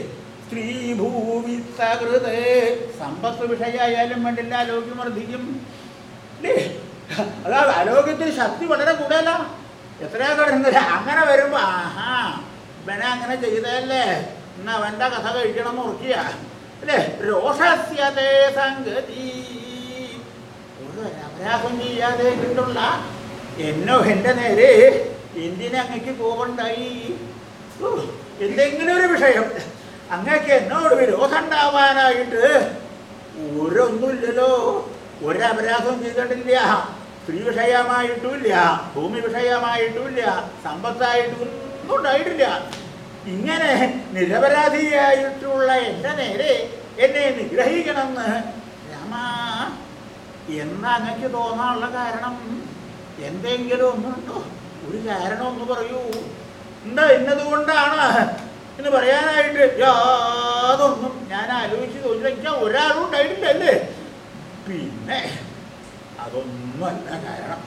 സ്ത്രീ ഭൂമി സമ്പത്ത് വിഷയായാലും വേണ്ടില്ല ആരോഗ്യം വർദ്ധിക്കും. അതാ ആരോഗ്യത്തിന് ശക്തി വളരെ കൂടുതല. എത്രയാ കടന്നില്ല അങ്ങനെ വരുമ്പോൾ ആഹാ ഇവനെ അങ്ങനെ ചെയ്തല്ലേ ഇന്ന് അവന്റെ കഥ കഴിക്കണം എന്ന് ഉറക്കിയ. അല്ലേ? രോഷസ്യതേ സംഗതി. ഒരു ചെയ്യാതെ കിട്ടുള്ള എന്നോ എന്റെ നേരെ? എന്തിനങ്ങക്ക് കോപുണ്ടായി എന്തെങ്കിലും ഒരു വിഷയം. അങ്ങക്ക് എന്നോട് വിരോധം ഉണ്ടാവാനായിട്ട് ഒരൊന്നുമില്ലല്ലോ ഒരപരാധവും ചെയ്തിട്ടില്ല. സ്ത്രീ വിഷയമായിട്ടുമില്ല. ഭൂമി വിഷയമായിട്ടുമില്ല. സമ്പത്തായിട്ടും ഒന്നും ഉണ്ടായിട്ടില്ല. ഇങ്ങനെ നിരപരാധിയായിട്ടുള്ള എന്റെ നേരെ എന്നെ നിഗ്രഹിക്കണമെന്ന് രാമ എന്നങ്ങക്ക് തോന്നാനുള്ള കാരണം? എന്തെങ്കിലും ഒന്നുണ്ടോ ഒരു കാരണം ഒന്ന് പറയൂ. എന്താ ഇന്നതുകൊണ്ടാണ് എന്ന് പറയാനായിട്ട് യാതൊന്നും ഞാൻ ആലോചിച്ച് ചോദിച്ചാൽ ഒരാളും ഉണ്ടായിട്ടില്ലല്ലേ പിന്നെ അതൊന്നുമല്ല കാരണം.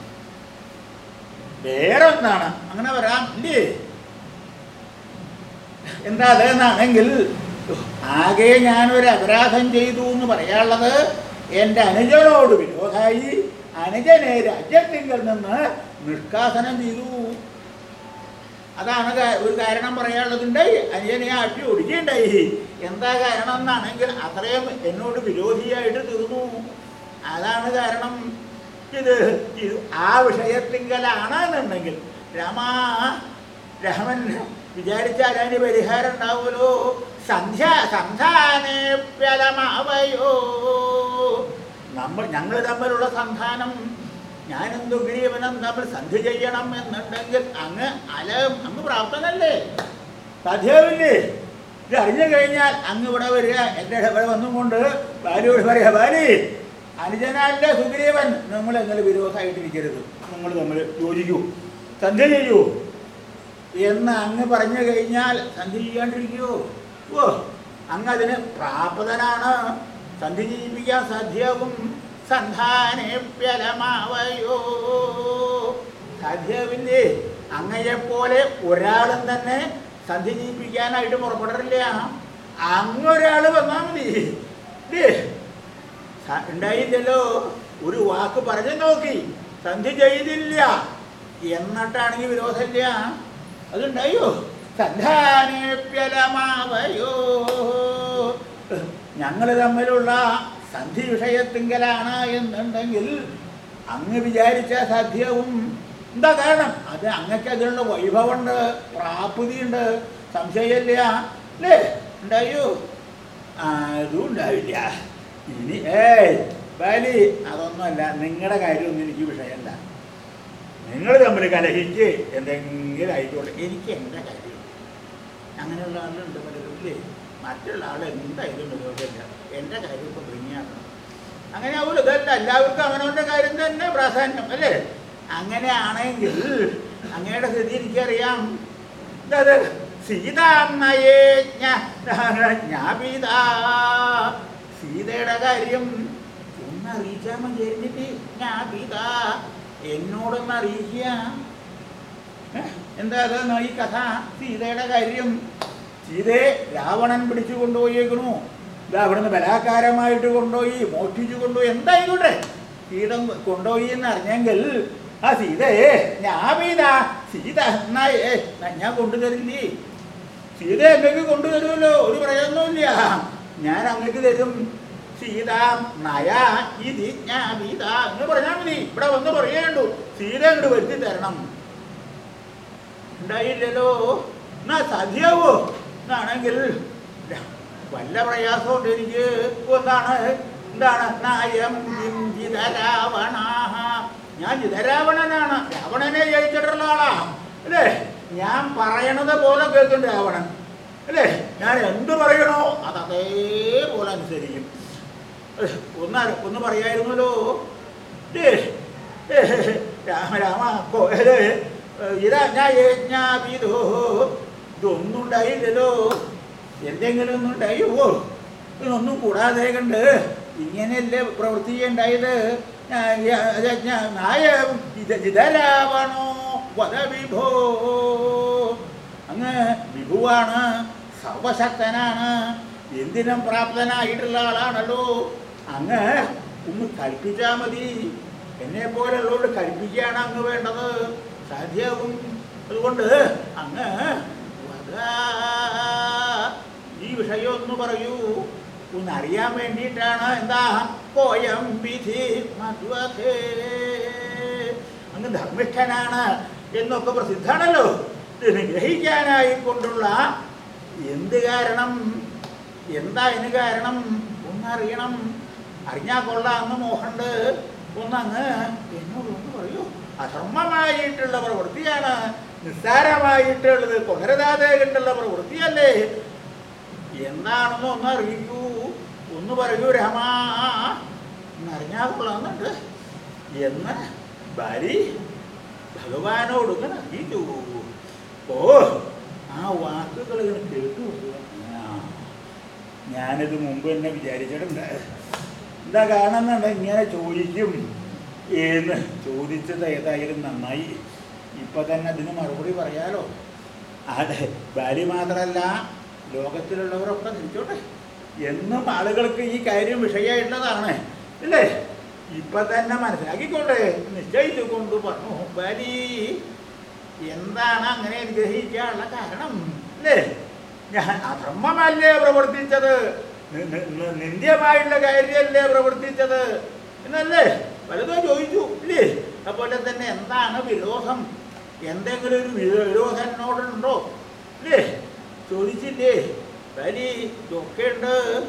വേറെ ഒന്നാണ് അങ്ങനെ വരാം. ഇല്ലേ? എന്താ അതെന്നാണെങ്കിൽ ആകെ ഞാനൊരു അപരാധം ചെയ്തു എന്ന് പറയാനുള്ളത് എന്റെ അനുജനോട് വിരോധായി. അനുജനെ രാജ്യത്തിങ്കിൽ നിന്ന് നിഷ്കാസനം ചെയ്തു. അതാണ് ഒരു കാരണം പറയാനുള്ളതുണ്ടായി അനുജനെ ആട്ടി ഒടുക്കുകയുണ്ടായി എന്താ കാരണം എന്നാണെങ്കിൽ അത്രയും എന്നോട് വിരോധിയായിട്ട് തീർന്നു. അതാണ് കാരണം. ഇത് ആ വിഷയത്തിങ്കലാണ് എന്നുണ്ടെങ്കിൽ രാമ രാമൻ വിചാരിച്ചാൽ അതിന് പരിഹാരം ഉണ്ടാവുമല്ലോ. സന്ധ്യ സന്ധാനേ സന്ധാനേപ്യലമാവയോ നമ്മൾ ഞങ്ങൾ തമ്മിലുള്ള സന്ധാനം ഞാനെന്തു ഗ്രീവനം തമ്മിൽ സന്ധി ചെയ്യണം എന്നുണ്ടെങ്കിൽ അങ്ങ് അല അങ്ങ് പ്രാപ്തനല്ലേ? സാധ്യമില്ലേ ഇത് അറിഞ്ഞു കഴിഞ്ഞാൽ അങ്ങ് ഇവിടെ വരിക. എന്റെ ഇവിടെ വന്നും കൊണ്ട് ബാലിയോട് പറയാ ബാലി അനുജനല്ല സുഗ്രീവൻ നിങ്ങൾ എന്നാൽ വിരോധമായിട്ടിരിക്കരുത്. നിങ്ങൾ തമ്മിൽ യോജിക്കൂ സന്ധ്യ ചെയ്യൂ. എന്ന് അങ്ങ് പറഞ്ഞു കഴിഞ്ഞാൽ സന്ധി ചെയ്യാണ്ടിരിക്കുമോ ഓ അങ്ങ് അതിന് പ്രാപ്തനാണ്. സന്ധി സദ്യവും സന്ധാനേപ്യലമാവയോ സാധ്യമില്ലേ അങ്ങയെപ്പോലെ ഒരാളും തന്നെ സന്ധി ജീവിപ്പിക്കാനായിട്ട് പുറപ്പെടില്ല അങ്ങൊരാൾ വന്നാൽ മതി. ഉണ്ടായില്ലോ ഉണ്ടായില്ലല്ലോ. ഒരു വാക്ക് പറഞ്ഞു നോക്കി. സന്ധി ചെയ്തില്ല. എന്നിട്ടാണെങ്കിൽ വിരോധമില്ല. അതുണ്ടായോ? സന്ധാനേപ്യലമാവയോ ഞങ്ങൾ തമ്മിലുള്ള സന്ധി വിഷയത്തിങ്കലാണ് എന്നുണ്ടെങ്കിൽ അങ്ങ് വിചാരിച്ച സദ്യവും എന്താ കാരണം? അത് അങ്ങക്ക് അതിനുള്ള വൈഭവമുണ്ട് പ്രാപ്തിയുണ്ട്. സംശയമില്ല. അല്ലേ? ഉണ്ടായോ? അതും ഉണ്ടാവില്ല. ഇനി ഏയ് ബാലി അതൊന്നുമല്ല. നിങ്ങളുടെ കാര്യമൊന്നും എനിക്ക് വിഷയമല്ല. നിങ്ങൾ തമ്മിൽ കലഹിച്ച് എന്തെങ്കിലും ആയിക്കോട്ടെ. എനിക്ക് എന്റെ കാര്യം അങ്ങനെയുള്ള ആളുണ്ട് പലരും ഇല്ലേ? മറ്റുള്ള ആൾ എന്തായാലും വിരോധമില്ല എന്റെ കാര്യം ഇപ്പം ഭംഗിയാണ് അങ്ങനെ ആവുമല്ലോ ഇതല്ല. എല്ലാവർക്കും അവനവന്റെ കാര്യം തന്നെ പ്രാധാന്യം അല്ലേ? അങ്ങനെയാണെങ്കിൽ അങ്ങയുടെ സ്ഥിതി എനിക്കറിയാം. സീതാമ്മയേ സീതാമ്മയെ ഞാപിതാ സീതയുടെ കാര്യം ഒന്ന് അറിയിച്ചാൽ മതി എന്നിട്ട് ഞാപിതാ എന്നോടൊന്ന് അറിയിക്കുക. എന്താ അതെന്നോ ഈ കഥ? സീതയുടെ കാര്യം സീതയെ രാവണൻ പിടിച്ചു കൊണ്ടുപോയേക്കണു ഇതാ അവിടുന്ന് ബലാകാരമായിട്ട് കൊണ്ടുപോയി മോഷ്ടിച്ചു കൊണ്ടുപോയി. എന്തായിക്കോട്ടെ സീത കൊണ്ടുപോയി എന്ന് അറിഞ്ഞെങ്കിൽ ആ സീതയെ ഞാമീത സീത എന്നാ ഏ, ഞാൻ കൊണ്ടുതരില്ലേ സീത അങ്ങക്ക് കൊണ്ടുതരുമല്ലോ ഒരു പ്രയോജനമില്ല ഞാൻ അങ്ങക്ക് തരും. സീത നയ ഇതി ഞാ വീത എന്ന് പറഞ്ഞാൽ മതി. ഇവിടെ വന്ന് പറയേണ്ടു സീത അങ്ങോട്ട് വരുത്തി തരണം. ഉണ്ടായില്ലല്ലോ. എന്നാ സാധ്യാവോ എന്നാണെങ്കിൽ വല്ല പ്രയാസമുണ്ട് എനിക്ക് എന്താണ്? എന്താണ്? നായം ജിതരാവണ ഞാൻ ജിതരാവണനാണ്. രാവണനെ ജയിച്ചിട്ടുള്ള ആളാ. അല്ലേ? ഞാൻ പറയണത് പോലെ കേൾക്കും രാവണൻ. അല്ലേ? ഞാൻ എന്ത് പറയണോ അത് അതേപോലെ അനുസരിക്കും. ഒന്ന് ഒന്ന് പറയായിരുന്നല്ലോ. രാമ രാമ ഇതാ ഞാൻ ഇതജ്ഞായജ്ഞാപിതോ ഇതൊന്നും ഉണ്ടായില്ലല്ലോ എന്തെങ്കിലും ഒന്നും ഉണ്ടായോ ഇതൊന്നും കൂടാതെ കണ്ട് ഇങ്ങനെയല്ലേ പ്രവൃത്തി ഉണ്ടായത് ജിതരാവണോ വധവിഭോ. അങ്ങ് വിഭുവാണ് സർവശക്തനാണ് എന്തിനും പ്രാപ്തനായിട്ടുള്ള ആളാണല്ലോ. അങ്ങ് ഒന്ന് കൽപ്പിച്ചാൽ മതി. എന്നെ പോലുള്ളവരോട് കൽപ്പിക്കുകയാണ് അങ്ങ് വേണ്ടത്. സാധ്യവും അതുകൊണ്ട് അങ്ങ്. ഈ വിഷയം ഒന്ന് പറയൂ. ഒന്നറിയാൻ വേണ്ടിയിട്ടാണ് എന്താ കോയം വിധി അങ്ങ് ധർമ്മിഷ്ഠനാണ് എന്നൊക്കെ പ്രസിദ്ധാണല്ലോ ഗ്രഹിക്കാനായി കൊണ്ടുള്ള എന്ത് കാരണം? എന്താ ഇതിന് കാരണം? ഒന്നറിയണം. അറിഞ്ഞാൽ കൊള്ളാമെന്ന് മോഹണ്ട്. ഒന്നങ്ങ് എന്നോട് ഒന്ന് പറയൂ. അധർമ്മമായിട്ടുള്ള പ്രവൃത്തിയാണ് നിസ്സാരമായിട്ടുള്ളത് കൊലരതാതെ കണ്ടുള്ള പ്രവൃത്തിയല്ലേ? എന്താണെന്ന് ഒന്ന് അറിയൂ ഒന്ന് പറയൂ രാമാ. എന്നറിഞ്ഞാൽ കൊള്ളാമെന്നുണ്ട്. എന്ന് ഭാര്യ ഭഗവാനോട് അറിയിച്ചു ഓ ആ വാക്കുകൾ ഇങ്ങനെ കേട്ടു ഞാനിത് മുമ്പ് തന്നെ വിചാരിച്ചിട്ടുണ്ട്. എന്താ കാണുന്നുണ്ട് ഇങ്ങനെ ചോദിക്കും. എന്ന് ചോദിച്ചത് ഏതായാലും നന്നായി. ഇപ്പൊ തന്നെ അതിന് മറുപടി പറയാലോ? അതെ ഭാര്യ മാത്രമല്ല ലോകത്തിലുള്ളവരൊക്കെ തിരിച്ചോട്ടെ എന്നും ആളുകൾക്ക് ഈ കാര്യം വിഷയമായിട്ടുള്ളതാണ്. ഇല്ലേ? ഇപ്പൊ തന്നെ മനസ്സിലാക്കിക്കോട്ടെ. നിശ്ചയിച്ചു കൊണ്ട് പറഞ്ഞു ഭാര്യ എന്താണ് അങ്ങനെ അനുഗ്രഹിക്കാനുള്ള കാരണം? അല്ലേ ഞാൻ അധർമ്മമല്ലേ പ്രവർത്തിച്ചത്? നിന്ദ്യമായിട്ടുള്ള കാര്യമല്ലേ പ്രവർത്തിച്ചത്? എന്നല്ലേ? പലതും ചോദിച്ചു ഇല്ലേ? അതുപോലെ തന്നെ എന്താണ് വിരോധം? എന്തെങ്കിലും ഒരു വിരോധനോടുണ്ടോ ഇല്ലേ? ചോദിച്ചില്ലേ? വലി ഇതൊക്കെ ഉണ്ട്.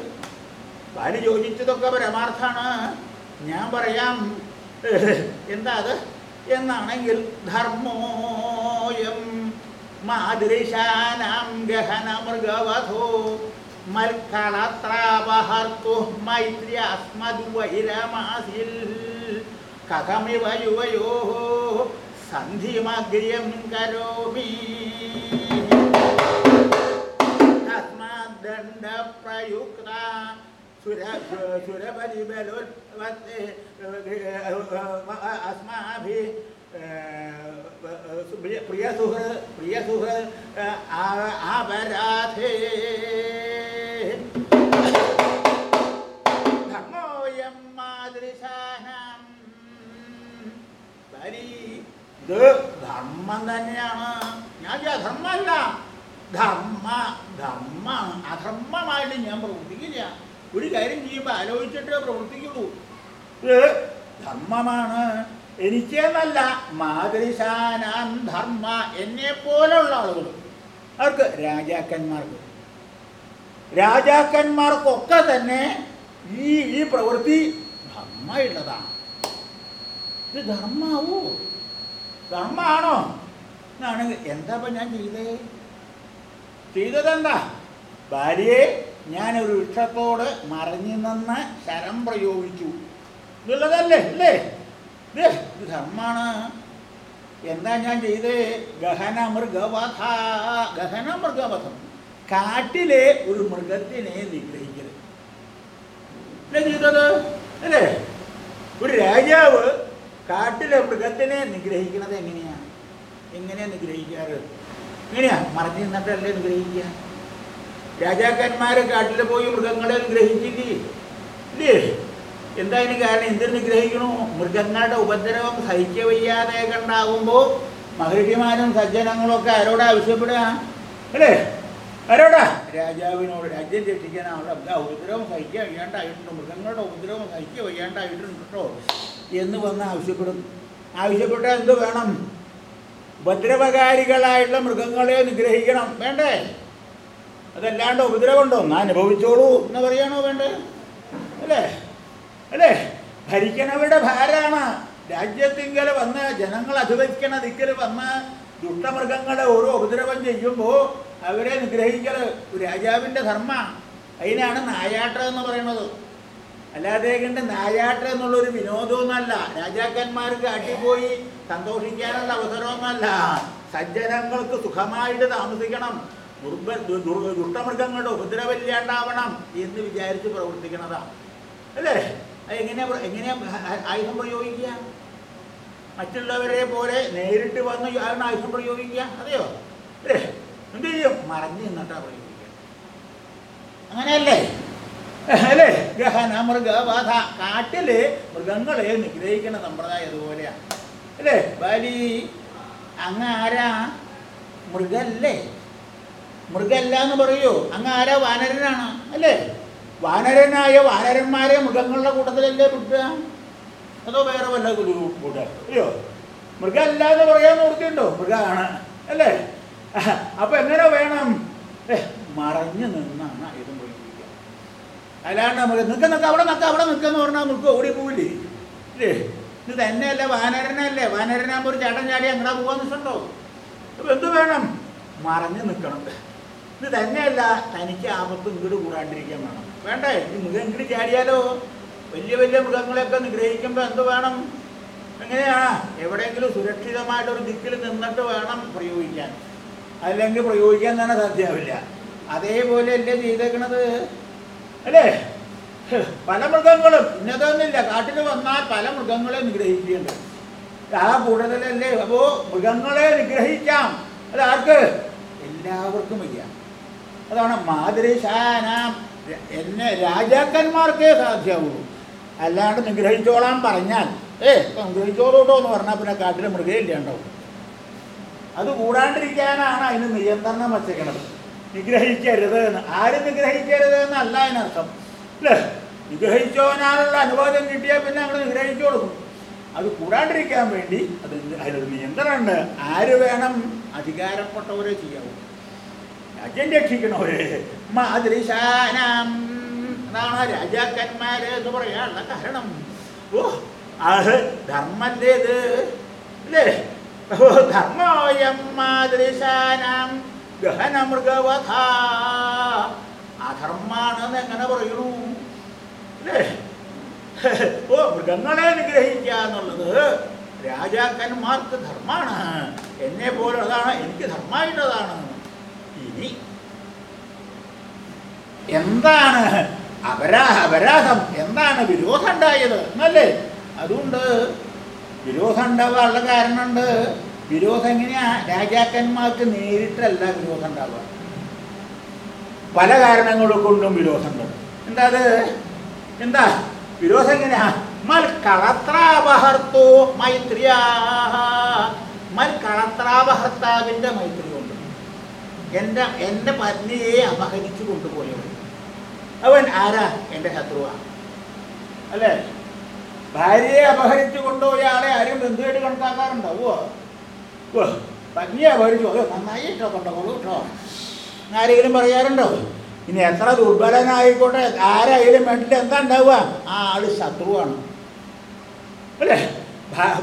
ഭാര്യ ചോദിച്ചതൊക്കെ പരമാർത്ഥാണ്. ഞാൻ പറയാം. എന്താ അത്? എന്നാണെങ്കിൽ ധർമ്മോയം മാതൃശാനാം ഗഹന മൃഗവധോ മൽക്കളത്രാപഹർത്തു മൈത്രി അസ്മദ് വൈരമാസിൽ കഥമിവ सन्धिमग्र्यं करोमि। तस्माद्दण्डप्रयुक्ता अस्माभिः प्रियसु प्रियसुः आबराधे। धर्मोऽयं मादृशानां परी ധർമ്മം തന്നെയാണ്. ഞാൻ അധർമ്മല്ല ധർമ്മ ധർമ്മ അധർമ്മമായിട്ട് ഞാൻ പ്രവർത്തിക്കില്ല. ഒരു കാര്യം ചെയ്യുമ്പോൾ ആലോചിച്ചിട്ടേ പ്രവർത്തിക്കുള്ളൂ. ധർമ്മമാണ്. എനിക്കേന്നല്ല മാതൃശാനാൻ ധർമ്മ എന്നെ പോലെയുള്ള ആളുകൾ. അവർക്ക് രാജാക്കന്മാർക്ക്. രാജാക്കന്മാർക്കൊക്കെ തന്നെ ഈ ഈ പ്രവൃത്തി ധർമ്മയുള്ളതാണ് ഇത് ധർമാവോ ധർമാണോ എന്നാണെങ്കിൽ എന്താ ഇപ്പം ഞാൻ ചെയ്തേ? ചെയ്തതെന്താ? ഭാര്യയെ ഞാൻ ഒരു വൃക്ഷത്തോട് മറിഞ്ഞു നിന്ന് ശരം പ്രയോഗിച്ചു. ഇതുള്ളതല്ലേ അല്ലേ? ഇത് ധർമാണ് എന്താ ഞാൻ ചെയ്തേ? ഗഹന മൃഗവധ ഗഹന മൃഗവധം കാട്ടിലെ ഒരു മൃഗത്തിനെ നിഗ്രഹിക്കരുത് ചെയ്തത്? അല്ലേ? ഒരു രാജാവ് കാട്ടിലെ മൃഗത്തിനെ നിഗ്രഹിക്കുന്നത് എങ്ങനെയാണ്? എങ്ങനെയാണ് നിഗ്രഹിക്കാറ്? എങ്ങനെയാ മറിഞ്ഞു നിന്നിട്ടല്ലേ നിഗ്രഹിക്കുക? രാജാക്കന്മാർ കാട്ടിൽ പോയി മൃഗങ്ങളെ നിഗ്രഹിച്ചില്ലേ? ഇല്ലേ? എന്താ ഇതിന് കാരണം? എന്തിനു നിഗ്രഹിക്കണു? മൃഗങ്ങളുടെ ഉപദ്രവം സഹിക്ക വയ്യാതെ കണ്ടാകുമ്പോൾ മഹർഷിമാരും സജ്ജനങ്ങളും ഒക്കെ ആരോട് ആവശ്യപ്പെടുക? അല്ലേ? ആരോടാ? രാജാവിനോട് രാജ്യം രക്ഷിക്കാനുള്ള എന്താ ഉപദ്രവം സഹിക്കുക വയ്യാണ്ടായിട്ടുണ്ട്. മൃഗങ്ങളുടെ ഉപദ്രവം സഹിക്കുക വയ്യാണ്ടായിട്ടുണ്ട് എന്ന് വന്ന് ആവശ്യപ്പെടും ആവശ്യപ്പെട്ടാൽ എന്ത് വേണം? ഉപദ്രവകാരികളായിട്ടുള്ള മൃഗങ്ങളെ നിഗ്രഹിക്കണം. വേണ്ടേ? അതല്ലാണ്ട് ഉപദ്രവമുണ്ടോ? ഞാൻ അനുഭവിച്ചോളൂ എന്ന് പറയണോ വേണ്ടേ? അല്ലേ? അല്ലേ? ഭരിക്കണവരുടെ ഭാരമാണ് രാജ്യത്തിങ്കൽ വന്ന് ജനങ്ങൾ അധിവസിക്കണ ദിക്കൽ വന്ന് ദുഷ്ടമൃഗങ്ങളെ ഓരോ ഉപദ്രവം ചെയ്യുമ്പോൾ അവരെ നിഗ്രഹിക്കൽ രാജാവിന്റെ ധർമ്മ അതിനാണ് നായാട്ടം എന്ന് പറയുന്നത്. അല്ലാതെ കണ്ട് നായാട്ടം എന്നുള്ളൊരു വിനോദമൊന്നുമല്ല രാജാക്കന്മാർക്ക് അടിപോയി സന്തോഷിക്കാനുള്ള അവസരമൊന്നുമല്ല സജ്ജനങ്ങൾക്ക് സുഖമായിട്ട് താമസിക്കണം. ദുർബ ദുഷ്ടമൃഗങ്ങളുടെ ഉപദ്രവമില്ലാണ്ടാവണം എന്ന് വിചാരിച്ച് പ്രവർത്തിക്കുന്നതാണ് അല്ലേ? എങ്ങനെയാ എങ്ങനെയാ ആയുധം പ്രയോഗിക്കുക? മറ്റുള്ളവരെ പോലെ നേരിട്ട് വന്ന് ആണ് ആയുധം പ്രയോഗിക്കുക? അതെയോ? അല്ലേ എന്ത് ചെയ്യും? മറഞ്ഞു നിന്നിട്ടാ പ്രയോഗിക്കുക. അങ്ങനെയല്ലേ? അല്ലേ? ഗഹന മൃഗബാധ കാട്ടിൽ മൃഗങ്ങളെ നിഗ്രഹിക്കുന്ന സമ്പ്രദായം അതുപോലെയാ അല്ലേ? ബലി. അങ്ങ് ആരാ? മൃഗല്ലേ? മൃഗല്ല എന്ന് പറയൂ. അങ്ങ് ആരാ? വാനരനാണ്. അല്ലേ? വാനരനായ വാനരന്മാരെ മൃഗങ്ങളുടെ കൂട്ടത്തിലല്ലേ വിട്ടുക അതോ വേറെ വല്ല ഒരു അയ്യോ മൃഗമല്ല എന്ന് പറയാൻ നിർത്തിയുണ്ടോ മൃഗമാണ് അല്ലേ? അപ്പൊ എങ്ങനെ വേണം? ഏ, മറഞ്ഞു നിന്നാണ് ഇതും പ്രയോഗിക്കുക അല്ലാണ്ട് നമുക്ക് നിൽക്ക നിൽക്ക അവിടെ നിൽക്ക അവിടെ നിൽക്കെന്ന് പറഞ്ഞാൽ നിൽക്കുക ഓടി പോവില്ലേ ഇല്ലേ? ഇത് തന്നെയല്ലേ വാനരനല്ലേ? വാനരനാകുമ്പോൾ ഒരു ചേട്ടൻ ചാടി അങ്ങനെ പോകാന്ന് നിൽക്കണ്ടോ? അപ്പൊ എന്ത് വേണം? മറഞ്ഞു നിൽക്കണം. ഇത് തന്നെയല്ല തനിക്ക് ആപത്ത് ഇങ്ങോട്ട് കൂടാണ്ടിരിക്കാൻ വേണം. വേണ്ടേ? ഈ മൃഗം ഇങ്ങോട്ട് ചാടിയാലോ? വലിയ വലിയ മൃഗങ്ങളെയൊക്കെ നിഗ്രഹിക്കുമ്പോൾ എന്ത് വേണം? എങ്ങനെയാ? എവിടെയെങ്കിലും സുരക്ഷിതമായിട്ട് ഒരു ദിക്കിൽ നിന്നിട്ട് വേണം പ്രയോഗിക്കാൻ. അല്ലെങ്കിൽ പ്രയോഗിക്കാൻ തന്നെ സാധ്യമാവില്ല. അതേപോലെ അല്ലേ ചെയ്തേക്കണത്? അല്ലേ? പല മൃഗങ്ങളും ഇന്നതൊന്നുമില്ല കാട്ടിൽ വന്നാൽ പല മൃഗങ്ങളെ നിഗ്രഹിക്കുന്നുണ്ട് ആ കൂടുതലല്ലേ? അപ്പോ മൃഗങ്ങളെ നിഗ്രഹിക്കാം. അത് ആർക്ക്? എല്ലാവർക്കും വയ്യ. അതാണ് മാതൃശാന. എന്നെ രാജാക്കന്മാർക്കേ സാധ്യമാവുള്ളൂ. അല്ലാണ്ട് നിഗ്രഹിച്ചോളാൻ പറഞ്ഞാൽ ഏ നിഗ്രഹിച്ചോളൂട്ടോ എന്ന് പറഞ്ഞാൽ പിന്നെ കാട്ടിൽ ഇല്ല ഉണ്ടാവും അത് കൂടാണ്ടിരിക്കാനാണ് അതിന് നിയന്ത്രണം വച്ചേക്കണത് നിഗ്രഹിക്കരുത് എന്ന്. ആരും നിഗ്രഹിക്കരുത് എന്നല്ല അതിനർത്ഥം. അല്ലേ? നിഗ്രഹിച്ചോനാലുള്ള അനുവാദം കിട്ടിയാൽ പിന്നെ അങ്ങനെ നിഗ്രഹിച്ചു കൊടുക്കും. അത് കൂടാണ്ടിരിക്കാൻ വേണ്ടി അത് അതിനൊരു നിയന്ത്രണമുണ്ട്. ആര് വേണം അധികാരപ്പെട്ടവരെ ചെയ്യാവൂ? രാജ്യം രക്ഷിക്കണവരെ. മാതൃശാനം. അതാണ് രാജാക്കന്മാര് എന്ന് പറയാനുള്ള കാരണം. ഓ അത് ധർമ്മന്റേത് അല്ലേ? ധർമ്മോയം മാതൃശാനം ഗഹനമൃഗവധ. അധർമ്മാണെന്ന് എങ്ങനെ പറയണു? അല്ലേ? ഓ മൃഗങ്ങളെ നിഗ്രഹിക്കുക എന്നുള്ളത് രാജാക്കന്മാർക്ക് ധർമ്മമാണ് എന്നെ പോലുള്ളതാണ് എനിക്ക് ധർമ്മമായിട്ടുള്ളതാണ് ഇനി എന്താണ് അപരാ അപരാധം എന്താണ് വിരോധം ഉണ്ടായത് എന്നല്ലേ? അതുകൊണ്ട് വിരോധം ഉണ്ടാവാനുള്ള കാരണമുണ്ട്. വിരോധം എങ്ങനെയാ രാജാക്കന്മാർക്ക് നേരിട്ടല്ല വിരോധം ഉണ്ടാവുക പല കാരണങ്ങൾ കൊണ്ടും വിരോധമുണ്ട്. എന്താ അത് എന്താ? വിരോധം എങ്ങനെയാ മൽ കളത്രാപഹർത്തു മൽ മൈത്രി കൊണ്ട്. എന്റെ എന്റെ പത്നിയെ അപഹരിച്ചു കൊണ്ടുപോയവൻ. അവൻ ആരാ? എന്റെ ശത്രുവാണ് അല്ലേ? ഭാര്യയെ അപഹരിച്ചു കൊണ്ടുപോയ ആളെ ആരും ബന്ധുവായിട്ട് കണക്കാക്കാറുണ്ടാവോ? പത്നിയെ അപഹരിച്ചു. പോയോ നന്നായി കേട്ടോ കൊണ്ടുപോകും കേട്ടോ. ആരെങ്കിലും പറയാറുണ്ടോ? ഇനി എത്ര ദുർബലനായിക്കോട്ടെ? ആരായാലും വേണ്ടിട്ട് എന്താ ഉണ്ടാവുക? ആ ആൾ ശത്രുവാണ്. അല്ലേ?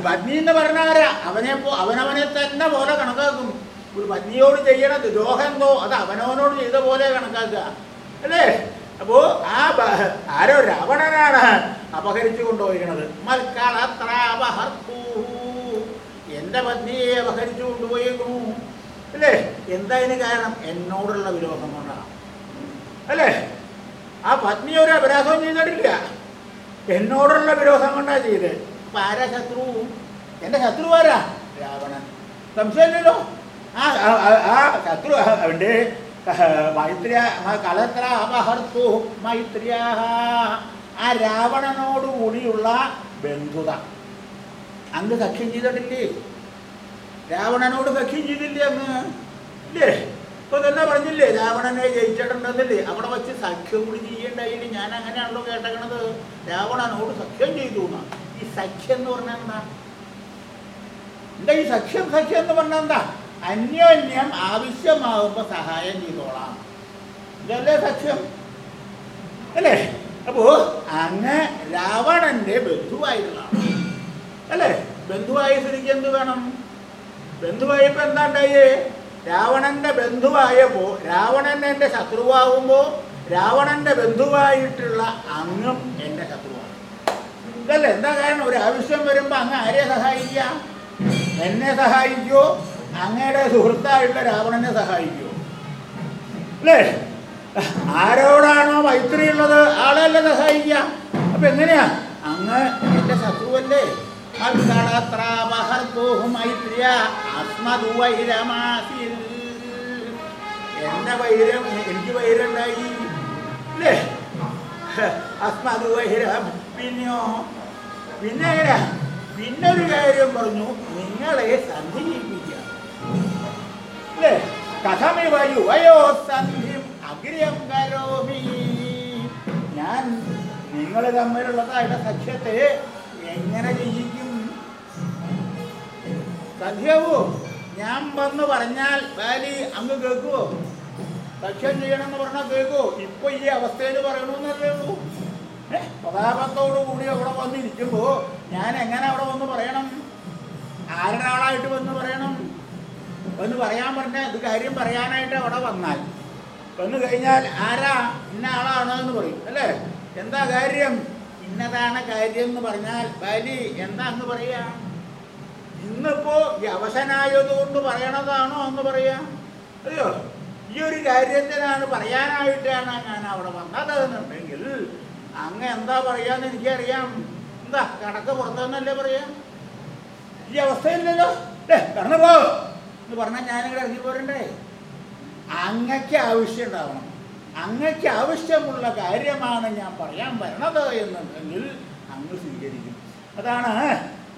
പത്നി എന്ന് പറഞ്ഞ ആരാ? അവനെ പോ അവനവനെ തന്നെ പോലെ കണക്കാക്കും. ഒരു പത്നിയോട് ചെയ്യണ ദ്രോഹം എന്തോ അത് അവനവനോട് ചെയ്ത പോലെ കണക്കാക്കുക. അല്ലേ? അപ്പോ ആ ആരോ രാവണനാണ് അപഹരിച്ചു കൊണ്ടുപോയിരുന്നത് എന്റെ പത്നിയെ അപഹരിച്ചു കൊണ്ടുപോയേക്കുന്നു. അല്ലേ? എന്താ ഇതിന് കാരണം? എന്നോടുള്ള വിരോധം കൊണ്ടാണ്. അല്ലേ? ആ പത്നി ഒരു അപരാധവും ചെയ്തിട്ടില്ല. എന്നോടുള്ള വിരോധം കൊണ്ടാ ചെയ്ത് അപ്പൊ ആരാ ശത്രു? എന്റെ ശത്രു ആരാ? രാവണൻ. സംശയമില്ലല്ലോ. ആ ആ- ശത്രു അവന്റെ മൈത്രിയ കലത്ര അപഹർത്തു മൈത്രിയാഹ ആ രാവണനോട് കൂടിയുള്ള ബന്ധുത. അങ്ങ് സഖ്യം ചെയ്തിട്ടില്ലേ? രാവണനോട് സഖ്യം ചെയ്തില്ലേ അങ്ങ്? ഇല്ലേ? ഇപ്പൊ തന്നെ പറഞ്ഞില്ലേ രാവണനെ ജയിച്ചിട്ടുണ്ടെന്നില്ലേ? അവിടെ വെച്ച് സഖ്യം കൂടി ചെയ്യേണ്ടായില്ല ഞാൻ അങ്ങനെയാണല്ലോ കേട്ടേക്കണത്. രാവണനോട് സഖ്യം ചെയ്തു. ഈ സഖ്യം എന്ന് പറഞ്ഞാൽ എന്താ? എന്താ ഈ സഖ്യം സഖ്യം എന്ന് പറഞ്ഞാൽ എന്താ? അന്യോന്യം ആവശ്യമാകുമ്പോൾ സഹായം ചെയ്തോളാം. ഇതല്ലേ സത്യം? അല്ലേ? അപ്പോ അങ്ങ് രാവണന്റെ ബന്ധുവായിട്ടുള്ള അല്ലേ? ബന്ധുവായ സ്ഥിതിക്ക് എന്ത് വേണം? ബന്ധുവായപ്പോ എന്താ ഉണ്ടായേ രാവണന്റെ ബന്ധുവായപ്പോ രാവണൻ എന്റെ ശത്രുവാകുമ്പോ രാവണന്റെ ബന്ധുവായിട്ടുള്ള അങ്ങും എന്റെ ശത്രുവാണ്. ഇതല്ലേ? എന്താ കാരണം? ഒരു ആവശ്യം വരുമ്പോ അങ്ങ് ആരെ സഹായിക്കാം? എന്നെ സഹായിക്കോ? അങ്ങയുടെ സുഹൃത്തായിട്ടുള്ള രാവണനെ സഹായിക്കോ അല്ലേ? ആരോടാണോ മൈത്രി ഉള്ളത് ആളെയല്ലേ സഹായിക്ക അപ്പൊ എങ്ങനെയാ? അങ്ങ് എന്റെ ശത്രുവല്ലേ? എന്റെ വൈരം എനിക്ക് വൈരണ്ടായി അല്ലേ? അസ്മദുവൈരം. പിന്നെയോ? പിന്നെ പിന്നെ ഒരു കാര്യം പറഞ്ഞു നിങ്ങളെ സന്ധി ചെയ്യിപ്പിക്കുക അല്ലേ കഥമിവ യുവയോ സന്ധിം അഗ്ര്യം കരോമി. ഞാൻ നിങ്ങൾ തമ്മിലുള്ളതായിട്ട് സഖ്യത്തെ എങ്ങനെ ചെയ്യിക്കും സഖ്യവോ ഞാൻ വന്ന് പറഞ്ഞാൽ ബാലി അങ്ങ് കേൾക്കുവോ? സഖ്യം ചെയ്യണമെന്ന് പറഞ്ഞാൽ കേൾക്കുവോ? ഇപ്പൊ ഈ അവസ്ഥയിൽ പറയണമെന്നല്ലേ ഉള്ളൂ. പ്രതാപത്തോടു കൂടി അവിടെ വന്നിരിക്കുമ്പോ ഞാൻ എങ്ങനെ അവിടെ വന്ന് പറയണം? ആരുടെ വന്ന് പറയണം? വന്ന് പറയാൻ പറഞ്ഞ ഇത് കാര്യം പറയാനായിട്ട് അവിടെ വന്നാൽ. വന്നു കഴിഞ്ഞാൽ ആരാ? ഇന്ന ആളാണ് എന്ന് പറയും അല്ലേ? എന്താ കാര്യം? ഇന്നതാണ് കാര്യം എന്ന് പറഞ്ഞാൽ ബാലി എന്താ എന്ന് പറയാ? ഇന്നിപ്പോ വ്യവസനായതുകൊണ്ട് പറയണതാണോ എന്ന് പറയാ? അയ്യോ ഈ ഒരു കാര്യത്തിനാണ് പറയാനായിട്ടാണ് ഞാൻ അവിടെ വന്നത് എന്നുണ്ടെങ്കിൽ അങ്ങ് എന്താ പറയാന്ന് എനിക്കറിയാം. എന്താ കടക്ക് പുറത്തെന്നല്ലേ പറയാ? ഈ അവസ്ഥയില്ലല്ലോ. ഏ കടന്നു പോ. എന്ന് പറഞ്ഞാൽ ഞാനിവിടെ ഇറങ്ങി പോരണ്ടേ? അങ്ങക്ക് ആവശ്യം ഉണ്ടാവണം അങ്ങക്ക് ആവശ്യമുള്ള കാര്യമാണ് ഞാൻ പറയാൻ വരണത് എന്നുണ്ടെങ്കിൽ അങ്ങ് സ്വീകരിക്കും. അതാണ്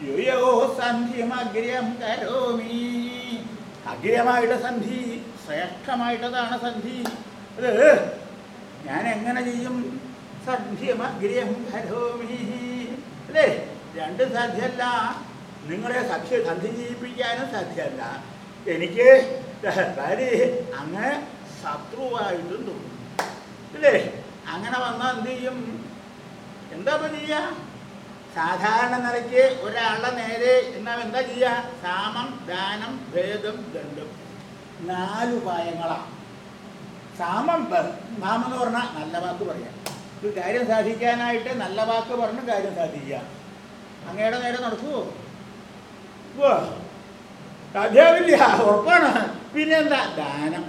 യുയോ സന്ധിയും കരോമി. അഗ്രമായിട്ട് സന്ധി ശ്രേഷ്ഠമായിട്ടതാണ് സന്ധി. അത് ഞാൻ എങ്ങനെ ചെയ്യും? സന്ധ്യം അഗ്ര്യം കരോമി. അല്ലേ? രണ്ട് സാധ്യമല്ല നിങ്ങളെ സഖ്യ സന്ധി ചെയ്യിപ്പിക്കാനും സാധ്യമല്ല എനിക്ക് ഭാര്യ അങ്ങ് ശത്രുവായിട്ടും തോന്നും. ഇല്ലേ? അങ്ങനെ വന്നാൽ എന്ത് ചെയ്യും? എന്താ ചെയ്യുക ചെയ്യാ? സാധാരണ നിലയ്ക്ക് ഒരാളുടെ നേരെ എന്നാ എന്താ ചെയ്യാ? സാമം ദാനം ഭേദം ദണ്ഡം. നാല് സാമം നാമം എന്ന് പറഞ്ഞാൽ നല്ല വാക്ക് പറയാം. ഒരു കാര്യം സാധിക്കാനായിട്ട് നല്ല വാക്ക് പറഞ്ഞ് കാര്യം സാധിക്കുക. അങ്ങയുടെ നേരെ നടക്കുവോ? ഓ ഉറപ്പാണ്. പിന്നെ എന്താ? ദാനം.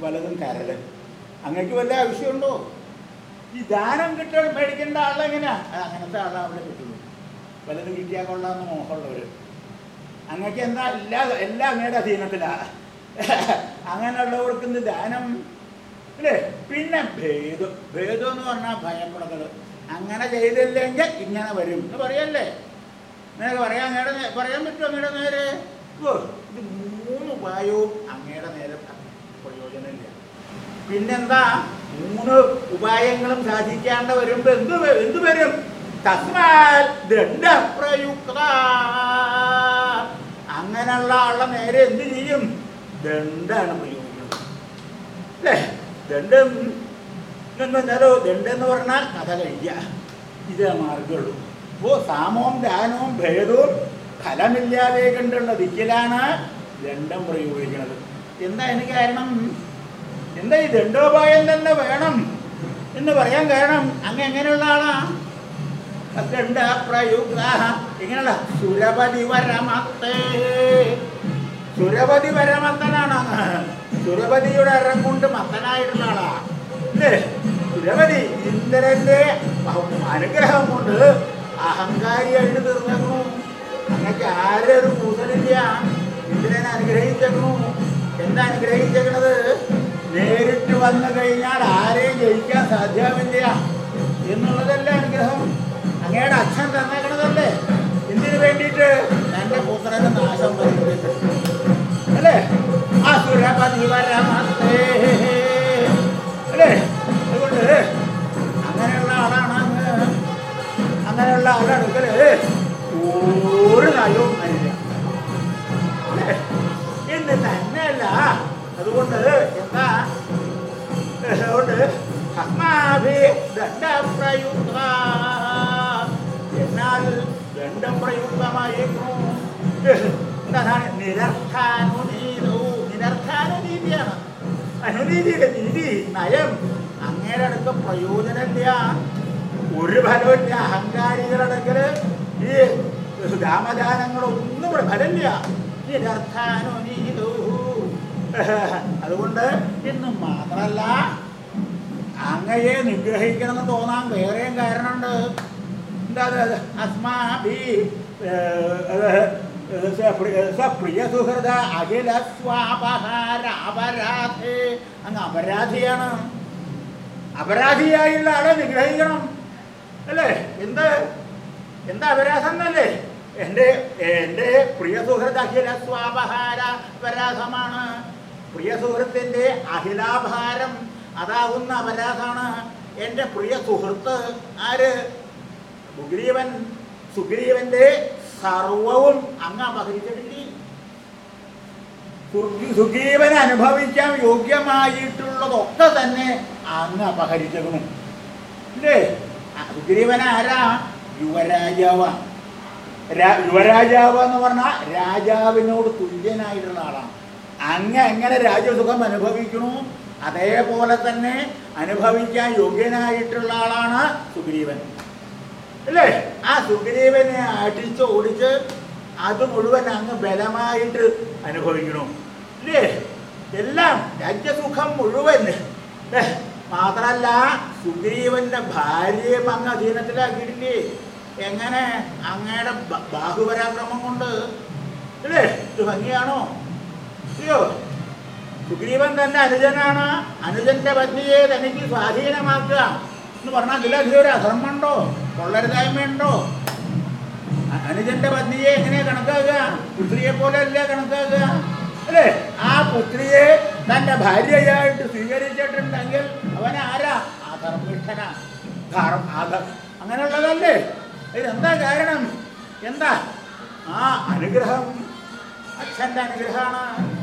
വലതും കരട് അങ്ങക്ക് വല്ല ആവശ്യമുണ്ടോ? ഈ ദാനം കിട്ടാൻ മേടിക്കേണ്ട ആളെങ്ങനെയാ അങ്ങനത്തെ ആളെ അവിടെ കിട്ടുള്ളൂ വലതും കിട്ടിയാൽ കൊള്ളാമെന്ന് മോഹമുള്ളവര്. അങ്ങക്ക് എന്താ? എല്ലാ എല്ലാം അങ്ങയുടെ അധീനത്തിലാ. അങ്ങനെയുള്ളവർക്ക് ഇന്ന് ദാനം. അല്ലേ? പിന്നെ ഭേദം. ഭേദം എന്ന് പറഞ്ഞാൽ ഭയപ്പെടുന്നത് അങ്ങനെ ചെയ്തില്ലെങ്കിൽ ഇങ്ങനെ വരും. എന്ന് പറയല്ലേ? നിനക്ക് പറയാൻ അങ്ങയുടെ പറയാൻ പറ്റുമോ അങ്ങയുടെ നേരെ? ഇത് മൂന്ന് ഉപായവും അങ്ങയുടെ നേരെ പ്രയോജനമില്ല. പിന്നെന്താ? മൂന്ന് ഉപായങ്ങളും സാധിക്കാണ്ട് വരുമ്പോ എന്ത് എന്ത് വരും? തസ്മാൽ ദണ്ഡപ്രയുക്ത. അങ്ങനെയുള്ള ആളുടെ നേരെ എന്ത് ചെയ്യും? ദണ്ഡാണ് പ്രയോഗിക്കുന്നത് അല്ലേ? ദണ്ഡം എന്നോ ദണ്ഡം എന്ന് പറഞ്ഞാൽ കഥ കഴിക്കുക ഇതേ മാർഗമുള്ളൂ. അപ്പോ സാമവും ദാനവും ഭേദവും ഫലമില്ലാതെ കണ്ടുള്ള ദിക്കിലാണ് ദണ്ഡം പ്രയോഗിക്കുന്നത്. എന്താ എനിക്ക് കാരണം? എന്താ ഈ ദണ്ഡോപായം തന്നെ വേണം എന്ന് പറയാൻ കാരണം? അങ്ങ് എങ്ങനെയുള്ള ആളാ? ദണ്ഡ പ്രയുക്ത എങ്ങനെയുള്ള? സുരപതി വരമത്തേ. സുരപതി വരമത്തനാണ്. സുരപതിയുടെ അരം കൊണ്ട് മത്തനായിട്ടുള്ള ആളാ. അല്ലേ? സുരപതി ഇന്ദ്രന്റെ അനുഗ്രഹം കൊണ്ട് അഹങ്കാരിയായിട്ട് തീർന്നു അങ്ങക്ക് ആരുടെ ഒരു കൂതലില്ല. ഇതിനെ അനുഗ്രഹിച്ചേക്കണു. എന്താ അനുഗ്രഹിച്ചേക്കണത്? നേരിട്ട് വന്നു കഴിഞ്ഞാൽ ആരെയും ജയിക്കാൻ സാധ്യമില്ല എന്നുള്ളതല്ലേ അനുഗ്രഹം. അങ്ങയുടെ അച്ഛൻ തന്നേക്കണതല്ലേ? എന്തിനു വേണ്ടിയിട്ട്? തന്റെ പുത്രന്റെ നാശം അല്ലേ? ആ വരമത്തേ അല്ലേ? അതുകൊണ്ട് അങ്ങനെയുള്ള ആളാണ് ഒരു കാര്യവും അറിയില്ല എന്ന് തന്നെയല്ല. അതുകൊണ്ട് എന്താ? അതുകൊണ്ട് അസ്മാഭി ദണ്ഡപ്രയുക്ത. എന്നാൽ ദണ്ഡം പ്രയുക്തമായിരുന്നു എന്താണ്? നിരർത്ഥാനുനീതോ നിരർത്ഥാനുനീതിയാണ്. അനുനീതിയുടെ നീതി നയം. അങ്ങേരടുക്ക് പ്രയോജനമില്ല. ഒരു ഫലമില്ല അഹങ്കാരികളടക്കൽ ഈ രാമദാനങ്ങളൊന്നും ഇവിടെ ഫലമില്ല അതുകൊണ്ട് എന്നും മാത്രല്ല അങ്ങയെ നിഗ്രഹിക്കണമെന്ന് തോന്നാൻ വേറെയും കാരണമുണ്ട്. എന്താ അഖില സ്വാപഹാര അങ്ങ് അപരാധിയാണ്. അപരാധിയായുള്ള ആളെ നിഗ്രഹിക്കണം. അല്ലേ? എന്ത്? എന്താ അപരാധം എന്നല്ലേ എന്റെ എന്റെ പ്രിയ സുഹൃത്ത് അഖില സ്വാപഹാര അപരാധമാണ്. പ്രിയ സുഹൃത്തിന്റെ അഖിലാഭാരം അതാകുന്ന അപരാധമാണ്. എന്റെ പ്രിയ സുഹൃത്ത് ആര്? സുഗ്രീവൻ സുഗ്രീവന്റെ സർവവും അങ്ങ് അപഹരിച്ചിട്ടില്ലേ? സുഗ്രീവൻ അനുഭവിക്കാൻ യോഗ്യമായിട്ടുള്ളതൊക്കെ തന്നെ അങ്ങ് അപഹരിച്ചതും. ഇല്ലേ? സുഗ്രീവൻ ആരാ? യുവരാജാവാണ് യുവരാജാവ് എന്ന് പറഞ്ഞാൽ രാജാവിനോട് തുല്യനായിട്ടുള്ള ആളാണ്. അങ്ങ് എങ്ങനെ രാജസുഖം അനുഭവിക്കണു അതേപോലെ തന്നെ അനുഭവിക്കാൻ യോഗ്യനായിട്ടുള്ള ആളാണ് സുഗ്രീവൻ. അല്ലേ? ആ സുഗ്രീവനെ അടിച്ച് ഓടിച്ച് അത് മുഴുവൻ അങ്ങ് ബലമായിട്ട് അനുഭവിക്കണു അല്ലേ? എല്ലാം രാജ്യസുഖം മുഴുവൻ. മാത്രല്ല സുഗ്രീവന്റെ ഭാര്യയും അങ്ങ് അധീനത്തിലാക്കിയിട്ടില്ലേ? എങ്ങനെ അങ്ങയുടെ ബാഹുപരാക്രമം കൊണ്ട് അല്ലേ ഇത് ഭംഗിയാണോ? അയ്യോ സുഗ്രീവൻ തന്റെ അനുജനാണ്. അനുജന്റെ പത്നിയെ തനിക്ക് സ്വാധീനമാക്കുക എന്ന് പറഞ്ഞാൽ ഇതിലധികം ഒരു അധർമ്മമുണ്ടോ? കൊള്ളരുതായ്മയുണ്ടോ? അനുജന്റെ പത്നിയെ എങ്ങനെ കണക്കാക്കുക? പുത്രിയെ പോലെ അല്ലേ കണക്കാക്കുക? അല്ലേ? ആ പുത്രിയെ തന്റെ ഭാര്യയായിട്ട് സ്വീകരിച്ചിട്ടുണ്ടെങ്കിൽ അവൻ ആരാ അധർമ്മിഷ്ഠനാ. ധർമ്മ അധ അങ്ങനെയുള്ളതല്ലേ? ഇതെന്താ കാരണം? എന്താ? ആ അനുഗ്രഹം. അച്ഛന്റെ അനുഗ്രഹമാണ്.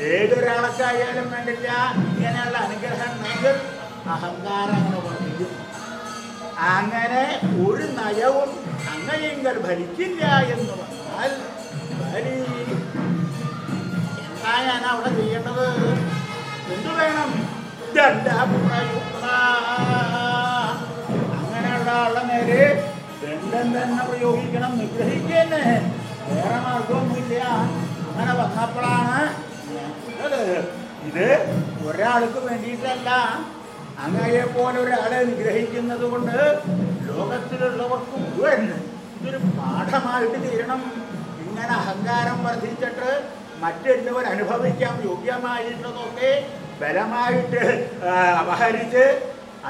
ഏതൊരാൾക്കായാലും വേണ്ടില്ല. ഇങ്ങനെയുള്ള അനുഗ്രഹം ഉണ്ടെങ്കിൽ അഹങ്കാരങ്ങൾ വർദ്ധിക്കും അങ്ങനെ ഒരു നയവും അങ്ങയെങ്കിൽ ഭരിക്കില്ല എന്ന് പറഞ്ഞാൽ ഭരി. എന്താ ഞാൻ അവിടെ ചെയ്യേണ്ടത്? എന്തു വേണം. അങ്ങനെയുള്ള ആളുടെ നേരെ ദണ്ഡം പ്രയോഗിക്കണം നിഗ്രഹിക്കന്നെ. വേറെ മാർഗമൊന്നുമില്ല അങ്ങനെ വന്നപ്പോഴാണ് ഇത് ഒരാൾക്ക് വേണ്ടിയിട്ടല്ല അങ്ങയെ പോലെ ഒരാളെ നിഗ്രഹിക്കുന്നത് കൊണ്ട് ലോകത്തിലുള്ളവർക്ക് മുഴുവൻ ഇതൊരു പാഠമായിട്ട് തീരണം. ഇങ്ങനെ അഹങ്കാരം വർദ്ധിച്ചിട്ട് മറ്റുള്ളവർ അനുഭവിക്കാൻ യോഗ്യമായിട്ടുള്ളതൊക്കെ ബലമായിട്ട് അപഹരിച്ച്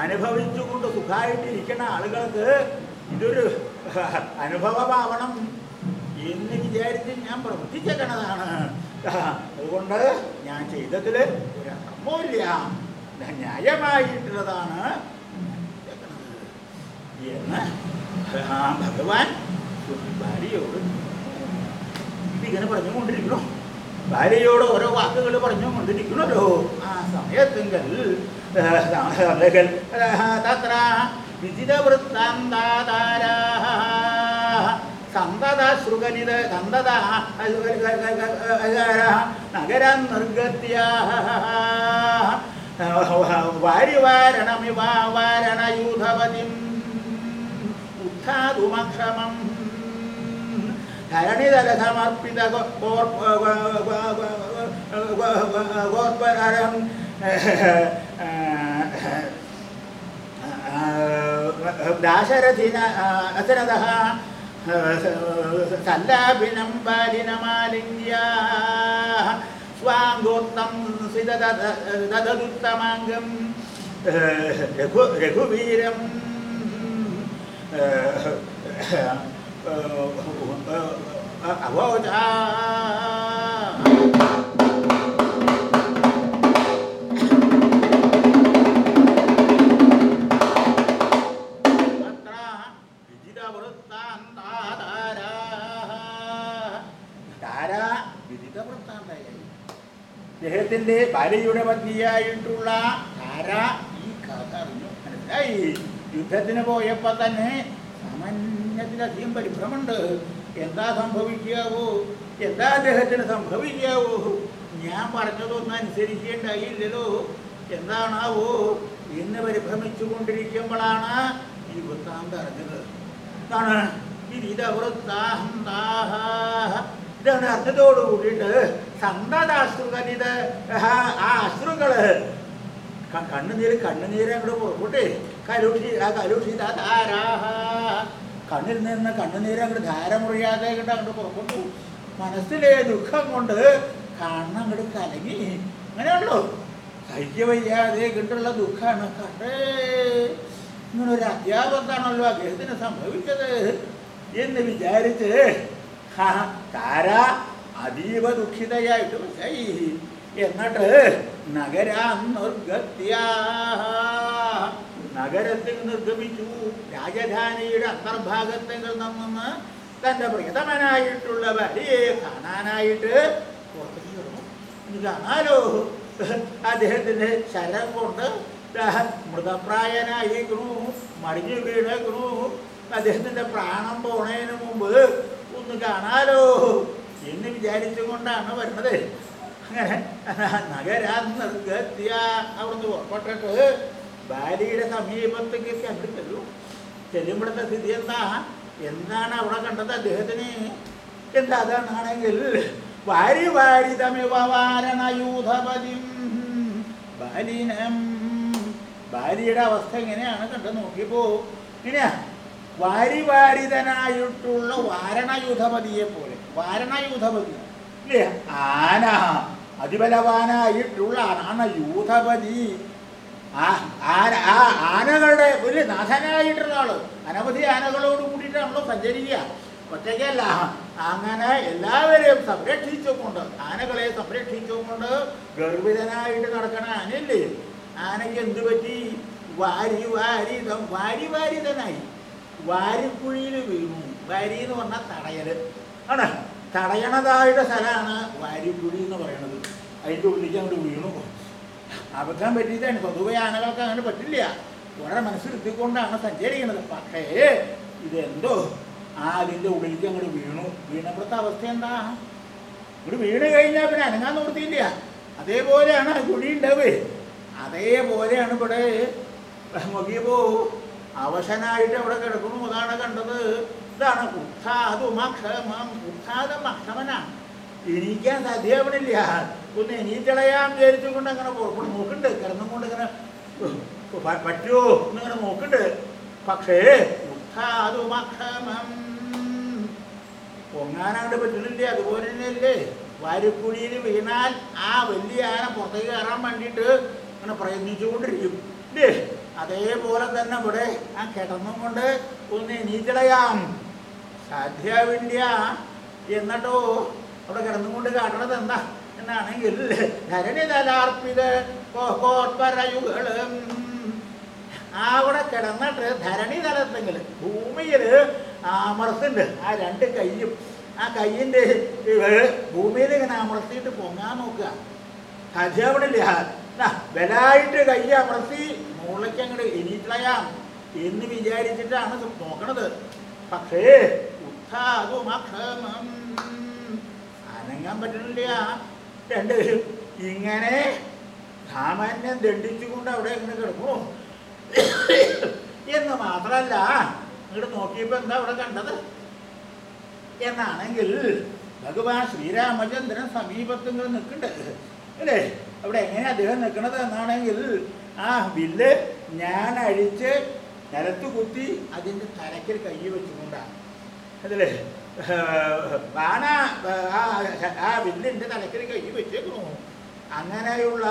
അനുഭവിച്ചുകൊണ്ട് സുഖമായിട്ടിരിക്കുന്ന ആളുകൾക്ക് ഇതൊരു <laughs> അനുഭവമാവണം എന്ന് വിചാരിച്ച് ഞാൻ പ്രവർത്തിച്ചേക്കണതാണ്. അതുകൊണ്ട് ഞാൻ ചെയ്തതിൽ ഒരു അർത്ഥമില്ല ന്യായമായിട്ടുള്ളതാണ് എന്ന് ഭഗവാൻ ഭാര്യയോട് ഇതിങ്ങനെ പറഞ്ഞുകൊണ്ടിരിക്കണോ ഭാര്യയോട് ഓരോ വാക്കുകൾ പറഞ്ഞുകൊണ്ടിരിക്കണല്ലോ ആ സമയത്തെങ്കിൽ തത്ര विजितवृत्तान्ताराः सन्तदश्रुगनित कन्ददः नगरं निर्गत्याः। वारिवारणमिवारणयूधपतिम् उत्थाघुमक्षमं धरणिदलसमर्पितरं ദാശരഥിന അസരഥ സല്ലാഭിനം ബാലിനമാലിന്യ സ്വാങ്കോത്തം സിതദുത്തമാംഗം രഘു രഘുവീരം അവോച അദ്ദേഹത്തിന്റെ ഭാര്യയുടെ പത്നിയായിട്ടുള്ള ധാര ഈ കഥ അറിഞ്ഞു. മനസ്സിലായി? യുദ്ധത്തിന് പോയപ്പോ തന്നെ സാമാന്യത്തിലധികം പരിഭ്രമുണ്ട് എന്താ സംഭവിക്കാവോ? എന്താ അദ്ദേഹത്തിന് സംഭവിക്കാവോ? ഞാൻ പറഞ്ഞതൊന്നും അനുസരിക്കേണ്ടായില്ലല്ലോ. എന്താണാവോ? എന്ന് പരിഭ്രമിച്ചു കൊണ്ടിരിക്കുമ്പോഴാണ് ഈ വൃത്താന്തം അറിഞ്ഞത് എന്താണ് ഇതാണ് അർത്ഥത്തോട് കൂടിയിട്ട് സന്തതാശ്രുകരിത് ആ അശ്രുകൾ. കണ്ണുനീര് കണ്ണുനീര് അങ്ങോട്ട് പുറപ്പെട്ട് കരുഷി ആ കരുഷി കണ്ണിൽ നിന്ന് കണ്ണുനീര് അങ്ങോട്ട് ധാര മുറിയാതെ അങ്ങോട്ട് പുറപ്പെട്ടു മനസ്സിലെ ദുഃഖം കൊണ്ട് കണ്ണങ്ങോട്ട് കലങ്ങി. അങ്ങനെയാണല്ലോ? സഹിക്ക വയ്യാതെ കിട്ടുള്ള ദുഃഖമാണ് കണ്ടേ. ഇങ്ങനെ ഒരു അധ്യാപകനാണല്ലോ അദ്ദേഹത്തിന് സംഭവിച്ചത് എന്ന് വിചാരിച്ച് താര അതീവ ദുഃഖിതയായിട്ട് എന്നിട്ട് നഗരത്തിൽ നിർഗമിച്ചു. രാജധാനിയുടെ അന്തർഭാഗത്തിൽ നിന്ന് തന്റെ പ്രിയതമനായിട്ടുള്ളവരെ കാണാനായിട്ട് പുറത്തേക്ക് കിടന്നു കാണാലോ അദ്ദേഹത്തിന്റെ ശരം കൊണ്ട് ദാ മൃതപ്രായനായിരിക്കണു മറിഞ്ഞു ഗ്രൂ അദ്ദേഹത്തിന്റെ പ്രാണം പോണതിന് മുമ്പ് ഒന്ന് കാണാലോ എന്ന് വിചാരിച്ചുകൊണ്ടാണ് വരുന്നത്. അങ്ങനെ നഗരാന്തർഗത്യ അവിടുന്ന് പുറപ്പെട്ടിട്ട് ഭാര്യയുടെ സമീപത്തേക്ക് അങ്ങോട്ട് ചെല്ലും. ചെല്ലുമ്പോഴത്തെ സ്ഥിതി എന്താ? എന്താണ് അവിടെ കണ്ടത് അദ്ദേഹത്തിന്? എന്താ അതാണെങ്കിൽ വാരി വാരി തമിവ വാരണയൂഥപതി ബാലിനം. ബാലിയുടെ അവസ്ഥ എങ്ങനെയാണ് കണ്ടു നോക്കിയപ്പോ ഇങ്ങനെയാ. വാരി വാരിതനായിട്ടുള്ള വാരണയൂഥപതിയെ പോലെ വാരണയൂഥപതി അല്ലേ ആന അതിബലവാനായിട്ടുള്ള ആന യൂഥപതി ആ ആനകളുടെ ഒരു നാഥനായിട്ടുള്ള ആൾ. അനവധി ആനകളോട് കൂടിയിട്ടാണല്ലോ സഞ്ചരിക്കുക. ഒറ്റയ്ക്കല്ല. അങ്ങനെ എല്ലാവരെയും സംരക്ഷിച്ചുകൊണ്ട് ആനകളെ സംരക്ഷിച്ചുകൊണ്ട് ഗർഭിതനായിട്ട് നടക്കണ ആനയില്ലേ? ആനയ്ക്ക് എന്ത് പറ്റി? വാരി വാരിതം വാരി വാരിതനായി വാരിക്കുഴിയിൽ വീണു വാരി എന്ന് പറഞ്ഞാൽ തടയൽ ആണ്? തടയണതായിട്ട് സ്ഥലമാണ് വാരിക്കുഴി എന്ന് പറയുന്നത് അതിന്റെ ഉള്ളിലേക്ക് അങ്ങോട്ട് വീണു അബദ്ധം പറ്റിയതാണ്. പൊതുവെ ആനകൾക്ക് അങ്ങനെ പറ്റില്ല. വളരെ മനസ്സിലെത്തിക്കൊണ്ടാണ് സഞ്ചരിക്കുന്നത് പക്ഷേ ഇതെന്തോ? ആ അതിന്റെ ഉള്ളിലേക്ക് അങ്ങോട്ട് വീണു. വീണപ്പുറത്തെ അവസ്ഥ എന്താ? ഇവിടെ വീണ് കഴിഞ്ഞാൽ പിന്നെ അനങ്ങാൻ നിർത്തിയില്ല അതേപോലെയാണ് കുഴി ഉണ്ടാവേ അതേപോലെയാണ് ഇവിടെ നോക്കിയപ്പോ അവശനായിട്ട് അവിടെ കിടക്കുന്നു. അതാണ് കണ്ടത്. ഇതാണ് ഉത്സാദുമക്ഷമം എനിക്കാൻ അക്ഷമനാണ് എണീക്കാൻ സാധ്യമാവണില്ല ഒന്ന് എണീറ്റളയാൻ വിചാരിച്ചുകൊണ്ട് അങ്ങനെ പുറപ്പെടും നോക്കുന്നുണ്ട്. കിടന്നും കൊണ്ട് ഇങ്ങനെ പറ്റുമോ എന്നിങ്ങനെ നോക്കുന്നുണ്ട്. പക്ഷേ ഉത്സാദുമക്ഷമം പൊങ്ങാനാണ്ട് പറ്റുന്നില്ല? അതുപോലെ തന്നെയല്ലേ. വാരിക്കുഴിയിൽ വീണാൽ ആ വലിയ ആന പുറത്തേക്ക് കയറാൻ വേണ്ടിയിട്ട് അങ്ങനെ പ്രയത്നിച്ചുകൊണ്ടിരിക്കും. അതേപോലെ തന്നെ ഇവിടെ ആ കിടന്നും കൊണ്ട് ഒന്ന് എണീറ്റിളയാം. സാധ്യാവില്ല എന്നിട്ടോ അവിടെ കിടന്നും കൊണ്ട് കാട്ടണത് എന്താ? എന്നാണെങ്കിൽ ധരണി തലാർപ്പിത് കോർപ്പരയുകളും അവിടെ കിടന്നിട്ട് ധരണി തലത്തെങ്കിൽ ഭൂമിയിൽ അമർത്തുണ്ട്. ആ രണ്ട് കൈയും ആ കൈയിന്റെ ഭൂമിയിൽ ഇങ്ങനെ അമർത്തിയിട്ട് പൊങ്ങാൻ നോക്കുക. സാധ്യമാവണില്ല ബലായിട്ട് കൈ അമർത്തി മുകളിലേക്ക് അങ്ങോട്ട് എണീറ്റളയാം എന്ന് വിചാരിച്ചിട്ടാണ് നോക്കണത്. പക്ഷേ അനങ്ങാൻ പറ്റണില്ല രണ്ടുപേരും ഇങ്ങനെ സാമാന്യം ദണ്ഡിച്ചുകൊണ്ട് അവിടെ ഇങ്ങനെ കിടക്കുന്നു. എന്ന് മാത്രല്ല ഇങ്ങോട്ട് നോക്കിയപ്പോ എന്താ അവിടെ കണ്ടത്? എന്നാണെങ്കിൽ ഭഗവാൻ ശ്രീരാമചന്ദ്രൻ സമീപത്ത് ഇങ്ങനെ അല്ലേ? അവിടെ എങ്ങനെയാണ് അദ്ദേഹം നിൽക്കണത് എന്നാണെങ്കിൽ ആ വില്ല് ഞാൻ അഴിച്ച് നിലത്ത് കുത്തി അതിന്റെ തലയ്ക്കൽ കൈ വെച്ചുകൊണ്ടാണ് അതല്ലേ ബാണ ആ വില്ലിന്റെ തലയ്ക്കൽ കൈ വെച്ചേക്കണു അങ്ങനെയുള്ള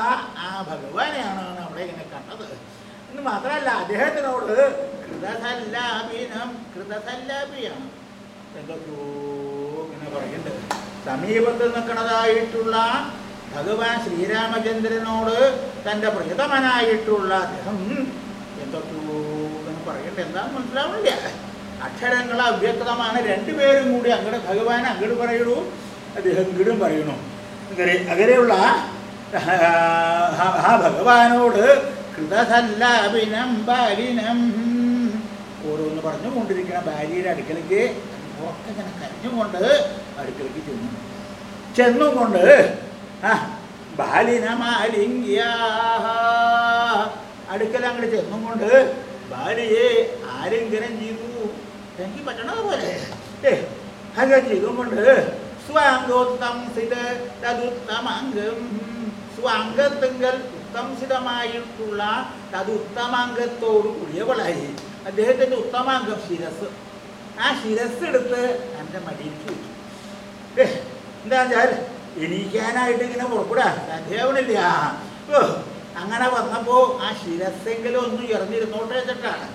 ആ ഭഗവാനെയാണ് അവിടെ ഇങ്ങനെ കണ്ടത്. എന്ന് മാത്രമല്ല അദ്ദേഹത്തിനോട് കൃതസല്ലാപീനം കൃതസല്ലാപിയാണ്. എന്തൊക്കെയോ ഇങ്ങനെ പറയുന്നുണ്ട്. സമീപത്ത് നിൽക്കുന്നതായിട്ടുള്ള ഭഗവാൻ ശ്രീരാമചന്ദ്രനോട് തന്റെ പ്രിയതമനായിട്ടുള്ള അദ്ദേഹം എന്തൊക്കെയോ എന്ന് പറയുന്നുണ്ട് എന്താന്ന് മനസ്സിലാവില്ല അക്ഷരങ്ങൾ അവ്യക്തമാണ്. രണ്ടുപേരും കൂടി അങ്ങോട്ട് ഭഗവാൻ അങ്ങോട്ട് പറയണു അദ്ദേഹം ഇങ്ങോട്ടും പറയണു. അങ്ങനെ അങ്ങനെയുള്ള ആ ഭഗവാനോട് കൃതസല്ലാപിനം ബാലിനം. ഓരോന്ന് പറഞ്ഞുകൊണ്ടിരിക്കുന്ന ഭാര്യയുടെ അടുക്കലേക്ക് ഒക്കെ ഇങ്ങനെ കരഞ്ഞുകൊണ്ട് അടുക്കലേക്ക് ചെന്നു. ചെന്നും കൊണ്ട് ആ ബാലിനമാലിംഗ്യ അടുക്കൽ ചെന്നും കൊണ്ട് ബാലിയെ ആലിംഗനം ചെയ്തു. എനിക്ക് പറ്റണത് പോലെ അങ്ങനെ ചെയ്തും കൊണ്ട് സ്വാംഗോത്തംസിതതുത്തമാംഗം സ്വാംഗത്തിങ്കൽ ഉത്തംസിതമായിട്ടുള്ള തതുത്തമാംഗത്തോട് കൂടിയവളായി. അദ്ദേഹത്തിന്റെ ഉത്തമാംഗം ശിരസ്. ആ ശിരസ് എടുത്ത് എന്റെ മടിയിൽ ചോദിച്ചു. എന്താ എണീക്കാനായിട്ട് ഇങ്ങനെ പുറപ്പെടാ. ഓ അങ്ങനെ വന്നപ്പോൾ ആ ശിരസ്സെങ്കിലും ഒന്ന് ഇറങ്ങിയിരുന്നോട്ടെ വെച്ചിട്ടാണ്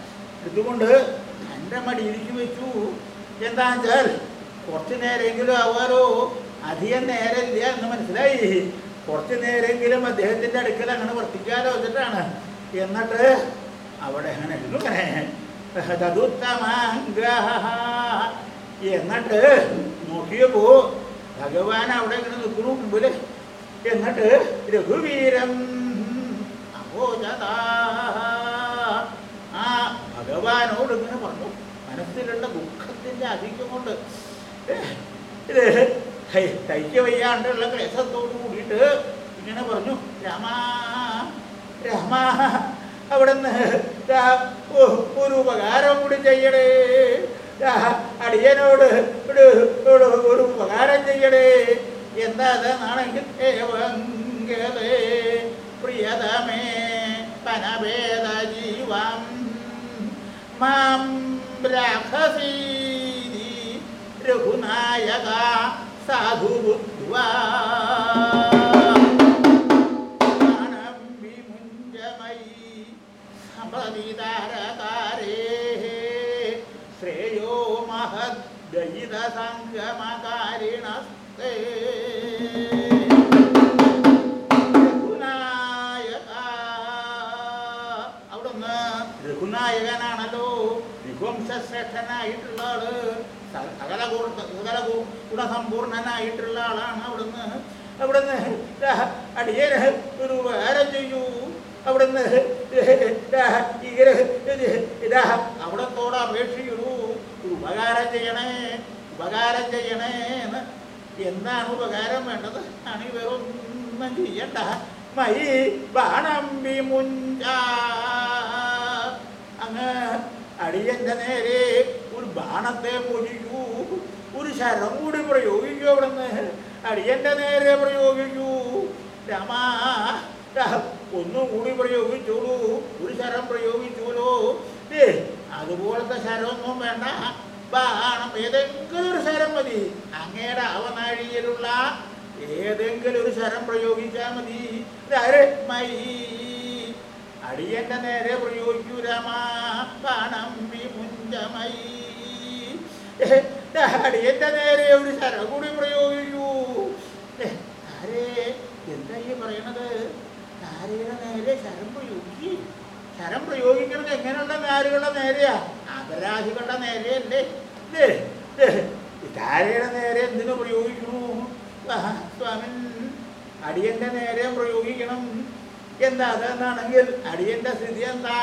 ഇതുകൊണ്ട് എന്റെ മടിയിലേക്ക് വെച്ചു. എന്താ വെച്ചാൽ കുറച്ച് നേരെങ്കിലും ആവാറോ അധികം നേരമില്ല എന്ന് മനസ്സിലായി. കുറച്ച് നേരെങ്കിലും അദ്ദേഹത്തിന്റെ അടുക്കൽ അങ്ങനെ വർത്തിക്കാലോ വെച്ചിട്ടാണ് എന്നിട്ട് അവിടെ അങ്ങനെ എന്നിട്ട് നോക്കിയപ്പോ ഭഗവാൻ അവിടെ ഇങ്ങനെ നിൽക്കുന്നു മുമ്പിൽ. എന്നിട്ട് രഘുവീരം ആ ഭഗവാനോട് ഇങ്ങനെ പറഞ്ഞു. മനസ്സിലുള്ള ദുഃഖത്തിന്റെ അധികം കൊണ്ട് ഇത് ഹൈ, തയ്ക്ക വയ്യാണ്ടുള്ള ക്ലേശത്തോട് കൂടിയിട്ട് ഇങ്ങനെ പറഞ്ഞു രാമ രാമ അവിടുന്ന് നിന്ന് ഒരു ഉപകാരം കൂടി ചെയ്യണേ അടിയനോട് ഒരു ഒരു ഒരു ഉപകാരം ചെയ്യണേ എന്താ അതെന്നാണെങ്കിൽ ഏവങ്കലേ പ്രിയതമേ പനഭേദ ജീവം മാം രാക്ഷസീതി രഘുനായക സാധു ബുദ്ധ്വാ പ്രാണം വിമുഞ്ചമയി സമ്പതിതാരകാരേ ശ്രേയോ രഘുനായകനാണല്ലോ. രഘുവംശശ്രേഷ്ഠനായിട്ടുള്ള ആൾ സകല സകല ഗുണസമ്പൂർണനായിട്ടുള്ള ആളാണ് അവിടുന്ന് അവിടുന്ന് അടിയന് ഒരു ഉപകാരം ചെയ്യൂ. അവിടുന്ന് ഇത് അവിടത്തോട് അപേക്ഷിക്കൂ ഒരു ഉപകാരം ചെയ്യണേ ഉപകാരം ചെയ്യണേ എന്ന് എന്താണ് ഉപകാരം വേണ്ടത്? ആണ് വേറൊന്നും ചെയ്യണ്ട. മൈ ബാണമ്പി മുഞ്ച. അങ്ങ് അടിയന്റെ നേരെ ഒരു ബാണത്തെ പൊഴിക്കൂ. ഒരു ശരം കൂടി പ്രയോഗിക്കൂ അവിടുന്ന്. അടിയന്റെ നേരെ പ്രയോഗിക്കൂ. രാമാ ഒന്നും കൂടി പ്രയോഗിച്ചോളൂ. ഒരു ശരം പ്രയോഗിച്ചോളൂ. അതുപോലത്തെ ശരമൊന്നും വേണ്ട. ബാണം ഏതെങ്കിലും ഒരു ശരം മതി. അങ്ങയുടെ അവനാഴിയിലുള്ള ഏതെങ്കിലും ഒരു ശരം പ്രയോഗിച്ചാൽ മതി. അടിയന്റെ നേരെ പ്രയോഗിക്കൂ രാമ. ബാണം വിമുഞ്ചമൈ ഏ, ദാ അടിയന്റെ നേരെ ഒരു ശരം കൂടി പ്രയോഗിക്കൂ. ആരേ എന്താ ഈ പറയണത്? ആരയുടെ നേരെ ശരം പ്രയോഗിക്ക്? ശരം പ്രയോഗിക്കുന്നത് എങ്ങനെയുള്ള നാരുകളുടെ നേരെയാ? അപരാധികളുടെ നേരെയല്ലേ? ധാരയുടെ നേരെ എന്തിനു പ്രയോഗിക്കണു സ്വാമി അടിയന്റെ നേരെ പ്രയോഗിക്കണം. എന്താ അതെന്നാണെങ്കിൽ അടിയന്റെ സ്ഥിതി എന്താ?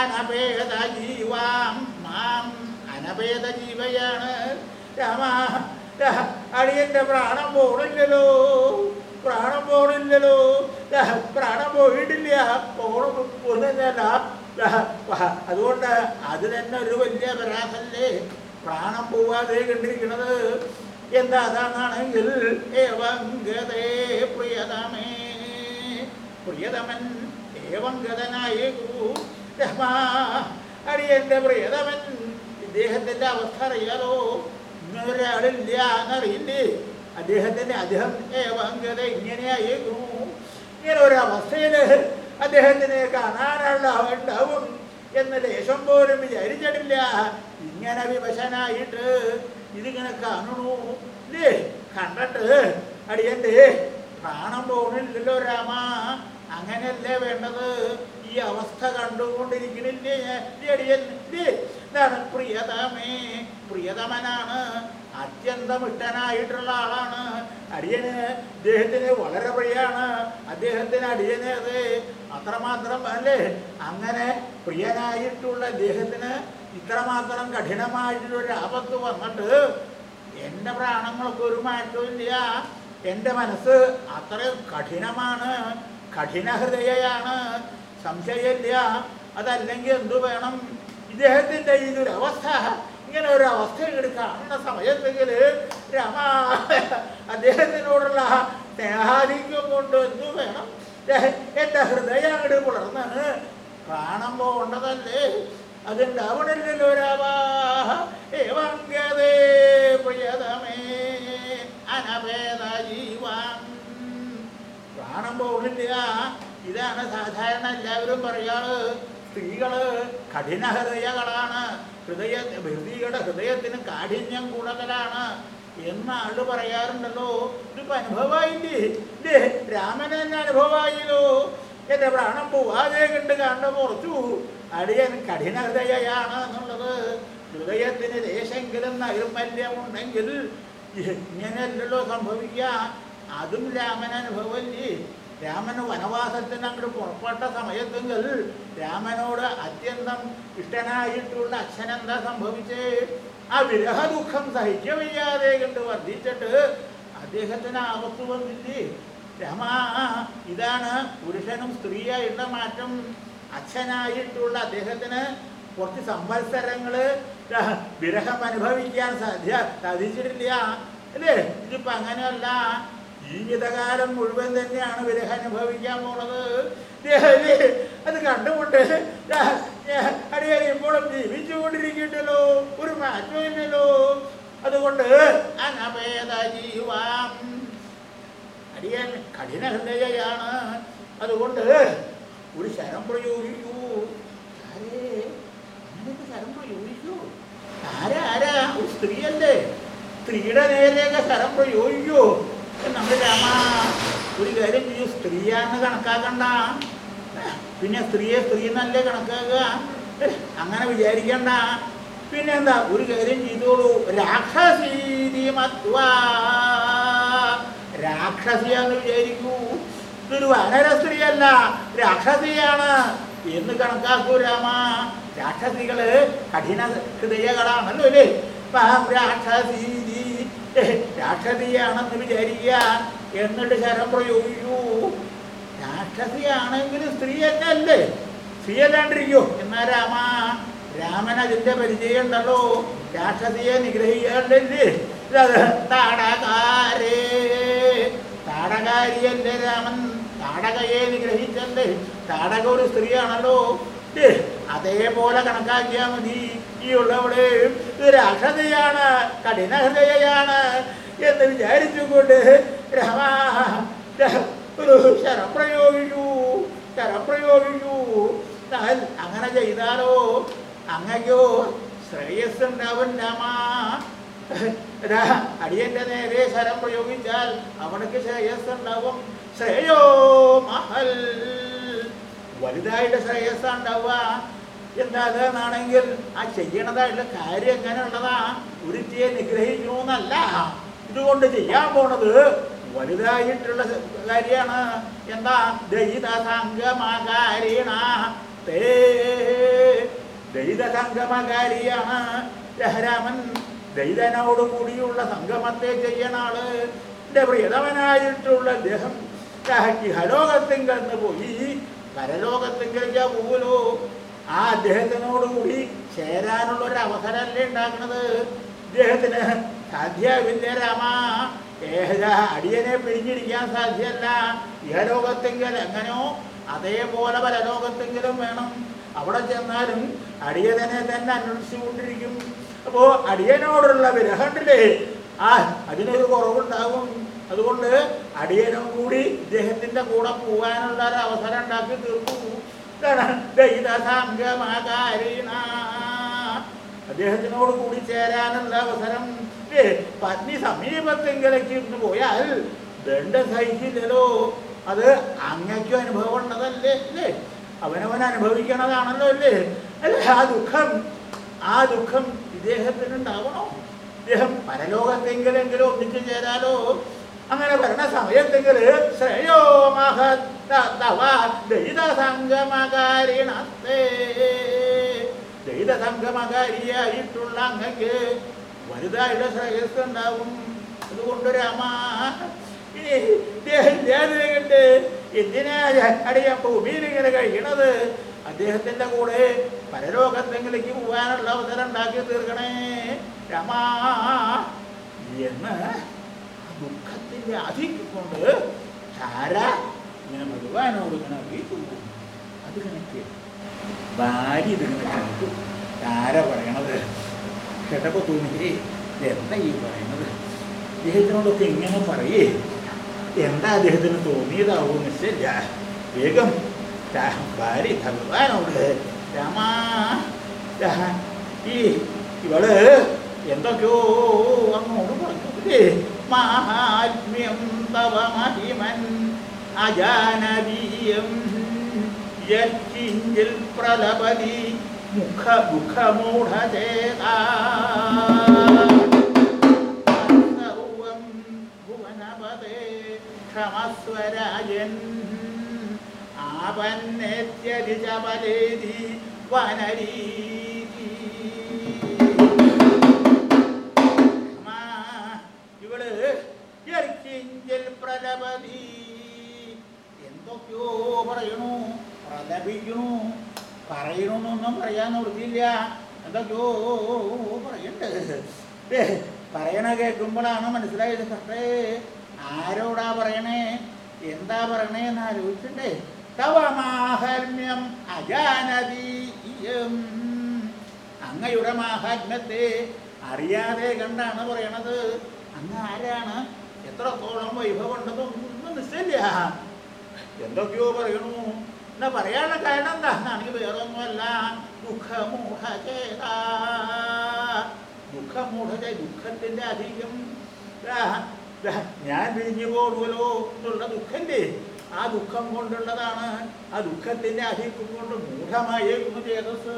അനഭേദ ജീവാം മാം അനഭേദ ജീവയാണ്. രാമ അടിയന്റെ പ്രാണം പോണില്ലല്ലോ. പ്രാണം പോണില്ലല്ലോ. പ്രാണം പോയിട്ടില്ല. പോണം പോന്നല്ല അതുകൊണ്ട് അത് തന്നെ ഒരു വലിയ പരാസല്ലേ പ്രാണം പോവാതെ കണ്ടിരിക്കണത്. എന്താ അതാണെങ്കിൽ ഏവങ്കതേ പ്രിയതമേ. പ്രിയതമൻ അടിയന്റെ പ്രിയതമൻ. ഇദ്ദേഹത്തിന്റെ അവസ്ഥ അറിയാലോ? ഇന്നൊരാളില്ല എന്നറിയില്ലേ? അദ്ദേഹത്തിന്റെ അദ്ദേഹം ഏവങ്കത ഇങ്ങനെയായിരുന്നു ഇങ്ങനെ ഒരു അവസ്ഥയിൽ അദ്ദേഹത്തിനെ കാണാനുള്ള ഉണ്ടാവും എന്ന് ലേശം പോലും വിചാരിച്ചിട്ടില്ല. ഇങ്ങനെ വിവശനായിട്ട് ഇതിങ്ങനെ കാണണു. ഇല്ലേ കണ്ടിട്ട് അടിയന്റെ പ്രാണം പോകണില്ലല്ലോ രാമ. അങ്ങനെയല്ലേ വേണ്ടത്? ഈ അവസ്ഥ കണ്ടുകൊണ്ടിരിക്കണില്ലേ? അടിയൻ ഇല്ലേ പ്രിയതമേ. പ്രിയതമനാണ് അത്യന്തം ഇട്ടനായിട്ടുള്ള ആളാണ്. അടിയന് അദ്ദേഹത്തിന് വളരെ പ്രിയാണ്. അദ്ദേഹത്തിന് അടിയന് അത് അത്രമാത്രം അല്ലേ? അങ്ങനെ പ്രിയനായിട്ടുള്ള അദ്ദേഹത്തിന് ഇത്രമാത്രം കഠിനമായിട്ടുള്ള ഒരു ആപത്ത് വന്നിട്ട് എന്റെ പ്രാണങ്ങൾക്ക് ഒരു മാറ്റവും ഇല്ല. എന്റെ മനസ്സ് അത്ര കഠിനമാണ്. കഠിനഹൃദയാണ് സംശയമില്ല. അതല്ലെങ്കിൽ എന്തു വേണം? ഇദ്ദേഹത്തിന്റെ ഇതൊരവസ്ഥ ഇങ്ങനെ ഒരു അവസ്ഥ ഇങ്ങോട്ട് കാണുന്ന സമയത്തെങ്കിൽ രാമ അദ്ദേഹത്തിനോടുള്ള സ്നേഹാധിക്യം കൊണ്ട് എന്തു വേണം? എന്റെ ഹൃദയം അങ്ങോട്ട് പുലർന്ന് കാണുമ്പോൾ ഉണ്ടതല്ലേ അതുണ്ടാവണില്ലല്ലോ രാമാ. ഏവങ്കതേ പ്രിയതമേ അനവേദ കാണുമ്പോൾ ഇല്ല ഇതാണ് സാധാരണ എല്ലാവരും പറയാറ്. സ്ത്രീകൾ കഠിന ഹൃദയകളാണ് ഹൃദയ സ്ത്രീകളുടെ ഹൃദയത്തിന് കാഠിന്യം കൂടുതലാണ് എന്ന് ആൾ പറയാറുണ്ടല്ലോ. ഇതിപ്പോ അനുഭവമായില്ലേ? ഇല്ലേ രാമന് തന്നെ അനുഭവമായില്ലോ. എന്റെ പ്രാണം പോവാതെ കണ്ട് കണ്ട പുറത്തു അടിയൻ കഠിന ഹൃദയയാണ് എന്നുള്ളത്. ഹൃദയത്തിന് ദേശെങ്കിലും നൈർമല്യമുണ്ടെങ്കിൽ ഇങ്ങനെയല്ലല്ലോ സംഭവിക്കുക. അതും രാമൻ അനുഭവമല്ലേ? രാമന് വനവാസത്തിന് അങ്ങോട്ട് പുറപ്പെട്ട സമയത്തെങ്കിൽ രാമനോട് അത്യന്തം ഇഷ്ടനായിട്ടുള്ള അച്ഛനെന്താ സംഭവിച്ചേ? ആ വിരഹ ദുഃഖം സഹിക്കവയ്യാതെ കണ്ട് വർദ്ധിച്ചിട്ട് അദ്ദേഹത്തിന് ആപത്ത് വന്നില്ലേ? രാമ ഇതാണ് പുരുഷനും സ്ത്രീയായിട്ടുള്ള മാറ്റം. അച്ഛനായിട്ടുള്ള അദ്ദേഹത്തിന് കുറച്ച് സംവത്സരങ്ങൾ വിരഹം അനുഭവിക്കാൻ സാധ്യ സാധിച്ചിട്ടില്ല. അല്ലേ? ഇതിപ്പോ അങ്ങനെയല്ല. ജീവിതകാലം മുഴുവൻ തന്നെയാണ് വിരഹം അനുഭവിക്കാൻ പോണത്. അത് കണ്ടുകൊണ്ട് അടിയാൻ ഇപ്പോഴും ജീവിച്ചുകൊണ്ടിരിക്കണ്ടല്ലോ ഒരു മാറ്റമില്ലല്ലോ അതുകൊണ്ട് അനഭേദ ജീവാം. അടിയാൻ കഠിന ഹൃദയയാണ്. അതുകൊണ്ട് ഒരു ശരം പ്രയോഗിക്കൂ. ശരം പ്രയോഗിക്കൂ? ആരാ ആരാ? സ്ത്രീയല്ലേ? സ്ത്രീയുടെ നേരെയൊക്കെ ശരം പ്രയോഗിക്കൂ. നമ്മൾ രാമ ഒരു കാര്യം ചെയ്യൂ സ്ത്രീയാന്ന് കണക്കാക്കണ്ട. പിന്നെ സ്ത്രീയെ സ്ത്രീ എന്നല്ലേ കണക്കാക്കുക അങ്ങനെ വിചാരിക്കണ്ട. പിന്നെ എന്താ ഒരു കാര്യം ചെയ്തോളൂ. രാക്ഷസീതി രാക്ഷസിയാന്ന് വിചാരിക്കൂ. ഇതൊരു വനര സ്ത്രീയല്ല രാക്ഷസിയാണ് എന്ന് കണക്കാക്കൂ രാമ. രാക്ഷസികൾ കഠിന ഹൃദയകളാണല്ലോ അല്ലേ? രാക്ഷസീതി. രാക്ഷസിയാണെന്ന് വിചാരിക്കുക. എന്നിട്ട് ശരം പ്രയോഗിക്കൂ രാക്ഷസിയാണെങ്കിൽ സ്ത്രീ തന്നെ അല്ലേ? സ്ത്രീ അല്ലാണ്ടിരിക്കോ? എന്നാ രാമ രാമൻ അതിന്റെ പരിചയം ഉണ്ടല്ലോ രാക്ഷസിയെ നിഗ്രഹിക്കാണ്ടല്ലേ താടകാരേ താടകാരിയല്ലേ രാമൻ? താടകയെ നിഗ്രഹിച്ചല്ലേ താടക ഒരു സ്ത്രീയാണല്ലോ. അതേപോലെ കണക്കാക്കിയാൽ മതി. ഈ ഉള്ളവിടെ ഇത് രാക്ഷതയാണ് കഠിന ഹൃദയയാണ് എന്ന് വിചാരിച്ചുകൊണ്ട് ഒരു ശരം പ്രയോഗിക്കൂ അങ്ങനെ ചെയ്താലോ? അങ്ങയ്ക്കോ ശ്രേയസ് ഉണ്ടാവും രാമ അടിയന്റെ നേരെ ശരം പ്രയോഗിച്ചാൽ അവനക്ക് ശ്രേയസ് ഉണ്ടാവും ശ്രേയോ മഹൽ. വലുതായിട്ട് ശ്രേയസ് ഉണ്ടാവുക എന്താ അതെന്നാണെങ്കിൽ ആ ചെയ്യണതായിട്ടുള്ള കാര്യം എങ്ങനെയുള്ളതാ? ഒരുത്തിയെ നിഗ്രഹിക്കണമെന്നല്ല ഇതുകൊണ്ട് ചെയ്യാൻ പോണത് വലുതായിട്ടുള്ള കാര്യമാണ്. എന്താ? ദയിത സംഗമകാരീണ തേ ദയിത സംഗമകാരിയാണ് രാമൻ ദൈതനോട് കൂടിയുള്ള സംഗമത്തെ ചെയ്യണ ആൾ. എന്റെ പ്രിയതമനായിട്ടുള്ള ദേഹം ഇഹലോകത്തിങ്കൽ നിന്ന് പോയി പരലോകത്തിങ്കലേക്ക് പോകലോ ആ അദ്ദേഹത്തിനോടുകൂടി ചേരാനുള്ള ഒരു അവസരമല്ലേ ഉണ്ടാക്കുന്നത് ഇദ്ദേഹത്തിന് സാധ്യമില്ല രാമ? ഏഹര അടിയനെ പിരിഞ്ഞിരിക്കാൻ സാധ്യമല്ല ഇഹലോകത്തെങ്കിൽ എങ്ങനെയോ അതേപോലെ പരലോകത്തെങ്കിലും വേണം. അവിടെ ചെന്നാലും അടിയതനെ തന്നെ അന്വേഷിച്ചുകൊണ്ടിരിക്കും അപ്പോ അടിയനോടുള്ള വിരഹണ്ടില്ലേ ആ അതിനൊരു കുറവുണ്ടാകും. അതുകൊണ്ട് അടിയനും കൂടി ഇദ്ദേഹത്തിന്റെ കൂടെ പോകാനുള്ള ഒരു അവസരം ഉണ്ടാക്കി ദൈതസംഗമകാരിണ. അദ്ദേഹത്തിനോട് കൂടി ചേരാനുള്ള അവസരം. പത്നി സമീപത്തെങ്കിലേക്ക് ഇന്ന് പോയാൽ ദണ്ഡം സഹിക്കില്ലല്ലോ. അത് അങ്ങയ്ക്കും അനുഭവം ഉള്ളതല്ലേ? അല്ലേ? അവനവൻ അനുഭവിക്കണതാണല്ലോ അല്ലേ? അല്ല? ആ ദുഃഖം ആ ദുഃഖം ഇദ്ദേഹത്തിന് ഉണ്ടാവണോ ഇദ്ദേഹം പരലോകത്തെങ്കിലെങ്കിലും ഒന്നിച്ചു ചേരാലോ. അങ്ങനെ വരണ സമയത്തെങ്കിൽ ശ്രേയോ മഹത്തവ ദൈത സംഗമകാരിണത്തേ ദൈത സംഗമകാരിയായിട്ടുള്ള അങ്ങക്ക് വലുതായിട്ട് ശ്രേയസ് ഉണ്ടാവും അതുകൊണ്ട് രാമ ഇനി ഇദ്ദേഹം ഇല്ലാതെ കണ്ട് എന്തിനാ അടിയാ ഭൂമിയിൽ ഇങ്ങനെ കഴിയണത്? അദ്ദേഹത്തിന്റെ കൂടെ പരലോകത്തെങ്കിലേക്ക് പോകാനുള്ള അവസരം ഉണ്ടാക്കി തീർക്കണേ. രമാ എന്ന് ആ ദുഃഖത്തിന്റെ താര ഇങ്ങനെ ഭഗവാനോട് ഇങ്ങനെ അറിയിക്കുന്നു? അത് കണക്ക്. ഭാര്യ ഇതിങ്ങനെ കണക്ക് ധാര പറയണത്? കേട്ടപ്പോ തോന്നി എന്താ ഈ പറയുന്നത് അദ്ദേഹത്തിനോടൊക്കെ ഇങ്ങനെ പറയേ. എന്താ അദ്ദേഹത്തിന് തോന്നിയതാവും? നിശ്ചയില്ല. വേഗം. ഭാര്യ ഭഗവാനോട് രാമാ ഈ ഇവൾ എന്തൊക്കെയോ അങ്ങോട്ട് പറഞ്ഞില്ലേ? മാഹാത്മ്യം തവ മഹിമൻ അജാനവീയം യൽക്കിഞ്ചിൽ പ്രലപതി മുഖ മുഖമൂഢചേതാ സർവം ഭുവനപദേ ക്ഷമസ്വരാജൻ. ആപന്നേത്യരിചപലേതി വനരീതി യർക്കിഞ്ചൽ പ്രലപതി. എന്തൊക്കെയോ പറയണു പ്രലപിക്കണു പറയണമെന്നൊന്നും പറയാൻ നിർത്തിയില്ല എന്തൊക്കെയോ പറയണ്ട്. പറയണ കേൾക്കുമ്പോഴാണ് മനസ്സിലായത് പക്ഷേ ആരോടാ പറയണേ എന്താ പറയണേ എന്ന് ആലോചിച്ചിട്ടേ. തവമാഹാത്മ്യം അജാനതി അങ്ങയുടെ മാഹാത്മ്യത്തെ അറിയാതെ കണ്ടാണ് പറയണത്. അങ്ങ് ആരാണ്? എത്രത്തോളം വൈഭവം ഉണ്ടെന്നൊന്നും നിശ്ചയില്ല എന്തൊക്കെയോ പറയണു. എന്നാ പറയാനുള്ള കാരണം എന്താ? ആണെങ്കിൽ ദുഃഖമൂഢചേത ദുഃഖമൂഢത ദുഃഖത്തിന്റെ അധികം. ഞാൻ പിരിഞ്ഞു പോകുമല്ലോ എന്നുള്ള ദുഃഖന്റെ ആ ദുഃഖം കൊണ്ടുള്ളതാണ്. ആ ദുഃഖത്തിന്റെ അധികം കൊണ്ട് മൂഢമായേക്കുന്ന ചേതസ്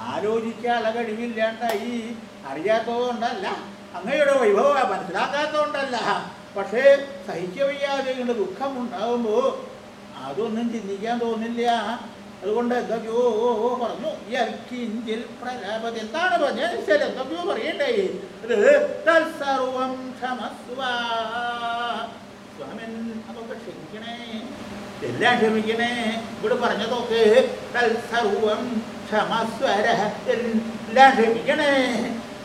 ആലോചിക്കാനുള്ള കഴിവില്ലാണ്ടായി. അറിയാത്തതുകൊണ്ടല്ല. അങ്ങയുടെ വൈഭവ മനസ്സിലാക്കാത്തതുകൊണ്ടല്ല പക്ഷേ സഹിക്കവയ്യാതെ ഇങ്ങനെ ദുഃഖം ഉണ്ടാകുമ്പോൾ അതൊന്നും ചിന്തിക്കാൻ തോന്നില്ല. അതുകൊണ്ട് എന്തൊക്കെയോ പറഞ്ഞു. യൽക്കിഞ്ചിൽ പ്രലാപത് എന്താണ് പറഞ്ഞത്? ശരി എന്തൊക്കെയോ പറയണ്ടേ. ക്ഷമസ്വ. സ്വാമൻ അതൊക്കെ ക്ഷമിക്കണേ. എല്ലാം ക്ഷമിക്കണേ. ഇവിടെ പറഞ്ഞതൊക്കെ തൽസർവം ക്ഷമസ്വര എല്ലാം ക്ഷമിക്കണേ.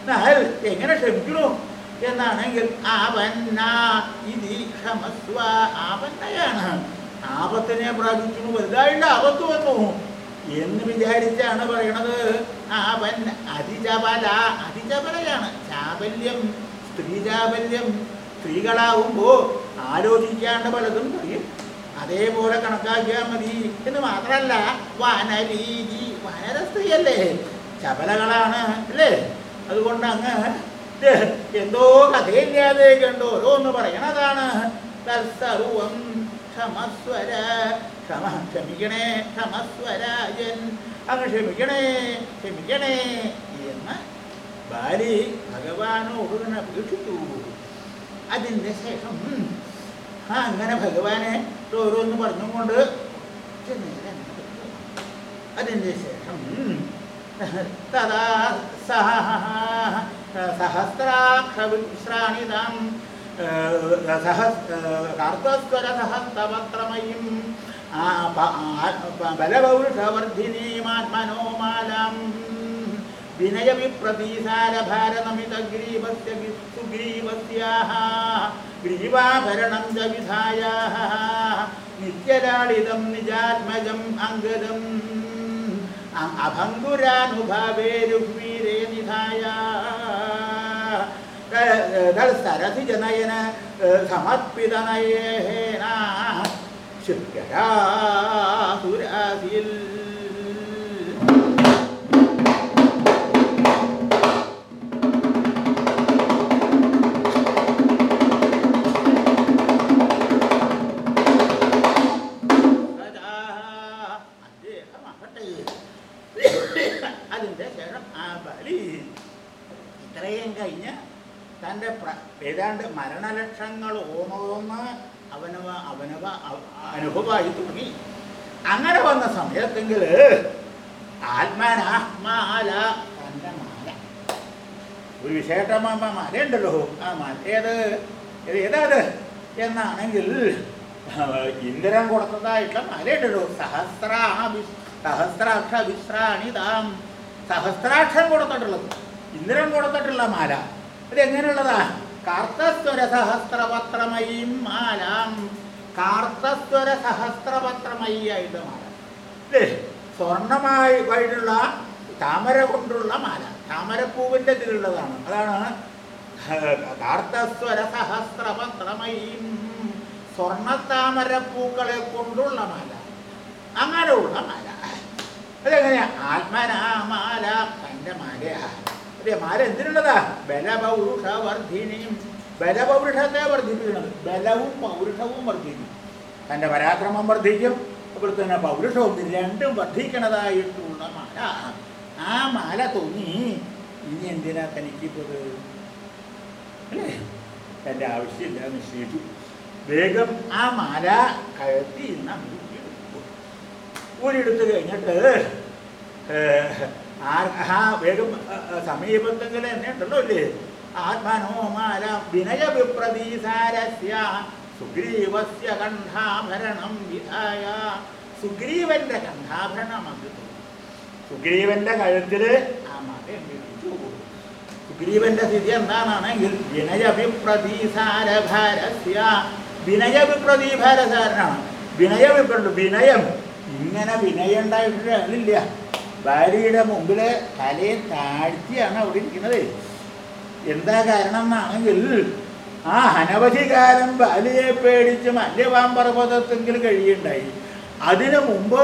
എന്നാൽ എങ്ങനെ ക്ഷമിക്കണു? എന്നാണെങ്കിൽ ആപന്ന ഇതി ക്ഷമസ്വ ആപന്നയാണ് ആപത്തിനെ പ്രാപിച്ചു വലുതായിട്ട് ആപത്ത് വന്നു. എന്ന് വിചാരിച്ചാണ് പറയണത്. ആപൻ അതിചപല അതിചപലയാണ് ചാബല്യം സ്ത്രീ ചാബല്യം സ്ത്രീകളാവുമ്പോ ആലോചിക്കാണ്ട് പലതും പറയും. അതേപോലെ കണക്കാക്കിയാൽ മതി. എന്ന് മാത്രമല്ല വനരീതി വനര സ്ത്രീയല്ലേ ചപലകളാണ് അല്ലേ? അതുകൊണ്ട് അങ്ങ് എന്തോ കഥയില്ലാതെ കണ്ടോ ഓരോന്ന് പറയണതാണ് തത്സർവം ക്ഷമസ്വര. ക്ഷമ ക്ഷമിക്കണേ ക്ഷമസ്വരാജൻ. അങ്ങ് ക്ഷമിക്കണേ ക്ഷമിക്കണേ എന്ന് ബാലി ഭഗവാനോട് തന്നെ അപേക്ഷിച്ചു. അതിന്റെ ശേഷം ആ അങ്ങനെ ഭഗവാനെ ഓരോന്ന് പറഞ്ഞുകൊണ്ട് നേരം. അതിന്റെ ശേഷം തഥാ സഹ സഹസ്രാക്ഷവിശ്രാണിതാം കാർത്തസ്വരസഹസ്തവത്രമയും ബലപൗരുഷവർദ്ധിനീമാത്മനോമാലാം വിനയവിപ്രതീസാരഭാരനമിതഗ്രീവസ്യ സുഗ്രീവസ്യാः ഗ്രീവാഭരണം ച വിധായാः നിത്യലാളിതം നിജാത്മജം അംഗദം അ- अभङ्गुरानुभावे रुग्वीरे निधाया दस्तरसि जनयेन समर्पितनयेना शुकरा തന്റെ ഏതാണ്ട് മരണലക്ഷങ്ങൾ ഓണോന്ന് അവനവ അവനവ അവ- അനുഭവമായി തുടങ്ങി. അങ്ങനെ വന്ന സമയത്തെങ്കിൽ ആത്മാനാത്മാല തന്റെ മാല. ഒരു വിശേഷമായ മാലയുണ്ടല്ലോ. ആ മാല ഏത്? ഇത് ഏതാ അത് എന്നാണെങ്കിൽ ഇന്ദ്രൻ കൊടുത്തതായിട്ടുള്ള മലയുണ്ടല്ലോ. സഹസ്ര സഹസ്രാക്ഷ വിശ്രാണിതാം. സഹസ്രാക്ഷം കൊടുത്തിട്ടുള്ളത്. ഇന്ദ്രൻ കൊടുത്തിട്ടുള്ള മാല. ഇത് കാർത്തസ്വരസഹസ്രപത്രമയും കാർത്തസ്വര സഹസ്രപത്രമയും മാലാം. കാർത്തസ്വര സഹസ്രപത്രമയി ആയിട്ട് മാല അല്ലേ സ്വർണമായി ആയിട്ടുള്ള താമര കൊണ്ടുള്ള മാല. താമരപ്പൂവിന്റെ ഇതിലുള്ളതാണ്. അതാണ് കാർത്തസ്വര സഹസ്രപത്രമയും സ്വർണത്താമരപ്പൂക്കളെ കൊണ്ടുള്ള മാല. അങ്ങനെയുള്ള മാല. അതെങ്ങനെയാ? ആത്മനാമാല. തന്റെ മാലയാ. അതെ മാല എന്തിനുള്ളതാ ബലപൗരുഷവർദ്ധിനിയും ബലപൗരുഷത്തെ വർദ്ധിപ്പിക്കുന്നത് ബലവും പൗരുഷവും വർദ്ധിക്കും. തന്റെ പരാക്രമം വർദ്ധിക്കും. അപ്പോൾ തന്നെ പൗരുഷവും രണ്ടും വർദ്ധിക്കണതായിട്ടുള്ള മാല. ആ മാല തോന്നി. ഇനി എന്തിനാ തനിക്കിപ്പോൾ അല്ലേ? തന്റെ ആവശ്യമില്ല നിശ്ചയിച്ചു വേഗം ആ മാല കഴുത്തി ഇന്ന് ഒരിടത്ത് കഴിഞ്ഞിട്ട് ആ- ആ വേഗം സമീപത്തെങ്കിൽ തന്നെ ഉണ്ടല്ലോ അല്ലേ? ആത്മനോമാല വിനയ വിപ്രതീസാരസ്യ സുഗ്രീവസ്യ കണ്ഠാഭരണം വിധായ. സുഗ്രീവന്റെ കണ്ഠാഭരണം അത് സുഗ്രീവന്റെ കഴുത്തിൽ ആ ഇട്ടു. സുഗ്രീവന്റെ സ്ഥിതി എന്താണെങ്കിൽ വിനയ വിപ്രതീസാരഭാരസ്യ വിനയ വിപ്രതീഭാരസാരനാണ് വിനയ. വിപ്രണ്ട് വിനയം ഇങ്ങനെ വിനയം ഉണ്ടായിട്ടില്ല ഭാര്യയുടെ മുമ്പിൽ തലയെ താഴ്ത്തിയാണ് അവിടെ ഇരിക്കുന്നത്. എന്താ കാരണം എന്നാണെങ്കിൽ ആ അനവധി കാലം ബാലിയെ പേടിച്ച് മല്യവാൻ പർവതത്തെങ്കിൽ കഴിയുണ്ടായി. അതിനു മുമ്പ്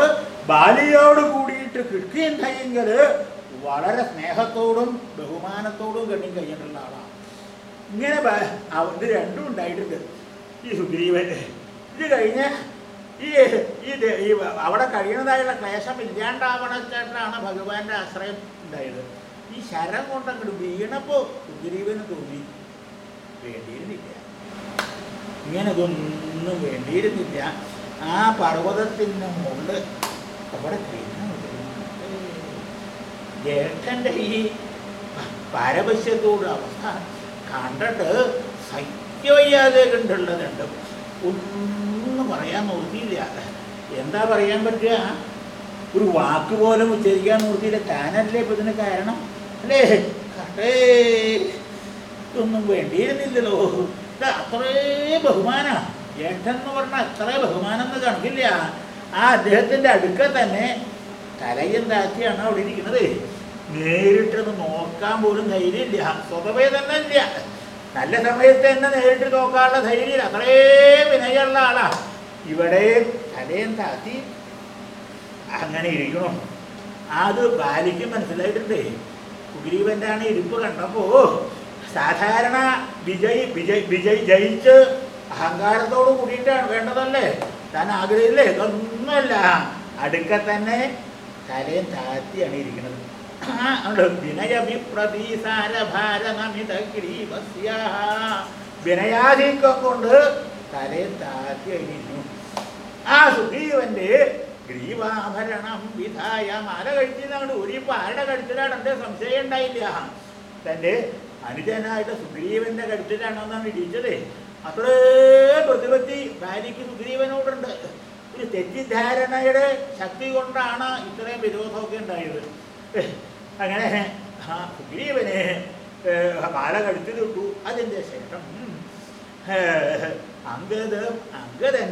ബാലിയോട് കൂടിയിട്ട് കിട്ടിയുണ്ടായെങ്കിൽ വളരെ സ്നേഹത്തോടും ബഹുമാനത്തോടും കണ്ണി കഴിഞ്ഞിട്ടുള്ള ആളാണ്. ഇങ്ങനെ അവന് രണ്ടും ഉണ്ടായിട്ടുണ്ട്. ഈ സുഗ്രീവൻ ഇത് കഴിഞ്ഞ് ഈ ഈ അവിടെ കഴിയുന്നതായുള്ള ക്ലേശം ഇല്ലാണ്ടാവണച്ചാണ് ഭഗവാന്റെ ആശ്രയം ഉണ്ടായത്. ഈ ശരം കൊണ്ടങ്ങോട്ട് വീണപ്പോൾ സുഗ്രീവന് തോന്നി. വേണ്ടിയിരുന്നില്ല. ഇങ്ങനെ ഇതൊന്നും വേണ്ടിയിരുന്നില്ല. ആ പർവതത്തിന് മുകളിൽ അവിടെ ജ്യേഷ്ഠന്റെ ഈ പാരപശ്യത്തോട് അവസ്ഥ കണ്ടിട്ട് സഹിക്കവയ്യാതെ കണ്ടുള്ളതുണ്ട് ഒന്നും പറയാൻ നോക്കിയില്ല. എന്താ പറയാൻ പറ്റുക? ഒരു വാക്ക് പോലും ഉച്ചരിക്കാൻ നോക്കിയില്ല. താനല്ലേ ഇപ്പം ഇതിന് കാരണം? അല്ലേ? കട്ടേ ഇതൊന്നും വേണ്ടിയിരുന്നില്ലല്ലോ. ഇത് അത്രേ ബഹുമാന. ജ്യേഷ്ഠൻ എന്ന് പറഞ്ഞാൽ അത്രേ ബഹുമാനം എന്ന് കണക്കില്ല. ആ അദ്ദേഹത്തിന്റെ അടുക്ക തന്നെ തലയും അവിടെ ഇരിക്കുന്നത്. നേരിട്ടൊന്ന് നോക്കാൻ പോലും ധൈര്യമില്ല. സ്വതവേ തന്നെ ഇല്ല. നല്ല സമയത്ത് തന്നെ നേരിട്ട് നോക്കാനുള്ള ധൈര്യമില്ല. അത്രേ വിനയുള്ള ആളാ. ഇവിടെ തലയും താത്തി അങ്ങനെ ഇരിക്കണം. അത് ബാലിക്ക് മനസ്സിലായിട്ടുണ്ട്. കുഗ്രീവന്റെ ആണ് ഇരിപ്പ് കണ്ടപ്പോ സാധാരണ വിജയ് വിജയ് വിജയ് ജയിച്ച് അഹങ്കാരത്തോട് കൂടിയിട്ടാണ് വേണ്ടതല്ലേ? താൻ ആഗ്രഹില്ലേ? ഇതൊന്നുമല്ല. അടുക്ക തന്നെ തലയും താത്തിയാണ് ഇരിക്കുന്നത് ആ, ഉണ്ട്. വിനയ വിപ്രതീസാര ഭാരനമിത ഗ്രീവസ്യ വിനയാധിക്കം കൊണ്ട് തലയും താത്തി കഴിഞ്ഞിരുന്നു ആ സുഗ്രീവന്റെ ഗ്രീവാഭരണം വിധായ മാല കഴിച്ചിരുന്നാണ് ഒരു ആരുടെ കഴുത്തിലാണ് എന്റെ സംശയം ഉണ്ടായില്ല. തന്റെ അനുജനായിട്ട് സുഗ്രീവന്റെ കഴുത്തിലാണെന്നാണ് ഇടിച്ചത് അത്രേ പ്രതിപത്തി ഭാര്യയ്ക്ക് സുഗ്രീവനോടുണ്ട് ഒരു തെറ്റിദ്ധാരണയുടെ ശക്തി കൊണ്ടാണ് ഇത്രയും വിരോധമൊക്കെ ഉണ്ടായത്. അങ്ങനെ ആ സുഗ്രീവനെ മാല കഴുത്തിലിട്ടു അതിന്റെ ശേഷം അങ്കദം അങ്കദൻ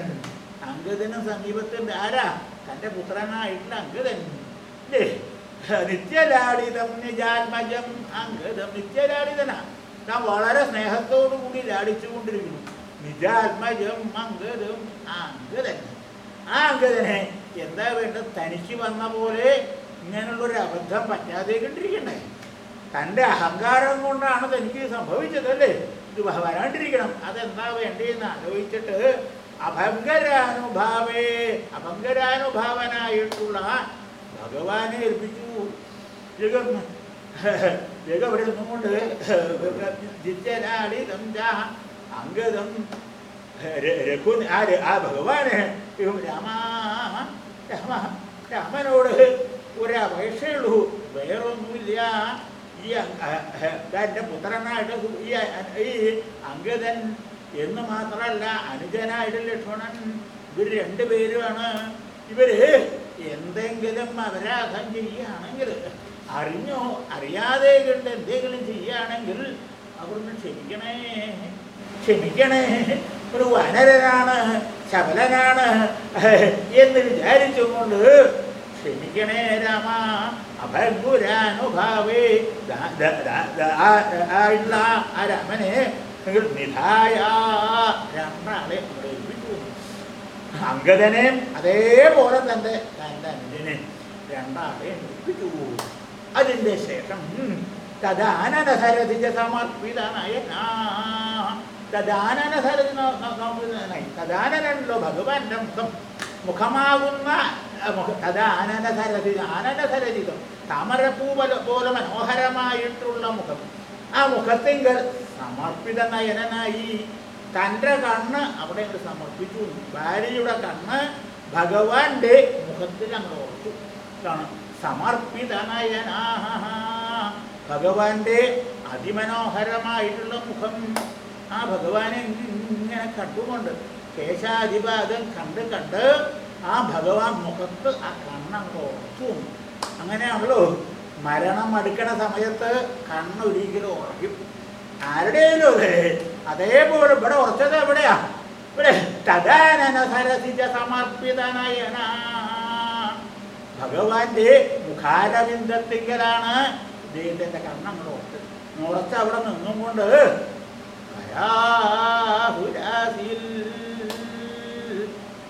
അങ്കദനും സമീപത്തുണ്ട്. ആരാ? തന്റെ പുത്രനായിട്ടുള്ള അങ്കദൻ. നിത്യലാളിതം നിജാത്മജം അങ്കദം നിത്യലാളിതനാ. താൻ വളരെ സ്നേഹത്തോടു കൂടി ലാളിച്ചുകൊണ്ടിരിക്കുന്നു. നിജാത്മജം അങ്കദം അങ്കദൻ. ആ അങ്കദനെ എന്താ വേണ്ട തനിക്ക് വന്ന പോലെ ഇങ്ങനെയുള്ളൊരു അബദ്ധം പറ്റാതെ കണ്ടിരിക്കണ്ടേ? തന്റെ അഹങ്കാരം കൊണ്ടാണ് തനിക്ക് സംഭവിച്ചതല്ലേ? ഇത് വരാണ്ടിരിക്കണം. അതെന്താ വേണ്ടതെന്ന് ആലോചിച്ചിട്ട് അഭംഗരാനുഭാവേ അഭംഗരാനുഭാവനായിട്ടുള്ള ഭഗവാനെ ഏൽപ്പിച്ചു ജഗം ജഗം ഇവിടെ നിന്നുകൊണ്ട് ജിത്യനാളിതം ജാ അംഗതം. രഘു ആര് ആ ഭഗവാന് ഇവൻ രാമ രാമ രാമനോട് ഒരു അപേക്ഷയുള്ളൂ. വേറൊന്നുമില്ല. ഈ തന്റെ പുത്രനായിട്ട് ഈ അംഗതൻ എന്ന് മാത്രമല്ല അനുജനായിട്ട് ലക്ഷ്മണൻ ഇവർ രണ്ടുപേരുമാണ് ഇവർ എന്തെങ്കിലും അപരാധം ചെയ്യുകയാണെങ്കിൽ അറിഞ്ഞോ അറിയാതെ കണ്ട് എന്തെങ്കിലും ചെയ്യുകയാണെങ്കിൽ അവിടുന്ന് ക്ഷമിക്കണേ ക്ഷമിക്കണേ ഒരു വനരനാണ് ശബലനാണ് എന്ന് വിചാരിച്ചുകൊണ്ട് ക്ഷമിക്കണേ രാമ അഭംഗുരാനുഭാവേ ആ രാമനെ നിങ്ങൾ നിധായ രണ്ടാളെ അവിടെ ഏൽപ്പിച്ചു അങ്കദനെ അതേപോലെ തന്നെ തന്റെ അനുജനെ രണ്ടാളെ ഏൽപ്പിച്ചു അതിന്റെ ശേഷം തദാനനസരതിജ സമർപ്പിതനായ തദാനനസരതി സമർപ്പിതനായി. തദാനനല്ലോ ഭഗവാന്റെ മുഖം മുഖമാകുന്ന തദാനനസരതി ആനനസരതികം താമരപ്പൂ പോലെ മനോഹരമായിട്ടുള്ള മുഖം. ആ മുഖത്തിങ്കൽ സമർപ്പിത നയനനായി തന്റെ കണ്ണ് അവിടെ അങ്ങ് സമർപ്പിച്ചു. ഭാര്യയുടെ കണ്ണ് ഭഗവാന്റെ മുഖത്തിൽ അങ്ങ് ഓർത്തു ഇതാണ് ഭഗവാന്റെ അതിമനോഹരമായിട്ടുള്ള മുഖം. ആ ഭഗവാനെ ഇങ്ങനെ കണ്ടുകൊണ്ട് കേശാധിപാദം കണ്ട് കണ്ട് ആ ഭഗവാൻ മുഖത്ത് ആ കണ്ണങ്ങ് ഉറച്ചു. അങ്ങനെയാണല്ലോ മരണം അടുക്കണ സമയത്ത് കണ്ണൊരിക്കലും ഉറക്കും ആരുടെയും അതെ അതേപോലെ ഇവിടെ ഉറച്ചത് എവിടെയാ? ഇവിടെ തദാനന സരസിജ സമർപ്പിതനയന. ഭഗവാന്റെ മുഖാരവിന്ദത്തിങ്കലാണ് ഇദ്ദേഹത്തിന്റെ കണ്ണങ്ങൾ ഉറച്ചത്. ഉറച്ച് അവിടെ നിന്നും കൊണ്ട്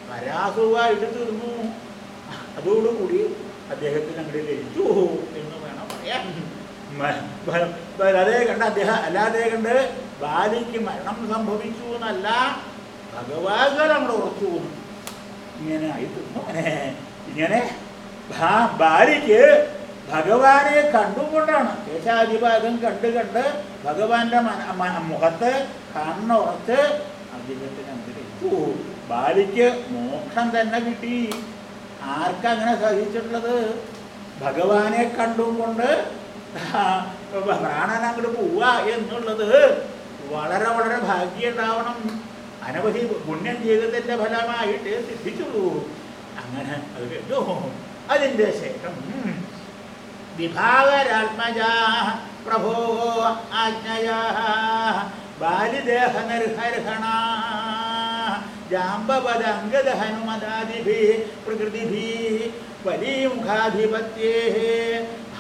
പരാസുവായിട്ട് തീർന്നു. അതോടുകൂടി അദ്ദേഹത്തിന് അങ്ങോട്ട് ലഭിച്ചു എന്ന് വേണം പറയാൻ. അതേ കണ്ട് അദ്ദേഹം അല്ലാതെ കണ്ട് ബാലിക്ക് മരണം സംഭവിച്ചു എന്നല്ല ഭഗവാകൾ അവിടെ ഉറച്ചു പോകുന്നു ഇങ്ങനെ ആയി അങ്ങനെ ഇങ്ങനെ ബാലിക്ക് ഭഗവാനെ കണ്ടുകൊണ്ടാണ് കേശാധിപാദം കണ്ട് കണ്ട് ഭഗവാന്റെ മുഖത്ത് കണ്ണുറച്ച് അദ്ദേഹത്തിന് അന്തരിച്ചു ബാലിക്ക് മോക്ഷം തന്നെ കിട്ടി. ആർക്കങ്ങനെ സഹിച്ചിട്ടുള്ളത്? ഭഗവാനെ കണ്ടും കൊണ്ട് പ്രാണൻ അങ്ങോട്ട് പോവുക എന്നുള്ളത് വളരെ വളരെ ഭാഗ്യം ഉണ്ടാവണം അനവധി പുണ്യം ചെയ്തതിന്റെ ഫലമായിട്ട് സിദ്ധിച്ചുള്ളൂ. അങ്ങനെ അത് കേട്ടു. അതിന്റെ ശേഷം വിഭാഗരാത്മജ പ്രഭോ ആജ്ഞയാ ബാലിദേഹ നിർഹർഹണ ജാമ്പവദംഗദ ഹനുമദാദിഭി പ്രകൃതിഭി വലിമുഖാധിപത്യേ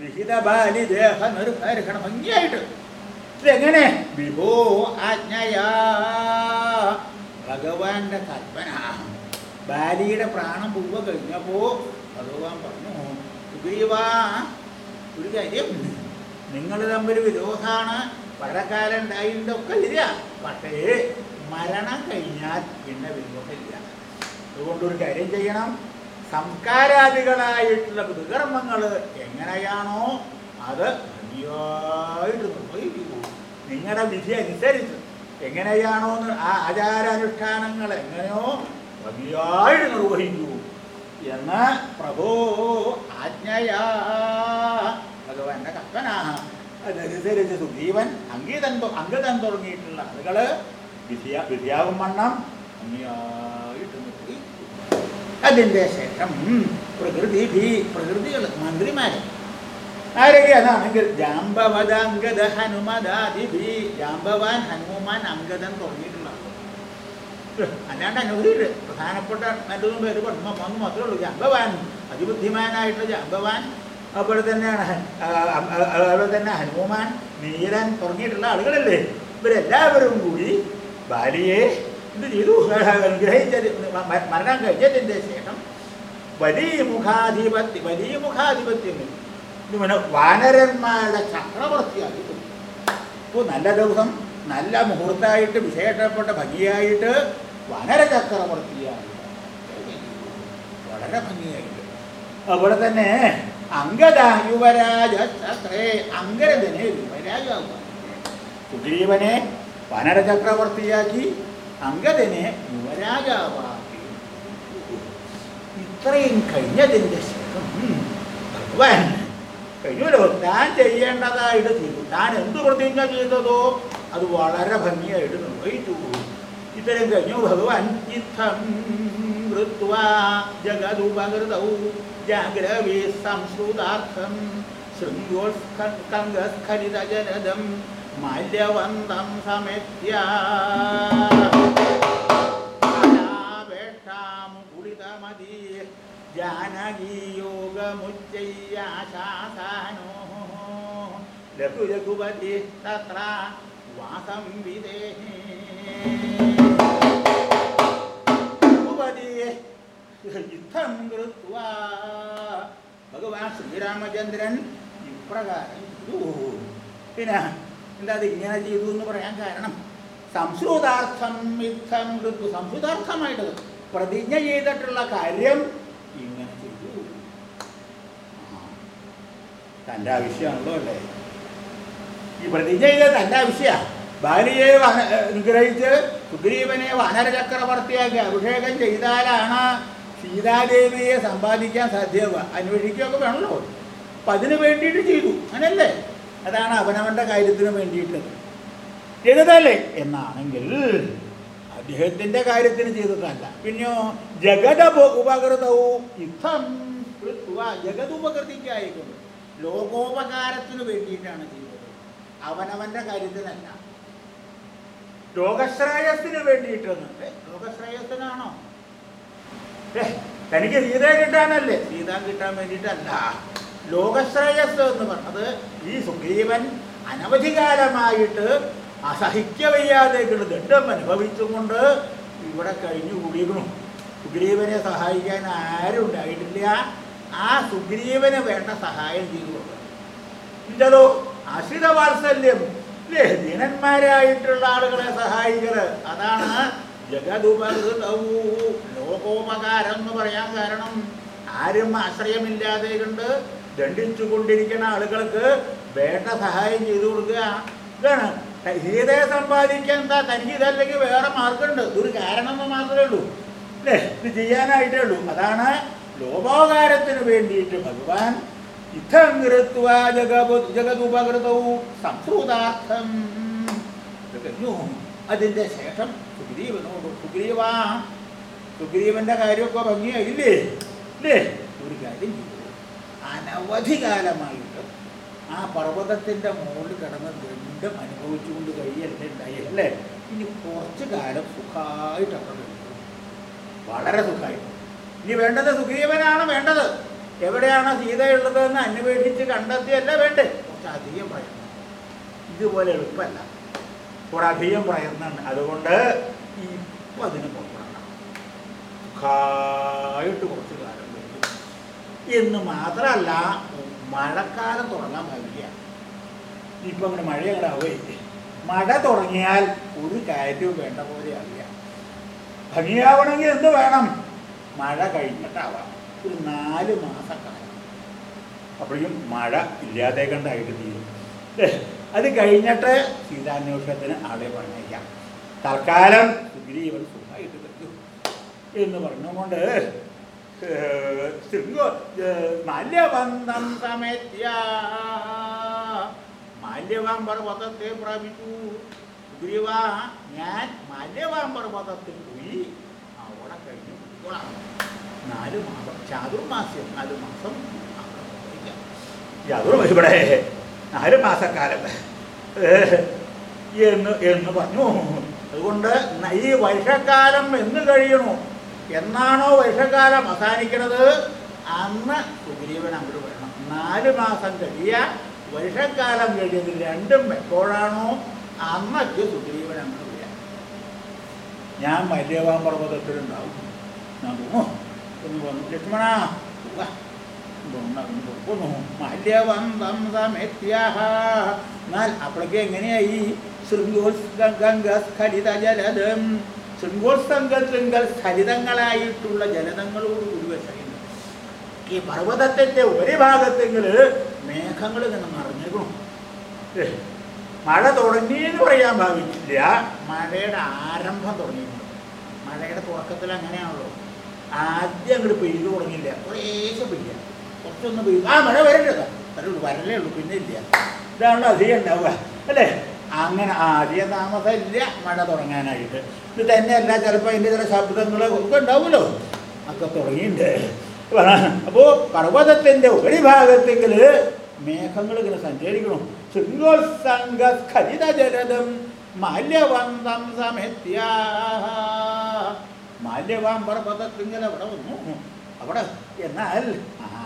വിഹിത ബാലി ഒരു ഭരിക്കണം ഭംഗിയായിട്ട് ഇതെങ്ങനെ? വിഭോ ആജ്ഞയാ. ഭഗവാന്റെ കൽപ്പന. ബാലിയുടെ പ്രാണം പൂവ കഴിഞ്ഞപ്പോ ഭഗവാൻ പറഞ്ഞു സുഗ്രീവാ ഒരു കാര്യം. നിങ്ങൾ തമ്മിൽ വിരോധാണ്. പഴക്കാലം കാലം ഉണ്ടായിട്ടൊക്കെ ഇല്ല പക്ഷേ മരണം കഴിഞ്ഞാൽ പിന്നെ വിരോധമില്ല. അതുകൊണ്ടൊരു കാര്യം ചെയ്യണം. സംസ്കാരാദികളായിട്ടുള്ള പിതൃകർമ്മങ്ങൾ എങ്ങനെയാണോ അത് ഭംഗിയായിട്ട് നിർവഹിക്കൂ നിങ്ങളുടെ വിധി അനുസരിച്ച് എങ്ങനെയാണോ ആ ആചാരാനുഷ്ഠാനങ്ങൾ എങ്ങനെയോ ഭംഗിയായിട്ട് നിർവഹിക്കൂ എന്ന് പ്രഭോ ആജ്ഞയാ. ഭഗവാന്റെ കൽപ്പന. അതനുസരിച്ച് സുഗ്രീവൻ അംഗീതം അംഗതം തുടങ്ങിയിട്ടുള്ള ആളുകൾ വിധിയാ വിധിയാകും വണ്ണം ഭംഗിയായിട്ട് അതിന്റെ ശേഷം പ്രകൃതി ഭീ പ്രകൃതികൾ മന്ത്രിമാര്. ആരൊക്കെ അതാണെങ്കിൽ ജാമ്പവത അങ്കദ ഹനുമദാദിഭി ജാമ്പവാൻ ഹനുമാൻ അംഗതൻ തുടങ്ങിയിട്ടുള്ള. അല്ലാണ്ട് അനുഭവിയില്ല പ്രധാനപ്പെട്ട രണ്ടു പേര് പത്മ മൂന്ന് മാത്രമേ ഉള്ളൂ. ജാമ്പവാൻ അതിബുദ്ധിമാനായിട്ടുള്ള ജാമ്പവാൻ അതുപോലെ തന്നെയാണ് അതുപോലെ തന്നെ ഹനുമാൻ നീരൻ തുടങ്ങിയിട്ടുള്ള ആളുകളല്ലേ. ഇവരെല്ലാവരും കൂടി ബാലിയെ ഇത് ചെയ്തു. അനുഗ്രഹിച്ചത് മ- മരണം കഴിഞ്ഞതിന്റെ ശേഷം വലിയ മുഖാധിപത്യം വലിയ മുഖാധിപത്യം പിന്നെ വാനരന്മാരുടെ ചക്രവർത്തിയായി ഇപ്പോൾ നല്ല ദിവസം നല്ല മുഹൂർത്തമായിട്ട് വിശേഷപ്പെട്ട ഭംഗിയായിട്ട് വനര ചക്രവർത്തിയായി. വളരെ ഭംഗിയായിട്ട്. അവിടെ തന്നെ അങ്കദ യുവരാജ അംഗരതനെ യുവരാജാവുക സുഗ്രീവനെ വനര ചക്രവർത്തിയാക്കി. അങ്കദനെ യുവരാജാവാക്കി. ഇത്രയും കഴിഞ്ഞതിന്റെ ശേഷം ഭഗവാൻ കഴിഞ്ഞല്ലോ താൻ ചെയ്യേണ്ടതായിട്ട് ചെയ്തു. താൻ എന്ത് പ്രതിജ്ഞ ചെയ്തതോ അത് വളരെ ഭംഗിയായിട്ട് നിർവഹിച്ചു. ഇത്തരം കഴിഞ്ഞു ഭഗവാൻ ഇത്തം കൃത്വാ ജഗതുപകൃതൗ ജാഗ്രവേ സംസ്കൃതാർത്ഥം ശൃംഗോത്സ്ഖലിതജനദം माल्यवन्तं समेत्यापेक्षामुतमदीय जानकीयोगमुच्चय्याशासानोः। लघु लघुवतिः तत्र वासं विदेहेपति कृत्वा भगवान् श्रीरामचन्द्रन् नियतु पिनः എന്താ അത് ഇങ്ങനെ ചെയ്തു എന്ന് പറയാൻ കാരണം സംസ്കൃതാർത്ഥം യുദ്ധം ഋതു. സംസ്കൃതാർത്ഥമായിട്ട് പ്രതിജ്ഞ ചെയ്തിട്ടുള്ള കാര്യം ഇങ്ങനെ ചെയ്തു. തന്റെ ആവശ്യമാണല്ലോ അല്ലേ? ഈ പ്രതിജ്ഞ ചെയ്ത തന്റെ ആവശ്യമാണ് ഭാര്യയെ അനുഗ്രഹിച്ച് നിഗ്രഹിച്ച് സുഗ്രീവനെ വാനര ചക്രവർത്തിയാക്കി അഭിഷേകം ചെയ്താലാണ് സീതാദേവിയെ സമ്പാദിക്കാൻ സാധ്യമാവുക അന്വേഷിക്കുകയൊക്കെ വേണമല്ലോ. അപ്പം അതിന് വേണ്ടിയിട്ട് ചെയ്തു. അങ്ങനല്ലേ? അതാണ് അവനവന്റെ കാര്യത്തിന് വേണ്ടിയിട്ട്. ചെയ്തതല്ലേ? എന്നാണെങ്കിൽ അദ്ദേഹത്തിന്റെ കാര്യത്തിന് ചെയ്തതല്ല. പിന്നെയോ ജഗത ഉപകൃതവും യുദ്ധം ജഗത് ഉപകൃതിക്കായിക്കൊണ്ട് ലോകോപകാരത്തിന് വേണ്ടിയിട്ടാണ് ചെയ്തത്. അവനവന്റെ കാര്യത്തിനല്ല. ലോകശ്രേയസ്സിന് വേണ്ടിയിട്ടെന്നുണ്ട്. ലോകശ്രേയസ്സിനാണോ? തനിക്ക് സീതയെ കിട്ടാനല്ലേ? സീത കിട്ടാൻ വേണ്ടിയിട്ടല്ല. ലോകശ്രേയസ് എന്ന് പറഞ്ഞത് ഈ സുഗ്രീവൻ അനവധികാലമായിട്ട് അസഹിക്കവയ്യാതെകൾ ദണ്ഡം അനുഭവിച്ചുകൊണ്ട് ഇവിടെ കഴിഞ്ഞു കൂടിയിരുന്നു സുഗ്രീവനെ സഹായിക്കാൻ ആരും ഉണ്ടായിട്ടില്ല. ആ സുഗ്രീവന് വേണ്ട സഹായം ചെയ്തു കൊടുക്കണം എന്തോ ആശ്രിത വാത്സല്യം അല്ലേ ദീനന്മാരായിട്ടുള്ള ആളുകളെ സഹായിക്കൽ. അതാണ് ജഗതുപകൃതവൂ ലോകോപകാരം എന്ന് പറയാൻ കാരണം. ആരും ആശ്രയമില്ലാതെ കണ്ട് ദണ്ഡിച്ചു കൊണ്ടിരിക്കുന്ന ആളുകൾക്ക് വേണ്ട സഹായം ചെയ്തു കൊടുക്കുക. ഇതാണ്. സീതയെ സമ്പാദിക്കാൻ എന്താ? തനിക്ക് ഇതല്ലെങ്കിൽ വേറെ മാർഗമുണ്ട്. ഒരു കാരണം മാത്രമേ ഉള്ളൂ. അല്ലേ? ഇത് ചെയ്യാനായിട്ടേ ഉള്ളൂ. അതാണ് ലോപോകാരത്തിന് വേണ്ടിയിട്ട് ഭഗവാൻ ഇത്തം കൃത്വ ജഗപു ജഗതുപകൃതവും സംസ്കൃതാർത്ഥം. കഴിഞ്ഞു. അതിന്റെ ശേഷം സുഗ്രീവനോട് സുഗ്രീവാ സുഗ്രീവന്റെ കാര്യമൊക്കെ ഭംഗിയായില്ലേ? ഇല്ലേ ഒരു കാര്യം ചെയ്തു. അനവധി കാലമായിട്ട് ആ പർവതത്തിന്റെ മുകളിൽ കിടന്ന് ദണ്ഡം അനുഭവിച്ചുകൊണ്ട് കഴിയല്ലേ അല്ലേ ഇനി കുറച്ച് കാലം സുഖമായിട്ട് അവിടെ വളരെ സുഖമായിട്ട് ഇനി വേണ്ടത് സുഗ്രീവനാണ് വേണ്ടത്. എവിടെയാണ് സീതയുള്ളതെന്ന് അന്വേഷിച്ച് കണ്ടെത്തിയല്ല വേണ്ടേ? കുറച്ച് അധികം പ്രയത്നം. ഇതുപോലെ എളുപ്പമല്ല. കുറെ അധികം അതുകൊണ്ട് ഇപ്പം അതിന് പുറപ്പെടണം. സുഖമായിട്ട് കുറച്ച് കാലം. എന്ന് മാത്രമല്ല മഴക്കാലം തുടങ്ങാൻ പാടില്ല ഇപ്പം അങ്ങനെ മഴ അങ്ങനെ ആവേ മഴ തുടങ്ങിയാൽ ഒരു കാര്യവും വേണ്ട പോലെ അറിയ. ഭംഗിയാവണമെങ്കിൽ എന്ത് വേണം? മഴ കഴിഞ്ഞിട്ടാവാം. ഒരു നാല് മാസക്കാലം. അപ്പോഴും മഴ ഇല്ലാതെ കണ്ടായിട്ട് തീരും അത് കഴിഞ്ഞിട്ട് സീതാന്വേഷണത്തിന് ആളെ പറഞ്ഞേക്കാം. തൽക്കാലം സുഗ്രീവൻ സുഖമായിട്ട് കിട്ടും എന്ന് പറഞ്ഞുകൊണ്ട് ശൃംഗോ മാല്യബന്ധം സമേത്യ. പർവതത്തെ പ്രാപിച്ചു സുഗ്രീവ ഞാൻ മാല്യവാം പർവതത്തിൽ പോയി. അവിടെ കഴിഞ്ഞു നാല് മാസം ചാതുർമാസ്യം നാല് മാസം ഇവിടെ നാല് മാസക്കാലം. എന്ന് എന്ന് പറഞ്ഞു. അതുകൊണ്ട് ഈ വർഷക്കാലം എന്ന് കഴിയണു? എന്നാണോ വർഷകാലം അവസാനിക്കുന്നത് അന്ന് സുഗ്രീവൻ അങ്ങോട്ട് വരണം. നാല് മാസം കഴിയ വർഷക്കാലം കഴിയുന്നത് രണ്ടും എപ്പോഴാണോ? അന്നൊക്കെ സുഗ്രീവൻ അങ്ങോട്ട് വരാം ഞാൻ മല്യവാൻ പർവതത്തിലുണ്ടാവും. പോണു എന്ന് പറഞ്ഞു ലക്ഷ്മണ എന്നാൽ അപ്പോഴേക്ക് എങ്ങനെയായി? ശൃംഗോസ്ഖലിത ജലദം. ശൃംഗോത്സംഗത്തിങ്കൽ സരിതങ്ങളായിട്ടുള്ള ജനതങ്ങളോട് കൂടി ഈ പർവതത്തിന്റെ ഉപരിഭാഗത്തെങ്കിൽ മേഘങ്ങൾ ഇങ്ങനെ മറിഞ്ഞേക്കണം മഴ തുടങ്ങി എന്ന് പറയാൻ ഭാവിച്ചില്ല മഴയുടെ ആരംഭം തുടങ്ങിയിട്ടുണ്ട്. മഴയുടെ തുടക്കത്തിൽ അങ്ങനെയാണല്ലോ. ആദ്യം അങ്ങോട്ട് പെയ്തു തുടങ്ങിയില്ല. കുറേശ്ശെ പെയ്യ. കുറച്ചൊന്ന് പെയ്തു. ആ മഴ വരേണ്ടത്. വരള്ളൂ വരലേ ഉള്ളൂ. പിന്നെ ഇല്ല. ഇതാണല്ലോ അധികം ഉണ്ടാവുക. അല്ലേ? അങ്ങനെ ആദ്യ താമസമില്ല മഴ തുടങ്ങാനായിട്ട്. ഇത് തന്നെയല്ല ചിലപ്പോൾ അതിന്റെ ചില ശബ്ദങ്ങൾ ഒക്കെ ഉണ്ടാവുമല്ലോ. ഒക്കെ തുടങ്ങിയിട്ടുണ്ട്. അപ്പോൾ പർവതത്തിന്റെ ഉപരിഭാഗത്തെങ്കിൽ മേഘങ്ങൾ ഇങ്ങനെ സഞ്ചരിക്കണം ശൃംഗോത്സംഗ സ്ഖലിത ജലദം മാല്യവന്തം സമത്യ മാല്യവാം പർവതത്തിങ്ങനെ അവിടെ വന്നു. അവിടെ എന്നാൽ ആ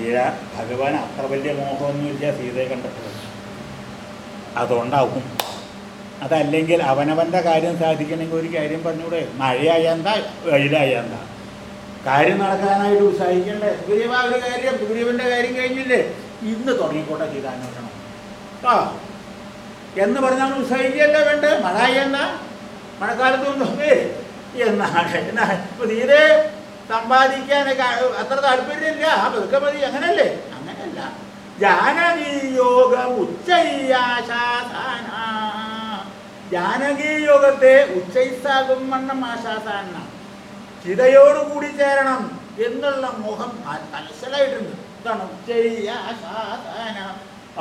ഈര ഭഗവാൻ അത്ര വലിയ മോഹമൊന്നുമില്ല സീതയെ കണ്ടപ്പോൾ. അതുകൊണ്ടാവും. അതല്ലെങ്കിൽ അവനവന്റെ കാര്യം സാധിക്കണമെങ്കിൽ ഒരു കാര്യം പറഞ്ഞൂടെ. മഴയായ എന്താ വെയിലായ എന്താ കാര്യം നടക്കാനായിട്ട് ഉത്സാഹിക്കണ്ടേ? സുഗ്രീവ ഒരു കാര്യം സുഗ്രീവന്റെ കാര്യം കഴിഞ്ഞില്ലേ? ഇന്ന് തുടങ്ങിക്കോട്ടെ ചെയ്താന്വേഷണം ആ. എന്ന് പറഞ്ഞാൽ ഉത്സാഹിക്കല്ലേ വേണ്ടേ? മഴ എന്നാ മഴക്കാലത്തൊന്നും ഏ എന്നാണ് എന്നാ ഇപ്പൊ തീരെ സമ്പാദിക്കാനൊക്കെ അത്ര താല്പര്യമില്ല. ആ വെറുതെ മതി. അങ്ങനല്ലേ? അങ്ങനല്ല. ജാനകീയോഗം ഉച്ചാസാന ജാനകീയോഗത്തെ ഉച്ചൈസാകും വണ്ണം ആശാസാന. ചിതയോടുകൂടി ചേരണം എന്നുള്ള മോഹം മനസ്സിലായിട്ടുണ്ട് ഉച്ചയ്യാശാസാന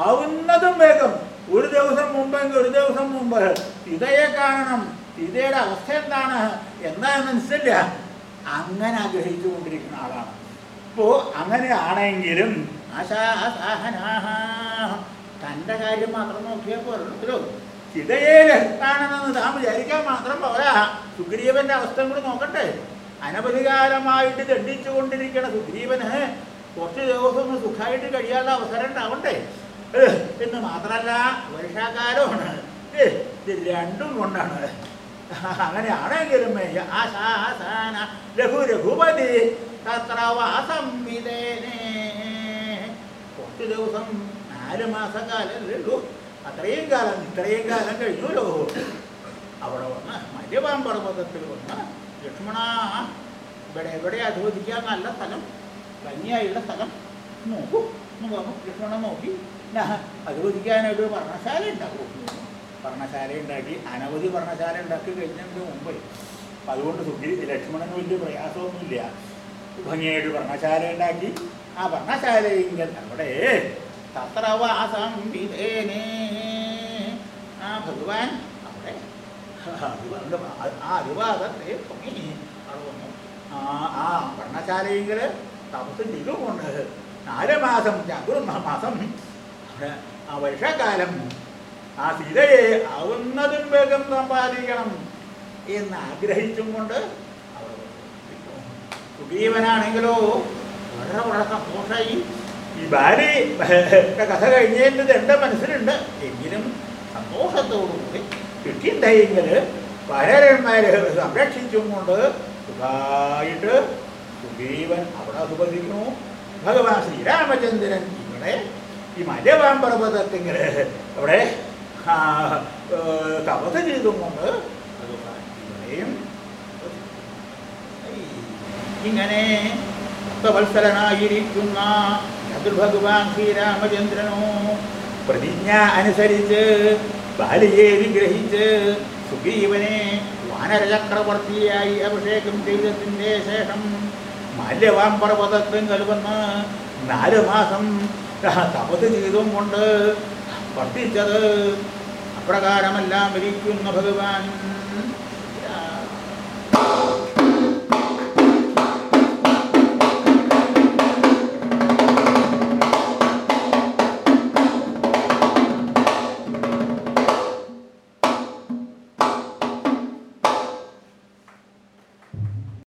ആവുന്നതും വേഗം. ഒരു ദിവസം മുമ്പെങ്കിൽ ഒരു ദിവസം മുമ്പ്. ഇതയെ കാണണം. ഇതയുടെ അവസ്ഥ എന്താണ്? എന്താണെന്ന് മനസ്സില്ല. അങ്ങനെ ആഗ്രഹിച്ചു കൊണ്ടിരിക്കുന്ന ആളാണ്. അപ്പോ അങ്ങനെയാണെങ്കിലും തന്റെ കാര്യം മാത്രം നോക്കിയാൽ പോരല്ലോ ചിതയെ ലഹത്താണെന്ന് താൻ വിചാരിക്കാൻ മാത്രം പോരാ. സുഗ്രീവന്റെ അവസ്ഥ കൂടി നോക്കട്ടെ അനപരികാരമായിട്ട് ദണ്ഡിച്ചു കൊണ്ടിരിക്കുന്ന സുഗ്രീവന് കുറച്ച് ദിവസം സുഖമായിട്ട് കഴിയാനുള്ള അവസരം ഉണ്ടാവണ്ടേ? എന്ന് മാത്രമല്ല വർഷാകാലമാണ് ഇത് രണ്ടും കൊണ്ടാണ്. അങ്ങനെയാണെങ്കിലും ആശാസന രഘു രഘുപതി തത്ര കുറച്ച് ദിവസം നാല് മാസക്കാലല്ലേ ഉള്ളൂ. അത്രയും കാലം ഇത്രയും കാലം കഴിഞ്ഞല്ലോ അവിടെ വന്ന് പർവതത്തിൽ വന്ന് ലക്ഷ്മണ ഇവിടെ എവിടെ അധിവദിക്കാൻ നല്ല സ്ഥലം? ഭംഗിയായുള്ള സ്ഥലം. നോക്കൂ എന്ന് പറഞ്ഞു. ലക്ഷ്മണ നോക്കി. അധിവദിക്കാനൊരു വർണശാല ഉണ്ടാക്കും വർണശാല ഉണ്ടാക്കി അനവധി ഭരണശാല ഉണ്ടാക്കി കഴിഞ്ഞതിന് മുമ്പ്. അപ്പം അതുകൊണ്ട് സുഗ്രി ലക്ഷ്മണന് വലിയ പ്രയാസമൊന്നുമില്ല. ഭംഗിയായിട്ട് ഭരണശാല ഉണ്ടാക്കി. ആ ഭരണശാല അവിടെ തത്രവാസം വിധേനേ ആ ഭഗവാൻ അവിടെ ആ അതിവാദത്തെ ആ വർണശാലയെങ്കിൽ തപസ് ചെയ്തുകൊണ്ട് നാല് മാസം ചതുർമാസം അവിടെ ആ വർഷകാലം ആ സീതയെ ആവുന്നതും വേഗം സമ്പാദിക്കണം എന്ന് ആഗ്രഹിച്ചും കൊണ്ട്. സുഗ്രീവനാണെങ്കിലോ വളരെ വളരെ സന്തോഷമായി ഈ ഭാര്യ കഥ കഴിഞ്ഞതിന്റെ എന്റെ മനസ്സിലുണ്ട് എങ്കിലും സന്തോഷത്തോടുകൂടി കിട്ടിയിട്ടുണ്ടെങ്കിൽ ഭാര്യന്മാരെ സംരക്ഷിച്ചും കൊണ്ട് സുഖമായിട്ട് സുഗ്രീവൻ അവിടെ സുഖിക്കുന്നു ഭഗവാൻ ശ്രീരാമചന്ദ്രൻ ഇവിടെ ഈ മലവാൻ പർവതത്തിങ്കിൽ അവിടെ ആ, ഏ, തപസ് ചെയ്തും കൊണ്ട് ഭഗവാൻ ഇവിടെയും ഇങ്ങനെ ഭക്തവത്സരനായിരിക്കുന്ന ഭഗവാൻ ശ്രീരാമചന്ദ്രനോ പ്രതിജ്ഞ അനുസരിച്ച് ബാലിയെ വിഗ്രഹിച്ച് സുഗ്രീവനെ വാനരചക്രവർത്തിയായി അഭിഷേകം ചെയ്തതിന്റെ ശേഷം മാല്യവാം പർവതത്വം കലുവന്ന് നാല് മാസം തപസ് ചെയ്തും കൊണ്ട് വർദ്ധിച്ചത്. അപ്രകാരമെല്ലാം വിരിക്കുന്ന ഭഗവാൻ.